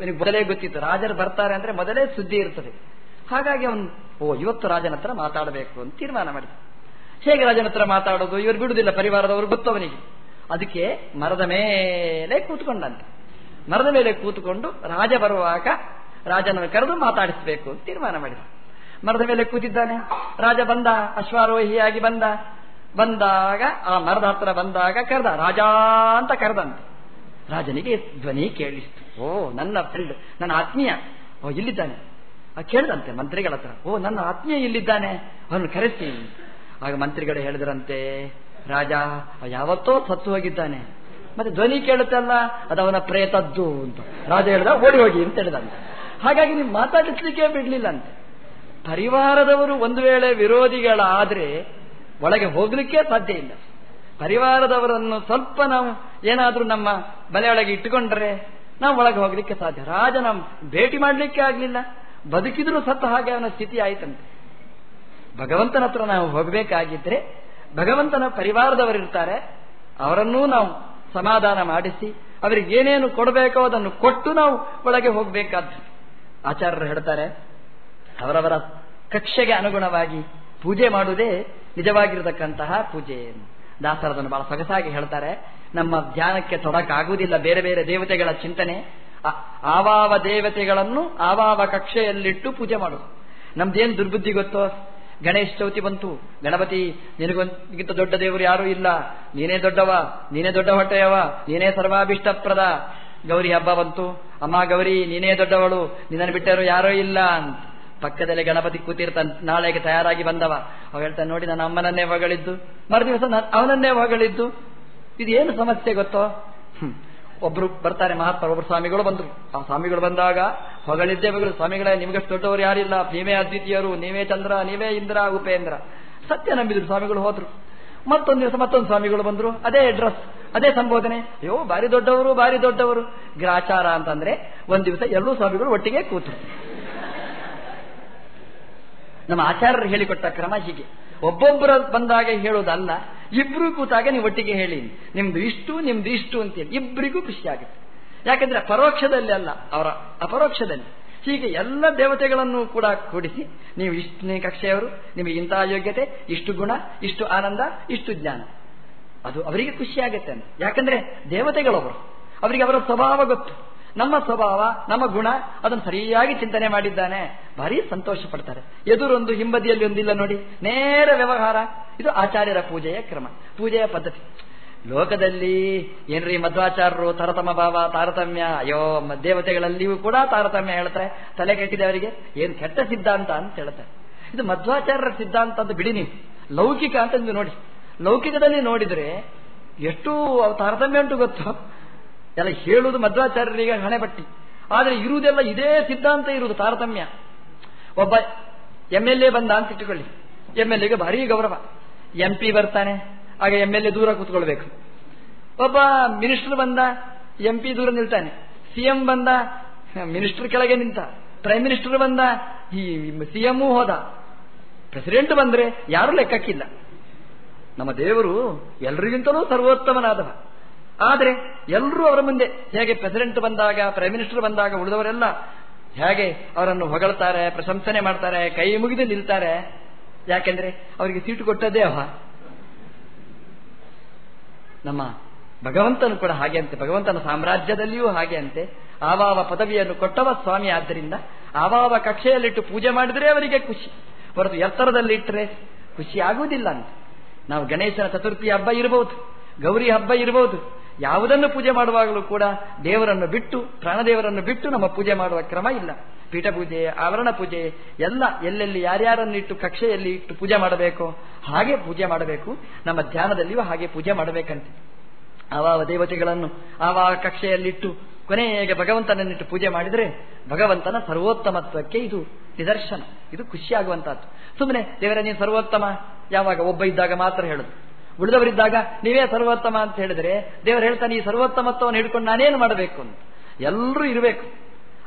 ಇವನಿಗೆ ಮೊದಲೇ ಗೊತ್ತಿತ್ತು, ರಾಜರು ಬರ್ತಾರೆ ಅಂದ್ರೆ ಮೊದಲೇ ಸುದ್ದಿ ಇರ್ತದೆ. ಹಾಗಾಗಿ ಅವನು, ಓ, ಇವತ್ತು ರಾಜನ ಹತ್ರ ಮಾತಾಡಬೇಕು ಅಂತ ತೀರ್ಮಾನ ಮಾಡಿದ. ಹೇಗೆ ರಾಜನ ಹತ್ರ ಮಾತಾಡೋದು? ಇವರು ಬಿಡುವುದಿಲ್ಲ ಪರಿವಾರದವರು ಗೊತ್ತವನಿಗೆ ಅದಕ್ಕೆ ಮರದ ಮೇಲೆ ಕೂತ್ಕೊಂಡಂತೆ. ಮರದ ಮೇಲೆ ಕೂತ್ಕೊಂಡು ರಾಜ ಬರುವಾಗ ರಾಜನನ್ನು ಕರೆದು ಮಾತಾಡಿಸಬೇಕು ಅಂತ ತೀರ್ಮಾನ ಮಾಡಿದ. ಮರದ ಮೇಲೆ ಕೂತಿದ್ದಾನೆ. ರಾಜ ಬಂದ, ಅಶ್ವಾರೋಹಿಯಾಗಿ ಬಂದ. ಬಂದಾಗ, ಆ ಮರದ ಹತ್ರ ಬಂದಾಗ ಕರೆದ, ರಾಜ ಅಂತ ಕರೆದಂತೆ. ರಾಜನಿಗೆ ಧ್ವನಿ ಕೇಳಿಸ್ತು. ಓ, ನನ್ನ ಫ್ರೆಂಡ್ ನನ್ನ ಆತ್ಮೀಯ. ಓ, ಇಲ್ಲಿದ್ದಾನೆ. ಕೇಳಿದಂತೆ ಮಂತ್ರಿಗಳ ಹತ್ರ. ಓ, ನನ್ನ ಆತ್ಮೀಯ ಇಲ್ಲಿದ್ದಾನೆ ಅವನು ಕರೆಸಿ. ಆಗ ಮಂತ್ರಿಗಳು ಹೇಳಿದ್ರಂತೆ, ರಾಜ, ಯಾವತ್ತೋ ಸತ್ತು ಹೋಗಿದ್ದಾನೆ. ಮತ್ತೆ ಧ್ವನಿ ಕೇಳುತ್ತಲ್ಲ ಅದು ಅವನ ಪ್ರೇತದ್ದು ಅಂತ. ರಾಜ ಹೇಳಿದ, ಓಡಿ ಹೋಗಿ ಅಂತ ಹೇಳಿದಂತೆ. ಹಾಗಾಗಿ ನೀವು ಮಾತಾಡಿಸ್ಲಿಕ್ಕೆ ಬಿಡ್ಲಿಲ್ಲ ಅಂತೆ ಪರಿವಾರದವರು ಒಂದು ವೇಳೆ ವಿರೋಧಿಗಳಾದ್ರೆ ಒಳಗೆ ಹೋಗ್ಲಿಕ್ಕೆ ಸಾಧ್ಯ ಇಲ್ಲ. ಪರಿವಾರದವರನ್ನು ಸ್ವಲ್ಪ ನಾವು ಏನಾದರೂ ನಮ್ಮ ಬಲೆಯೊಳಗೆ ಇಟ್ಟುಕೊಂಡ್ರೆ ನಾವು ಒಳಗೆ ಹೋಗ್ಲಿಕ್ಕೆ ಸಾಧ್ಯ. ರಾಜ ನಾವು ಭೇಟಿ ಮಾಡಲಿಕ್ಕೆ ಆಗ್ಲಿಲ್ಲ. ಬದುಕಿದ್ರು ಸತ್ತ ಹಾಗೆ ಅವನ ಸ್ಥಿತಿ ಆಯಿತಂತೆ. ಭಗವಂತನ ಹತ್ರ ನಾವು ಹೋಗಬೇಕಾಗಿದ್ರೆ ಭಗವಂತನ ಪರಿವಾರದವರಿರ್ತಾರೆ. ಅವರನ್ನೂ ನಾವು ಸಮಾಧಾನ ಮಾಡಿಸಿ, ಅವರಿಗೆ ಏನೇನು ಕೊಡಬೇಕೋ ಅದನ್ನು ಕೊಟ್ಟು ನಾವು ಒಳಗೆ ಹೋಗಬೇಕಾದ್ದು. ಆಚಾರ್ಯರು ಹೇಳ್ತಾರೆ, ಅವರವರ ಕಕ್ಷೆಗೆ ಅನುಗುಣವಾಗಿ ಪೂಜೆ ಮಾಡುವುದೇ ನಿಜವಾಗಿರತಕ್ಕಂತಹ ಪೂಜೆ ದಾಸರದನ್ನು ಬಹಳ ಸೊಗಸಾಗಿ ಹೇಳ್ತಾರೆ, ನಮ್ಮ ಧ್ಯಾನಕ್ಕೆ ತೊಡಕಾಗುವುದಿಲ್ಲ, ಬೇರೆ ಬೇರೆ ದೇವತೆಗಳ ಚಿಂತನೆ. ಆವಾವ ದೇವತೆಗಳನ್ನು ಆವಾವ ಕಕ್ಷೆಯಲ್ಲಿಟ್ಟು ಪೂಜೆ ಮಾಡು ನಮ್ದೇನು ದುರ್ಬುದ್ಧಿ ಗೊತ್ತೋ? ಗಣೇಶ ಚೌತಿ ಬಂತು. ಗಣಪತಿ ನಿನಗೊಂದಿಗಿಂತ ದೊಡ್ಡ ದೇವರು ಯಾರೂ ಇಲ್ಲ. ನೀನೇ ದೊಡ್ಡವ, ನೀನೇ ದೊಡ್ಡ ಹೊಟ್ಟೆಯವ, ನೀನೇ ಸರ್ವಾಭಿಷ್ಟಪ್ರದ. ಗೌರಿ ಹಬ್ಬ ಬಂತು. ಅಮ್ಮ ಗೌರಿ, ನೀನೇ ದೊಡ್ಡವಳು, ನಿನ್ನನ್ನು ಬಿಟ್ಟರು ಯಾರೋ ಇಲ್ಲ ಅಂತ. ಪಕ್ಕದಲ್ಲಿ ಗಣಪತಿ ಕೂತಿರ್ತಾನೆ ನಾಳೆಗೆ ತಯಾರಾಗಿ ಬಂದವ. ಅವ ಹೇಳ್ತಾನೆ, ನೋಡಿ ನನ್ನ ಅಮ್ಮನನ್ನೇ ಹೊಗಳಿದ್ದು. ಮರುದಿವಸ ಅವನನ್ನೇ ಹೊಗಳಿದ್ದು. ಇದು ಏನು ಸಮಸ್ಯೆ ಗೊತ್ತೋ? ಒಬ್ರು ಬರ್ತಾರೆ ಮಹಾತ್ಮ ಒಬ್ರು ಸ್ವಾಮಿಗಳು ಬಂದರು. ಆ ಸ್ವಾಮಿಗಳು ಬಂದಾಗ, ಹೊಗಳಿದ್ದೇ ಸ್ವಾಮಿಗಳೇ, ನಿಮಗಷ್ಟು ದೊಡ್ಡವರು ಯಾರಿಲ್ಲ? ನೀವೇ ಅದ್ವಿತೀಯರು, ನೀವೇ ಚಂದ್ರ, ನೀವೇ ಇಂದ್ರ, ಉಪೇಂದ್ರ. ಸತ್ಯ ನಂಬಿದ್ರು, ಸ್ವಾಮಿಗಳು ಹೋದ್ರು. ಮತ್ತೊಂದು ದಿವಸ ಮತ್ತೊಂದು ಸ್ವಾಮಿಗಳು ಬಂದರು. ಅದೇ ಅಡ್ರೆಸ್ ಅದೇ ಸಂಬೋಧನೆ. ಅಯ್ಯೋ ಬಾರಿ ದೊಡ್ಡವರು ಬಾರಿ ದೊಡ್ಡವರು. ಗ್ರಾಚಾರ ಅಂತಂದ್ರೆ, ಒಂದ್ ದಿವಸ ಎಲ್ಲರೂ ಸ್ವಾಮಿಗಳು ಒಟ್ಟಿಗೆ ಕೂತರು. ನಮ್ಮ ಆಚಾರ್ಯರು ಹೇಳಿಕೊಟ್ಟ ಕ್ರಮ ಹೀಗೆ. ಒಬ್ಬೊಬ್ಬರ ಬಂದಾಗ ಹೇಳೋದಲ್ಲ, ಇಬ್ರು ಕೂತಾಗ ನೀವು ಒಟ್ಟಿಗೆ ಹೇಳಿ. ನಿಮ್ದು ಇಷ್ಟು ನಿಮ್ದು ಇಷ್ಟು ಅಂತೇಳಿ ಇಬ್ಬರಿಗೂ ಖುಷಿ ಆಗುತ್ತೆ. ಯಾಕಂದ್ರೆ ಪರೋಕ್ಷದಲ್ಲಿ ಅಲ್ಲ, ಅವರ ಅಪರೋಕ್ಷದಲ್ಲಿ. ಹೀಗೆ ಎಲ್ಲ ದೇವತೆಗಳನ್ನು ಕೂಡ ಕೂಡಿಸಿ ನೀವು ಇಷ್ಟನೇ ಕಕ್ಷೆಯವರು, ನಿಮಗೆ ಇಂತಹ ಯೋಗ್ಯತೆ, ಇಷ್ಟು ಗುಣ, ಇಷ್ಟು ಆನಂದ, ಇಷ್ಟು ಜ್ಞಾನ. ಅದು ಅವರಿಗೆ ಖುಷಿಯಾಗುತ್ತೆ ಅಂತ. ಯಾಕಂದ್ರೆ ದೇವತೆಗಳವರು, ಅವರಿಗೆ ಅವರ ಸ್ವಭಾವ ಗೊತ್ತು. ನಮ್ಮ ಸ್ವಭಾವ, ನಮ್ಮ ಗುಣ, ಅದನ್ನು ಸರಿಯಾಗಿ ಚಿಂತನೆ ಮಾಡಿದ್ದಾನೆ. ಭಾರಿ ಸಂತೋಷ ಪಡ್ತಾರೆ ಎದುರೊಂದು ಹಿಂಬದಿಯಲ್ಲಿ ಒಂದಿಲ್ಲ ನೋಡಿ, ನೇರ ವ್ಯವಹಾರ. ಇದು ಆಚಾರ್ಯರ ಪೂಜೆಯ ಕ್ರಮ, ಪೂಜೆಯ ಪದ್ಧತಿ. ಲೋಕದಲ್ಲಿ ಏನ್ರಿ ಮಧ್ವಾಚಾರ್ಯರು ತರತಮ ಭಾವ, ತಾರತಮ್ಯ, ಅಯ್ಯೋ, ದೇವತೆಗಳಲ್ಲಿಯೂ ಕೂಡ ತಾರತಮ್ಯ ಹೇಳ್ತಾರೆ. ತಲೆ ಕೆಟ್ಟಿದೆ ಅವರಿಗೆ, ಏನ್ ಕೆಟ್ಟ ಸಿದ್ಧಾಂತ ಅಂತ ಹೇಳ್ತಾರೆ. ಇದು ಮಧ್ವಾಚಾರ್ಯರ ಸಿದ್ಧಾಂತ ಅಂತ ಬಿಡಿ ನೀವು. ಲೌಕಿಕ ಅಂತ ನೀವು ನೋಡಿ. ಲೌಕಿಕದಲ್ಲಿ ನೋಡಿದ್ರೆ ಎಷ್ಟು ತಾರತಮ್ಯ ಉಂಟು ಗೊತ್ತು. ಎಲ್ಲ ಹೇಳುವುದು ಮಧ್ವಾಚಾರ್ಯರಿಗೆ ಹಣೆ ಆದರೆ ಇರುವುದೆಲ್ಲ ಇದೇ ಸಿದ್ಧಾಂತ ಇರುವುದು, ತಾರತಮ್ಯ. ಒಬ್ಬ ಎಂ ಎಲ್ ಎ ಬಂದ ಅಂತ ಇಟ್ಟುಕೊಳ್ಳಿ. ಎಂ ಎಲ್ ಎಗೆ ಭಾರಿ ಗೌರವ. ಎಂ ಪಿ ಬರ್ತಾನೆ, ಆಗ ಎಂ ಎಲ್ ಎ ದೂರ ಕೂತ್ಕೊಳ್ಬೇಕು. ಒಬ್ಬ ಮಿನಿಸ್ಟರ್ ಬಂದ ಎಂ ಪಿ ದೂರ ನಿಲ್ತಾನೆ. ಸಿಎಂ ಬಂದ, ಮಿನಿಸ್ಟರ್ ಕೆಳಗೆ ನಿಂತ. ಪ್ರೈಮ್ ಮಿನಿಸ್ಟರ್ ಬಂದ, ಈ ಸಿಎಂ ಹೋದ. ಪ್ರೆಸಿಡೆಂಟ್ ಬಂದ್ರೆ ಯಾರು ಲೆಕ್ಕಕ್ಕಿಲ್ಲ. ನಮ್ಮ ದೇವರು ಎಲ್ರಿಗಿಂತಲೂ ಸರ್ವೋತ್ತಮನಾದವ. ಆದರೆ ಎಲ್ಲರೂ ಅವರ ಮುಂದೆ ಹೇಗೆ ಪ್ರೆಸಿಡೆಂಟ್ ಬಂದಾಗ ಪ್ರೈಮ್ ಮಿನಿಸ್ಟರ್ ಬಂದಾಗ ಉಳಿದವರೆಲ್ಲ ಹೇಗೆ ಅವರನ್ನು ಹೊಗಳ್ತಾರೆ, ಪ್ರಶಂಸನೆ ಮಾಡ್ತಾರೆ, ಕೈ ಮುಗಿದು ನಿಲ್ತಾರೆ? ಯಾಕೆಂದ್ರೆ ಅವರಿಗೆ ಸೀಟು ಕೊಟ್ಟದೇ ಅವ ನಮ್ಮ ಭಗವಂತನು ಕೂಡ ಹಾಗೆ ಅಂತೆ. ಭಗವಂತನ ಸಾಮ್ರಾಜ್ಯದಲ್ಲಿಯೂ ಹಾಗೆ ಅಂತೆ. ಆವಾವ ಪದವಿಯನ್ನು ಕೊಟ್ಟವ ಸ್ವಾಮಿ ಆದ್ದರಿಂದ ಆವಾವ ಕಕ್ಷೆಯಲ್ಲಿಟ್ಟು ಪೂಜೆ ಮಾಡಿದ್ರೆ ಅವರಿಗೆ ಖುಷಿ. ಹೊರತು ಎತ್ತರದಲ್ಲಿಟ್ಟರೆ ಖುಷಿ ಆಗುವುದಿಲ್ಲ ಅಂತ. ನಾವು ಗಣೇಶನ ಚತುರ್ಥಿ ಹಬ್ಬ ಇರಬಹುದು ಗೌರಿ ಹಬ್ಬ ಇರಬಹುದು ಯಾವುದನ್ನು ಪೂಜೆ ಮಾಡುವಾಗಲೂ ಕೂಡ ದೇವರನ್ನು ಬಿಟ್ಟು, ಪ್ರಾಣದೇವರನ್ನು ಬಿಟ್ಟು ನಮ್ಮ ಪೂಜೆ ಮಾಡುವ ಕ್ರಮ ಇಲ್ಲ. ಪೀಠ ಪೂಜೆ ಆವರಣ ಪೂಜೆ, ಎಲ್ಲ ಎಲ್ಲೆಲ್ಲಿ ಯಾರ್ಯಾರನ್ನು ಇಟ್ಟು ಕಕ್ಷೆಯಲ್ಲಿ ಇಟ್ಟು ಪೂಜೆ ಮಾಡಬೇಕು, ಹಾಗೆ ಪೂಜೆ ಮಾಡಬೇಕು. ನಮ್ಮ ಧ್ಯಾನದಲ್ಲಿಯೂ ಹಾಗೆ ಪೂಜೆ ಮಾಡಬೇಕಂತೆ. ಆವಾವ ದೇವತೆಗಳನ್ನು ಆವಾಗ ಕಕ್ಷೆಯಲ್ಲಿಟ್ಟು ಕೊನೆಗೆ ಭಗವಂತನನ್ನಿಟ್ಟು ಪೂಜೆ ಮಾಡಿದರೆ ಭಗವಂತನ ಸರ್ವೋತ್ತಮತ್ವಕ್ಕೆ ಇದು ನಿದರ್ಶನ, ಇದು ಖುಷಿಯಾಗುವಂತಹದ್ದು. ಸುಮ್ಮನೆ ದೇವರ ನೀನು ಸರ್ವೋತ್ತಮ, ಯಾವಾಗ ಒಬ್ಬ ಇದ್ದಾಗ ಮಾತ್ರ ಹೇಳುದು. ಉಳಿದವರಿದ್ದಾಗ ನೀವೇ ಸರ್ವೋತ್ತಮ ಅಂತ ಹೇಳಿದ್ರೆ ದೇವರು ಹೇಳ್ತಾನೆ, ಈ ಸರ್ವೋತ್ತಮತ್ವವನ್ನು ಹಿಡ್ಕೊಂಡು ನಾನೇನು ಮಾಡಬೇಕು ಅಂತ? ಎಲ್ಲರೂ ಇರಬೇಕು.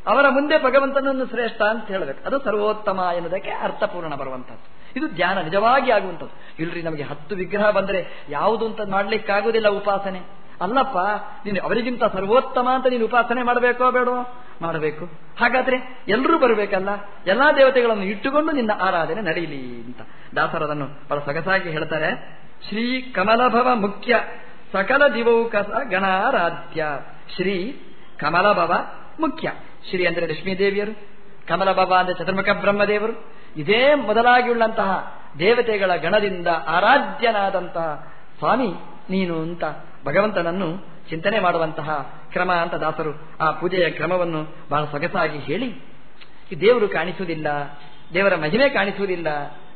ಅವರ ಮುಂದೆ ಭಗವಂತನನ್ನು ಶ್ರೇಷ್ಠ ಅಂತ ಹೇಳಬೇಕು. ಅದು ಸರ್ವೋತ್ತಮ ಎನ್ನುವುದಕ್ಕೆ ಅರ್ಥಪೂರ್ಣ ಬರುವಂತಹದ್ದು ಇದು ಧ್ಯಾನ, ನಿಜವಾಗಿ ಆಗುವಂಥದ್ದು. ಇಲ್ರಿ, ನಮಗೆ ಹತ್ತು ವಿಗ್ರಹ ಬಂದರೆ ಯಾವುದು ಅಂತ ಮಾಡ್ಲಿಕ್ಕಾಗುವುದಿಲ್ಲ ಉಪಾಸನೆ. ಅಲ್ಲಪ್ಪ, ನೀನು ಅವರಿಗಿಂತ ಸರ್ವೋತ್ತಮ ಅಂತ ನೀನು ಉಪಾಸನೆ ಮಾಡಬೇಕೋ ಬೇಡೋ ಮಾಡಬೇಕು. ಹಾಗಾದ್ರೆ ಎಲ್ಲರೂ ಬರಬೇಕಲ್ಲ? ಎಲ್ಲಾ ದೇವತೆಗಳನ್ನು ಇಟ್ಟುಕೊಂಡು ನಿನ್ನ ಆರಾಧನೆ ನಡೆಯಲಿ ಅಂತ ದಾಸರದನ್ನು ಬಹಳ ಸೊಗಸಾಗಿ ಹೇಳ್ತಾರೆ. ಶ್ರೀ ಕಮಲಭವ ಮುಖ್ಯ ಸಕಲ ದಿವೌಕಸ ಗಣಾರಾಧ್ಯ. ಶ್ರೀ ಕಮಲಭವ ಮುಖ್ಯ ಶ್ರೀ ಅಂದರೆ ಲಕ್ಷ್ಮೀದೇವಿಯರು, ಕಮಲಭವ ಅಂದರೆ ಚತುರ್ಮುಖ ಬ್ರಹ್ಮದೇವರು. ಇದೇ ಮೊದಲಾಗಿ ಉಳ್ಳಂತಹ ದೇವತೆಗಳ ಗಣದಿಂದ ಆರಾಧ್ಯನಾದಂತಹ ಸ್ವಾಮಿ ನೀನು ಅಂತ ಭಗವಂತನನ್ನು ಚಿಂತನೆ ಮಾಡುವಂತಹ ಕ್ರಮ ಅಂತ ದಾಸರು ಆ ಪೂಜೆಯ ಕ್ರಮವನ್ನು ಬಹಳ ಸೊಗಸಾಗಿ ಹೇಳಿ ದೇವರು ಕಾಣಿಸುವುದಿಲ್ಲ, ದೇವರ ಮಹಿಮೆ ಕಾಣಿಸುವುದಿಲ್ಲ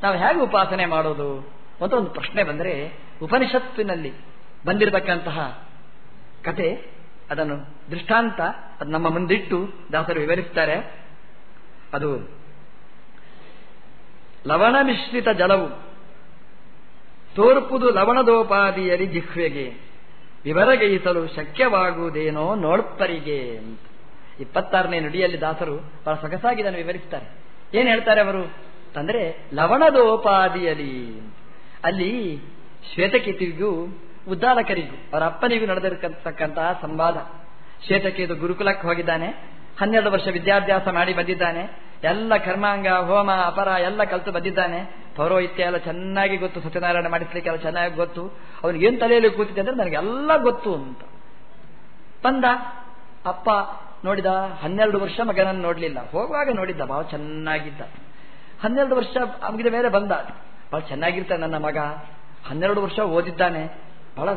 ನಾವು ಹೇಗೆ ಉಪಾಸನೆ ಮಾಡೋದು? ಅಂತ ಒಂದು ಪ್ರಶ್ನೆ ಬಂದರೆ, ಉಪನಿಷತ್ತಿನಲ್ಲಿ ಬಂದಿರತಕ್ಕಂತಹ ಕತೆ ಅದನ್ನು ದೃಷ್ಟಾಂತ, ಅದು ನಮ್ಮ ಮುಂದಿಟ್ಟು ದಾಸರು ವಿವರಿಸ್ತಾರೆ. ಅದು, ಲವಣ ಮಿಶ್ರಿತ ಜಲವು ತೋರ್ಪುದು ಲವಣದೋಪಾದಿಯರಿ ಜಿಹ್ವೆಗೆ ವಿವರಗೈಸಲು ಶಕ್ಯವಾಗುವುದೇನೋ ನೋಡ್ಪರಿಗೆ ಅಂತ. ಇಪ್ಪತ್ತಾರನೇ ನುಡಿಯಲ್ಲಿ ದಾಸರು ಬಹಳ ಸೊಗಸಾಗಿ ಇದನ್ನು ವಿವರಿಸ್ತಾರೆ. ಏನ್ ಹೇಳ್ತಾರೆ ಅವರು? ಅಂದ್ರೆ ಲವಣದೋಪಾದಿಯಲ್ಲಿ ಅಲ್ಲಿ ಶ್ವೇತಕೇತುವಿಗೂ ಉದ್ದಾಲಕರಿಗೂ ಅವರ ಅಪ್ಪನಿಗೂ ನಡೆದಿರತಕ್ಕಂತಹ ಸಂವಾದ. ಶ್ವೇತಕೇತು ಗುರುಕುಲಕ್ಕೆ ಹೋಗಿದ್ದಾನೆ, ಹನ್ನೆರಡು ವರ್ಷ ವಿದ್ಯಾಭ್ಯಾಸ ಮಾಡಿ ಬಂದಿದ್ದಾನೆ, ಎಲ್ಲ ಕರ್ಮಾಂಗ, ಹೋಮ, ಅಪರ ಎಲ್ಲ ಕಲಿತು ಬಂದಿದ್ದಾನೆ. ಪೌರೋಹಿತ್ಯ ಎಲ್ಲ ಚೆನ್ನಾಗಿ ಗೊತ್ತು, ಸತ್ಯನಾರಾಯಣ ಮಾಡಿಸ್ಲಿಕ್ಕೆ ಎಲ್ಲ ಚೆನ್ನಾಗಿ ಗೊತ್ತು. ಅವನಿಗೆ ಏನು ತಲೆಯಲ್ಲಿ ಕೂತಿದೆ ಅಂದ್ರೆ ನನಗೆಲ್ಲ ಗೊತ್ತು ಅಂತ. ಬಂದ, ಅಪ್ಪ ನೋಡಿದ, ಹನ್ನೆರಡು ವರ್ಷ ಮಗನನ್ನು ನೋಡಲಿಲ್ಲ. ಹೋಗುವಾಗ ನೋಡಿದ್ದ ಬಹಳ ಚೆನ್ನಾಗಿದ್ದ. ಹನ್ನೆರಡು ವರ್ಷ ಮುಗಿದ ಮೇಲೆ ಬಂದ. ಬಹಳ ಚೆನ್ನಾಗಿರ್ತಾನೆ ನನ್ನ ಮಗ. ಹನ್ನೆರಡು ವರ್ಷ ಓದಿದ್ದಾನೆ. ಬಹಳ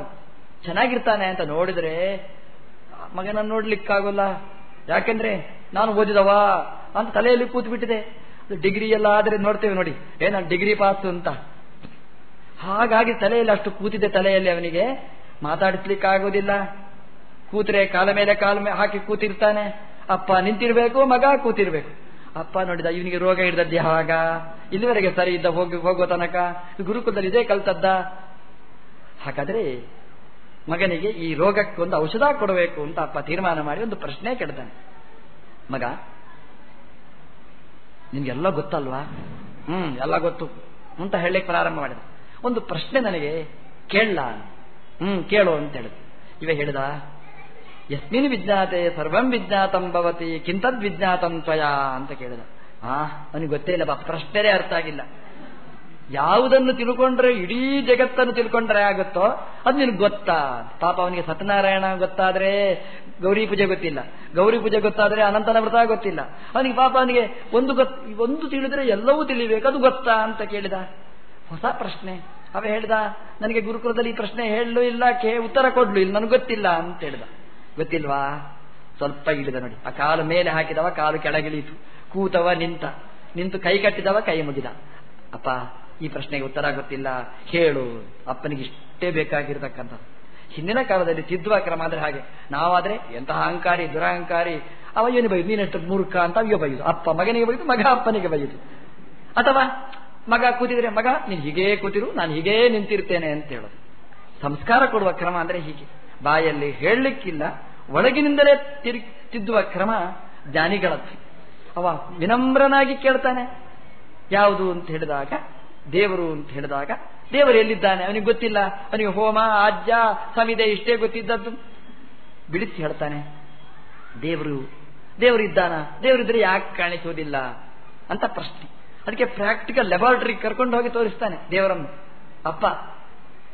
ಚೆನ್ನಾಗಿರ್ತಾನೆ ಅಂತ ನೋಡಿದ್ರೆ ಮಗನನ್ನು ನೋಡ್ಲಿಕ್ಕಾಗಲ್ಲ. ಯಾಕೆಂದ್ರೆ, ನಾನು ಓದಿದವಾ ಅಂತ ತಲೆಯಲ್ಲಿ ಕೂತು ಬಿಟ್ಟಿದೆ ಡಿಗ್ರಿ ಎಲ್ಲ ಆದ್ರೆ ನೋಡ್ತೇವೆ ನೋಡಿ. ಏನ ಡಿಗ್ರಿ ಪಾಸ್ ಅಂತ. ಹಾಗಾಗಿ ತಲೆಯಲ್ಲಿ ಅಷ್ಟು ಕೂತಿದೆ ತಲೆಯಲ್ಲಿ ಅವನಿಗೆ. ಮಾತಾಡಿಸ್ಲಿಕ್ಕಾಗೋದಿಲ್ಲ. ಕೂತ್ರೆ ಕಾಲ ಮೇಲೆ ಕಾಲ ಹಾಕಿ ಕೂತಿರ್ತಾನೆ. ಅಪ್ಪ ನಿಂತಿರ್ಬೇಕು, ಮಗ ಕೂತಿರ್ಬೇಕು. ಅಪ್ಪ ನೋಡಿದ, ಇವನಿಗೆ ರೋಗ ಹಿಡ್ದದ್ದು ಯಾವಾಗ ಇಲ್ಲಿವರೆಗೆ ಸರಿ ಇದ್ದ ಹೋಗಿ, ಹೋಗುವ ತನಕ ಗುರುಕುಲದಲ್ಲಿ ಇದೇ ಕಲ್ತದ್ದ? ಹಾಗಾದ್ರೆ ಮಗನಿಗೆ ಈ ರೋಗಕ್ಕೊಂದು ಔಷಧ ಕೊಡಬೇಕು ಅಂತ ಅಪ್ಪ ತೀರ್ಮಾನ ಮಾಡಿ ಒಂದು ಪ್ರಶ್ನೆ ಕೆಡ್ತಾನೆ ಮಗ ನಿಮ್ಗೆಲ್ಲ ಗೊತ್ತಲ್ವಾ? ಹ್ಮ್, ಎಲ್ಲ ಗೊತ್ತು ಅಂತ ಹೇಳಲಿಕ್ಕೆ ಪ್ರಾರಂಭ ಮಾಡಿದ. ಒಂದು ಪ್ರಶ್ನೆ ನನಗೆ ಕೇಳಲ್ಲ ಹ್ಮ್, ಕೇಳು ಅಂತ ಹೇಳಿದ. ಇವ ಹೇಳಿದ ಯಸ್ಮಿನ್ ವಿಜ್ಞಾತೆ ಸರ್ವಂ ವಿಜ್ಞಾತಂ ಭವತಿ, ಕಿಂತದ್ ವಿಜ್ಞಾತಂ ತ್ವಯಾ ಅಂತ ಕೇಳಿದ. ಆ, ಅವನಿಗೆ ಗೊತ್ತೇ ಇಲ್ಲ ಬಾ ಅರ್ಥ ಆಗಿಲ್ಲ. ಯಾವುದನ್ನು ತಿಳ್ಕೊಂಡ್ರೆ, ಇಡೀ ಜಗತ್ತನ್ನು ತಿಳ್ಕೊಂಡ್ರೆ ಆಗುತ್ತೋ, ಅದು ನಿನಗೆ ಗೊತ್ತಾ? ಪಾಪ ಅವನಿಗೆ ಸತ್ಯನಾರಾಯಣ ಗೊತ್ತಾದ್ರೆ ಗೌರಿ ಪೂಜೆ ಗೊತ್ತಿಲ್ಲ. ಗೌರಿ ಪೂಜೆ ಗೊತ್ತಾದ್ರೆ ಅನಂತನ ವ್ರತ ಗೊತ್ತಿಲ್ಲ. ಅವನಿಗೆ ಪಾಪ ಅವನಿಗೆ ಒಂದು ಗೊತ್, ಒಂದು ತಿಳಿದ್ರೆ ಎಲ್ಲವೂ ತಿಳಿಬೇಕು, ಅದು ಗೊತ್ತಾ ಅಂತ ಕೇಳಿದ. ಹೊಸ ಪ್ರಶ್ನೆ. ಅವ ಹೇಳಿದ, ನನಗೆ ಗುರುಕುಲದಲ್ಲಿ ಈ ಪ್ರಶ್ನೆ ಹೇಳಲು ಇಲ್ಲ, ಕೇ, ಉತ್ತರ ಕೊಡ್ಲು ಇಲ್ಲ, ನನಗೆ ಗೊತ್ತಿಲ್ಲ ಅಂತ ಹೇಳಿದ. ಗೊತ್ತಿಲ್ವಾ? ಸ್ವಲ್ಪ ಇಳಿದ ನೋಡಿ. ಆ ಕಾಲು ಮೇಲೆ ಹಾಕಿದವ, ಕಾಲು ಕೆಳಗಿಳಿಯಿತು ಕೂತವ, ನಿಂತ. ನಿಂತು ಕೈ ಕಟ್ಟಿದವ, ಕೈ ಮುಗಿದ. ಅಪ್ಪ, ಈ ಪ್ರಶ್ನೆಗೆ ಉತ್ತರ ಗೊತ್ತಿಲ್ಲ. ಹೇಳು. ಅಪ್ಪನಿಗೆ ಇಷ್ಟೇ ಬೇಕಾಗಿರ್ತಕ್ಕಂಥ ಹಿಂದಿನ ಕಾಲದಲ್ಲಿ ತಿದ್ದುವ ಕ್ರಮ ಅಂದ್ರೆ ಹಾಗೆ. ನಾವಾದ್ರೆ ಎಂತಹ ಅಹಂಕಾರಿ, ದುರಹಂಕಾರಿ. ಅವ ಏನು ಬೈದು? ನೀನೆ ಮೂರ್ಖ ಅಂತ ಅವ್ಯ ಬೈದು. ಅಪ್ಪ ಮಗನಿಗೆ ಬೈದು, ಮಗ ಅಪ್ಪನಿಗೆ ಬೈದು. ಅಥವಾ ಮಗ ಕೂತಿದ್ರೆ, ಮಗ, ನೀನು ಹೀಗೇ ಕೂತಿರು, ನಾನು ಹೀಗೇ ನಿಂತಿರ್ತೇನೆ ಅಂತ ಹೇಳೋದು. ಸಂಸ್ಕಾರ ಕೊಡುವ ಕ್ರಮ ಅಂದ್ರೆ ಹೀಗೆ. ಬಾಯಲ್ಲಿ ಹೇಳಲಿಕ್ಕಿಲ್ಲ ಒಳಗಿನಿಂದಲೇ ತಿರು, ತಿದ್ದುವ ಕ್ರಮ ಜ್ಞಾನಿಗಳದ್ದು. ಅವ ವಿನಮ್ರನಾಗಿ ಕೇಳ್ತಾನೆ. ಯಾವುದು ಅಂತ ಹೇಳಿದಾಗ, ದೇವರು ಅಂತ ಹೇಳಿದಾಗ, ದೇವರು ಎಲ್ಲಿದ್ದಾನೆ? ಅವನಿಗೆ ಗೊತ್ತಿಲ್ಲ. ಅವನಿಗೆ ಹೋಮ ಆಜ್ಯ ಸಮಿದೆ ಇಷ್ಟೇ ಗೊತ್ತಿದ್ದದ್ದು. ಬಿಡಿಸಿ ಹೇಳ್ತಾನೆ, ದೇವರು ದೇವರು ಇದ್ದಾನ? ದೇವರಿದ್ರೆ ಯಾಕೆ ಕಾಣಿಸೋದಿಲ್ಲ ಅಂತ ಪ್ರಶ್ನೆ. ಅದಕ್ಕೆ ಪ್ರಾಕ್ಟಿಕಲ್ ಲೆಬಾರ್ಟರಿ ಕರ್ಕೊಂಡು ಹೋಗಿ ತೋರಿಸ್ತಾನೆ ದೇವರನ್ನು. ಅಪ್ಪ,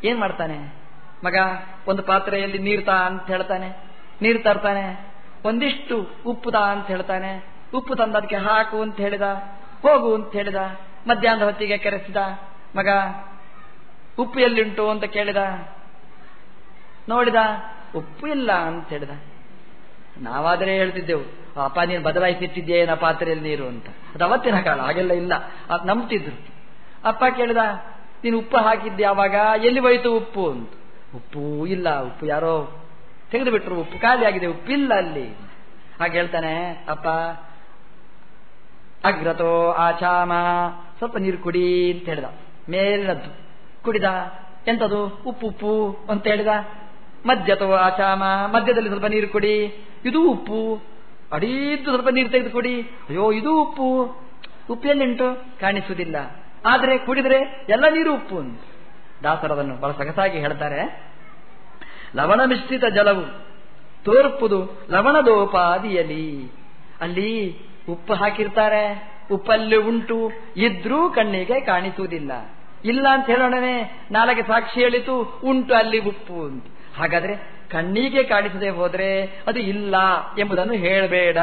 ಏನ್ ಮಾಡ್ತಾನೆ? ಮಗ, ಒಂದು ಪಾತ್ರೆಯಲ್ಲಿ ನೀರ್ತಾ ಅಂತ ಹೇಳ್ತಾನೆ. ನೀರು ತರ್ತಾನೆ. ಒಂದಿಷ್ಟು ಉಪ್ಪುದ ಅಂತ ಹೇಳ್ತಾನೆ. ಉಪ್ಪು ತಂದ ಅದಕ್ಕೆ ಹಾಕು ಅಂತ ಹೇಳಿದ, ಹೋಗು ಅಂತ ಹೇಳಿದ, ಮಧ್ಯಾಹ್ನದ ಹೊತ್ತಿಗೆ ಕೆರೆಸಿದ. ಮಗ, ಉಪ್ಪು ಎಲ್ಲಿಂಟು ಅಂತ ಕೇಳಿದ. ನೋಡಿದ, ಉಪ್ಪು ಇಲ್ಲ ಅಂತ ಹೇಳಿದ. ನಾವಾದರೆ ಹೇಳ್ತಿದ್ದೆವು, ಅಪ್ಪ, ನೀನು ಬದಲಾಯಿಸಿಟ್ಟಿದ್ದೇನ ಪಾತ್ರೆಯಲ್ಲಿ ನೀರು ಅಂತ? ಅದು ಅವತ್ತಿನ ಕಾಲ, ಹಾಗೆಲ್ಲ ಇಲ್ಲ. ಅದು ನಂಬ್ತಿದ್ರು. ಅಪ್ಪ ಕೇಳಿದ, ನೀನು ಉಪ್ಪು ಹಾಕಿದ್ದೆ ಯಾವಾಗ ಎಲ್ಲಿ ಹೋಯ್ತು ಉಪ್ಪು? ಅಂತ. ಉಪ್ಪು ಇಲ್ಲ, ಉಪ್ಪು ಯಾರೋ ತೆಗೆದು ಬಿಟ್ರು ಉಪ್ಪು ಖಾಲಿ ಆಗಿದೆ ಉಪ್ಪಿಲ್ಲ ಅಲ್ಲಿ ಹಾಗೆ ಹೇಳ್ತಾನೆ, ಅಪ್ಪ, ಅಗ್ರತೋ ಆಚಾಮ, ಸ್ವಲ್ಪ ನೀರು ಕುಡಿ ಅಂತ ಹೇಳಿದ. ಮೇಲಿನದ್ದು. ಕುಡಿದ, ಎಂತದು? ಉಪ್ಪು ಉಪ್ಪು ಅಂತ ಹೇಳಿದ. ಮದ್ಯತೋ ಆಚಾಮ, ಮಧ್ಯದಲ್ಲಿ ಸ್ವಲ್ಪ ನೀರು ಕುಡಿ. ಇದು ಉಪ್ಪು. ಅಡೀದ್ದು ಸ್ವಲ್ಪ ನೀರು ತೆಗೆದುಕೊಡಿ ಅಯ್ಯೋ, ಇದು ಉಪ್ಪು. ಉಪ್ಪು ಎಲ್ಲಿಂಟು? ಕಾಣಿಸುವುದಿಲ್ಲ. ಆದರೆ ಕುಡಿದ್ರೆ ಎಲ್ಲ ನೀರು ಉಪ್ಪು ದಾಸರದನ್ನು ಬಹಳ ಸಗಸಾಗಿ ಹೇಳ್ತಾರೆ. ಲವಣ ಮಿಶ್ರಿತ ಜಲವು ತೋರ್ಪುದು ಲವಣದೋಪಾದಿಯಲಿ ಅಲ್ಲಿ ಉಪ್ಪು ಹಾಕಿರ್ತಾರೆ, ಉಪ್ಪಲ್ಲಿ ಉಂಟು, ಇದ್ರೂ ಕಣ್ಣಿಗೆ ಕಾಣಿಸುವುದಿಲ್ಲ. ಇಲ್ಲ ಅಂತ ಹೇಳೋಣನೆ ನಾಲ್ಗೆ ಸಾಕ್ಷಿ ಹೇಳಿತು, ಉಂಟು ಅಲ್ಲಿ ಉಪ್ಪು ಅಂತ ಹಾಗಾದ್ರೆ ಕಣ್ಣಿಗೆ ಕಾಣಿಸದೆ ಹೋದ್ರೆ ಅದು ಇಲ್ಲ ಎಂಬುದನ್ನು ಹೇಳಬೇಡ.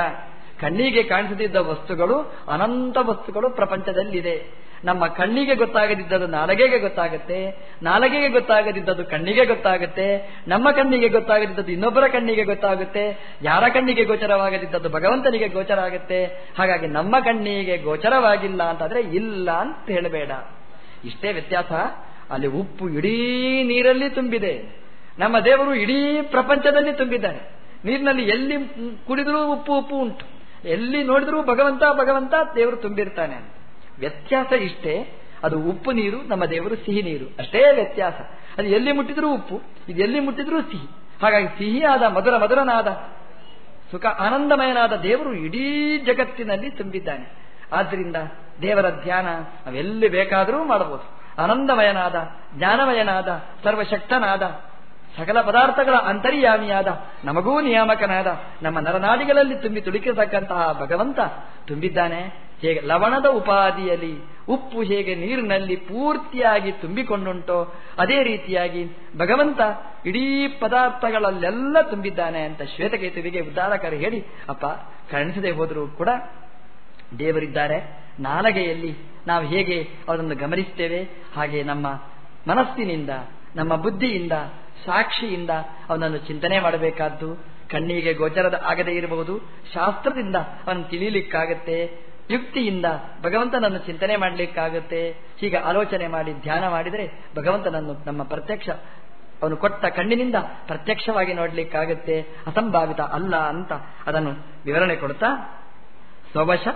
ಕಣ್ಣಿಗೆ ಕಾಣಿಸದಿದ್ದ ವಸ್ತುಗಳು ಅನಂತ ವಸ್ತುಗಳು ಪ್ರಪಂಚದಲ್ಲಿದೆ. ನಮ್ಮ ಕಣ್ಣಿಗೆ ಗೊತ್ತಾಗದಿದ್ದದು ನಾಲಗೆಗೆ ಗೊತ್ತಾಗುತ್ತೆ, ನಾಲಗೆಗೆ ಗೊತ್ತಾಗದಿದ್ದದು ಕಣ್ಣಿಗೆ ಗೊತ್ತಾಗುತ್ತೆ, ನಮ್ಮ ಕಣ್ಣಿಗೆ ಗೊತ್ತಾಗದಿದ್ದದ್ದು ಇನ್ನೊಬ್ಬರ ಕಣ್ಣಿಗೆ ಗೊತ್ತಾಗುತ್ತೆ, ಯಾರ ಕಣ್ಣಿಗೆ ಗೋಚರವಾಗದಿದ್ದದ್ದು ಭಗವಂತನಿಗೆ ಗೋಚರ ಆಗುತ್ತೆ ಹಾಗಾಗಿ ನಮ್ಮ ಕಣ್ಣಿಗೆ ಗೋಚರವಾಗಿಲ್ಲ ಅಂತಂದ್ರೆ ಇಲ್ಲ ಅಂತ ಹೇಳಬೇಡ. ಇಷ್ಟೇ ವ್ಯತ್ಯಾಸ. ಅಲ್ಲಿ ಉಪ್ಪು ಇಡೀ ನೀರಲ್ಲಿ ತುಂಬಿದೆ. ನಮ್ಮ ದೇವರು ಇಡೀ ಪ್ರಪಂಚದಲ್ಲಿ ತುಂಬಿದ್ದಾರೆ. ನೀರಿನಲ್ಲಿ ಎಲ್ಲಿ ಕುಡಿದರೂ ಉಪ್ಪು ಉಪ್ಪು ಉಂಟು. ಎಲ್ಲಿ ನೋಡಿದರೂ ಭಗವಂತ ಭಗವಂತ ದೇವರು ತುಂಬಿರ್ತಾನೆ ವ್ಯತ್ಯಾಸ ಇಷ್ಟೇ. ಅದು ಉಪ್ಪು ನೀರು, ನಮ್ಮ ದೇವರು ಸಿಹಿ ನೀರು. ಅಷ್ಟೇ ವ್ಯತ್ಯಾಸ. ಅದು ಎಲ್ಲಿ ಮುಟ್ಟಿದ್ರೂ ಉಪ್ಪು, ಇದು ಎಲ್ಲಿ ಮುಟ್ಟಿದ್ರೂ ಸಿಹಿ. ಹಾಗಾಗಿ ಸಿಹಿಯಾದ, ಮಧುರ, ಮಧುರನಾದ, ಸುಖ, ಆನಂದಮಯನಾದ ದೇವರು ಇಡೀ ಜಗತ್ತಿನಲ್ಲಿ ತುಂಬಿದ್ದಾನೆ. ಆದ್ದರಿಂದ ದೇವರ ಧ್ಯಾನ ನಾವೆಲ್ಲಿ ಬೇಕಾದರೂ ಮಾಡಬಹುದು. ಆನಂದಮಯನಾದ, ಜ್ಞಾನಮಯನಾದ, ಸರ್ವಶಕ್ತನಾದ, ಸಕಲ ಪದಾರ್ಥಗಳ ಅಂತರ್ಯಾಮಿಯಾದ, ನಮಗೂ ನಿಯಾಮಕನಾದ, ನಮ್ಮ ನರನಾಡಿಗಳಲ್ಲಿ ತುಂಬಿ ತುಳುಕಿರತಕ್ಕಂತಹ ಭಗವಂತ ತುಂಬಿದ್ದಾನೆ. ಹೇಗೆ ಲವಣದ ಉಪಾದಿಯಲ್ಲಿ ಉಪ್ಪು ಹೇಗೆ ನೀರಿನಲ್ಲಿ ಪೂರ್ತಿಯಾಗಿ ತುಂಬಿಕೊಂಡುಂಟೋ, ಅದೇ ರೀತಿಯಾಗಿ ಭಗವಂತ ಇಡೀ ಪದಾರ್ಥಗಳಲ್ಲೆಲ್ಲ ತುಂಬಿದ್ದಾನೆ ಅಂತ ಶ್ವೇತಕೇತುವಿಗೆ ಉದ್ದಾರಕರು ಹೇಳಿ, ಅಪ್ಪ, ಕರ್ಣಿಸದೆ ಹೋದರೂ ಕೂಡ ದೇವರಿದ್ದಾರೆ, ನಾಲಗೆಯಲ್ಲಿ ನಾವು ಹೇಗೆ ಅವರನ್ನು ಗಮನಿಸ್ತೇವೆ, ಹಾಗೆ ನಮ್ಮ ಮನಸ್ಸಿನಿಂದ, ನಮ್ಮ ಬುದ್ಧಿಯಿಂದ, ಸಾಕ್ಷಿಯಿಂದ ಅವನನ್ನು ಚಿಂತನೆ ಮಾಡಬೇಕಾದ್ದು, ಕಣ್ಣಿಗೆ ಗೋಚರದ ಆಗದೇ ಇರಬಹುದು, ಶಾಸ್ತ್ರದಿಂದ ಅವನು ತಿಳಿಯಲಿಕ್ಕಾಗತ್ತೆ ಯುಕ್ತಿಯಿಂದ ಭಗವಂತನನ್ನು ಚಿಂತನೆ ಮಾಡಲಿಕ್ಕಾಗುತ್ತೆ. ಹೀಗೆ ಆಲೋಚನೆ ಮಾಡಿ, ಧ್ಯಾನ ಮಾಡಿದರೆ ಭಗವಂತನನ್ನು ನಮ್ಮ ಪ್ರತ್ಯಕ್ಷ, ಅವನು ಕೊಟ್ಟ ಕಣ್ಣಿನಿಂದ ಪ್ರತ್ಯಕ್ಷವಾಗಿ ನೋಡಲಿಕ್ಕಾಗುತ್ತೆ. ಅಸಂಭಾವಿತ ಅಲ್ಲ ಅಂತ ಅದನ್ನು ವಿವರಣೆ ಕೊಡ್ತಾ ಸ್ವವಶ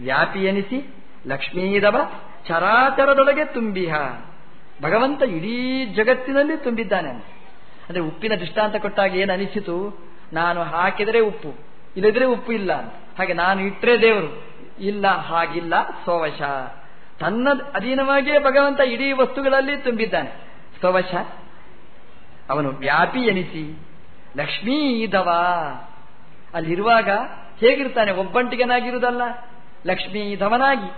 ವ್ಯಾಪಿಯನಿಸಿ ಲಕ್ಷ್ಮೀದವ ಚರಾಚರದೊಳಗೆ ತುಂಬಿಹ. ಭಗವಂತ ಇಡೀ ಜಗತ್ತಿನಲ್ಲಿ ತುಂಬಿದ್ದಾನೆ. ಅಂದ್ರೆ ಉಪ್ಪಿನ ದೃಷ್ಟಾಂತ ಕೊಟ್ಟಾಗ ಏನು ಅನಿಸಿತು? ನಾನು ಹಾಕಿದರೆ ಉಪ್ಪು ಇಲ್ಲದ್ರೆ ಉಪ್ಪು ಇಲ್ಲ ಹಾಗೆ ನಾನು ಇಟ್ಟರೆ ದೇವರು. ಇಲ್ಲ, ಹಾಗಿಲ್ಲ ಸ್ವವಶ ತನ್ನ ಅಧೀನವಾಗಿಯೇ ಭಗವಂತ ಇಡೀ ವಸ್ತುಗಳಲ್ಲಿ ತುಂಬಿದ್ದಾನೆ. ಸ್ವವಶ ಅವನು ವ್ಯಾಪಿ ಎನಿಸಿ, ಲಕ್ಷ್ಮೀ ಇದವ ಅಲ್ಲಿರುವಾಗ ಹೇಗಿರ್ತಾನೆ? ಒಬ್ಬಂಟಿಗನಾಗಿರುವುದಲ್ಲ. ಲಕ್ಷ್ಮೀ ಧವನಾಗಿ,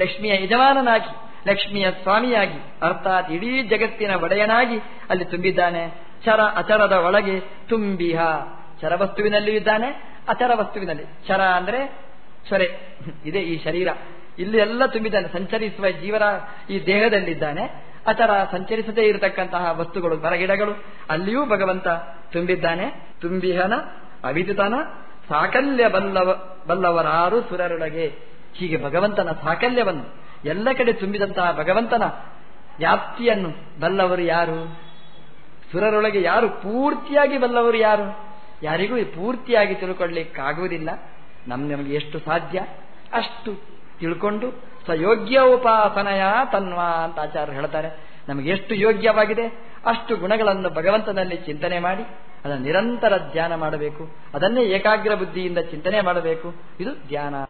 ಲಕ್ಷ್ಮಿಯ ಯಜಮಾನನಾಗಿ, ಲಕ್ಷ್ಮಿಯ ಸ್ವಾಮಿಯಾಗಿ, ಅರ್ಥಾತ್ ಇಡೀ ಜಗತ್ತಿನ ಒಡೆಯನಾಗಿ ಅಲ್ಲಿ ತುಂಬಿದ್ದಾನೆ. ಚರ ಅಚರದ ಒಳಗೆ ತುಂಬಿಹ. ಚರ ವಸ್ತುವಿನಲ್ಲಿ ಇದ್ದಾನೆ, ಅಚರ ವಸ್ತುವಿನಲ್ಲಿ. ಚರ ಅಂದ್ರೆ ಸೊರೆ, ಇದೆ ಈ ಶರೀರ. ಇಲ್ಲಿ ಎಲ್ಲ ತುಂಬಿದ್ದಾನೆ. ಸಂಚರಿಸುವ ಜೀವರ ಈ ದೇಹದಲ್ಲಿದ್ದಾನೆ. ಆತರ ಸಂಚರಿಸದೇ ಇರತಕ್ಕಂತಹ ವಸ್ತುಗಳು, ಮರಗಿಡಗಳು. ಅಲ್ಲಿಯೂ ಭಗವಂತ ತುಂಬಿದ್ದಾನೆ. ತುಂಬಿಹನ ಅವಿದುತನ ಸಾಕಲ್ಯ ಬಲ್ಲವ ಬಲ್ಲವರಾರು ಸುರರೊಳಗೆ. ಹೀಗೆ ಭಗವಂತನ ಸಾಕಲ್ಯವನ್ನು, ಎಲ್ಲ ಕಡೆ ತುಂಬಿದಂತಹ ಭಗವಂತನ ವ್ಯಾಪ್ತಿಯನ್ನು ಬಲ್ಲವರು ಯಾರು? ಸುರರೊಳಗೆ ಯಾರು ಪೂರ್ತಿಯಾಗಿ ಬಲ್ಲವರು ಯಾರು? ಯಾರಿಗೂ ಪೂರ್ತಿಯಾಗಿ ತಿಳ್ಕೊಳ್ಳಿಕ್ಕಾಗುವುದಿಲ್ಲ. ನಮ್ ನಮಗೆ ಎಷ್ಟು ಸಾಧ್ಯ? ಅಷ್ಟು. ತಿಳ್ಕೊಂಡು ಸ್ವಯೋಗ್ಯ ಉಪಾಸನಯ ತನ್ವಾ ಅಂತ ಆಚಾರ್ಯರು ಹೇಳ್ತಾರೆ. ನಮಗೆ ಎಷ್ಟು ಯೋಗ್ಯವಾಗಿದೆ? ಅಷ್ಟು ಗುಣಗಳನ್ನು ಭಗವಂತನಲ್ಲಿ ಚಿಂತನೆ ಮಾಡಿ, ಅದನ್ನು ನಿರಂತರ ಧ್ಯಾನ ಮಾಡಬೇಕು. ಅದನ್ನೇ ಏಕಾಗ್ರ ಬುದ್ಧಿಯಿಂದ ಚಿಂತನೆ ಮಾಡಬೇಕು. ಇದು ಧ್ಯಾನ.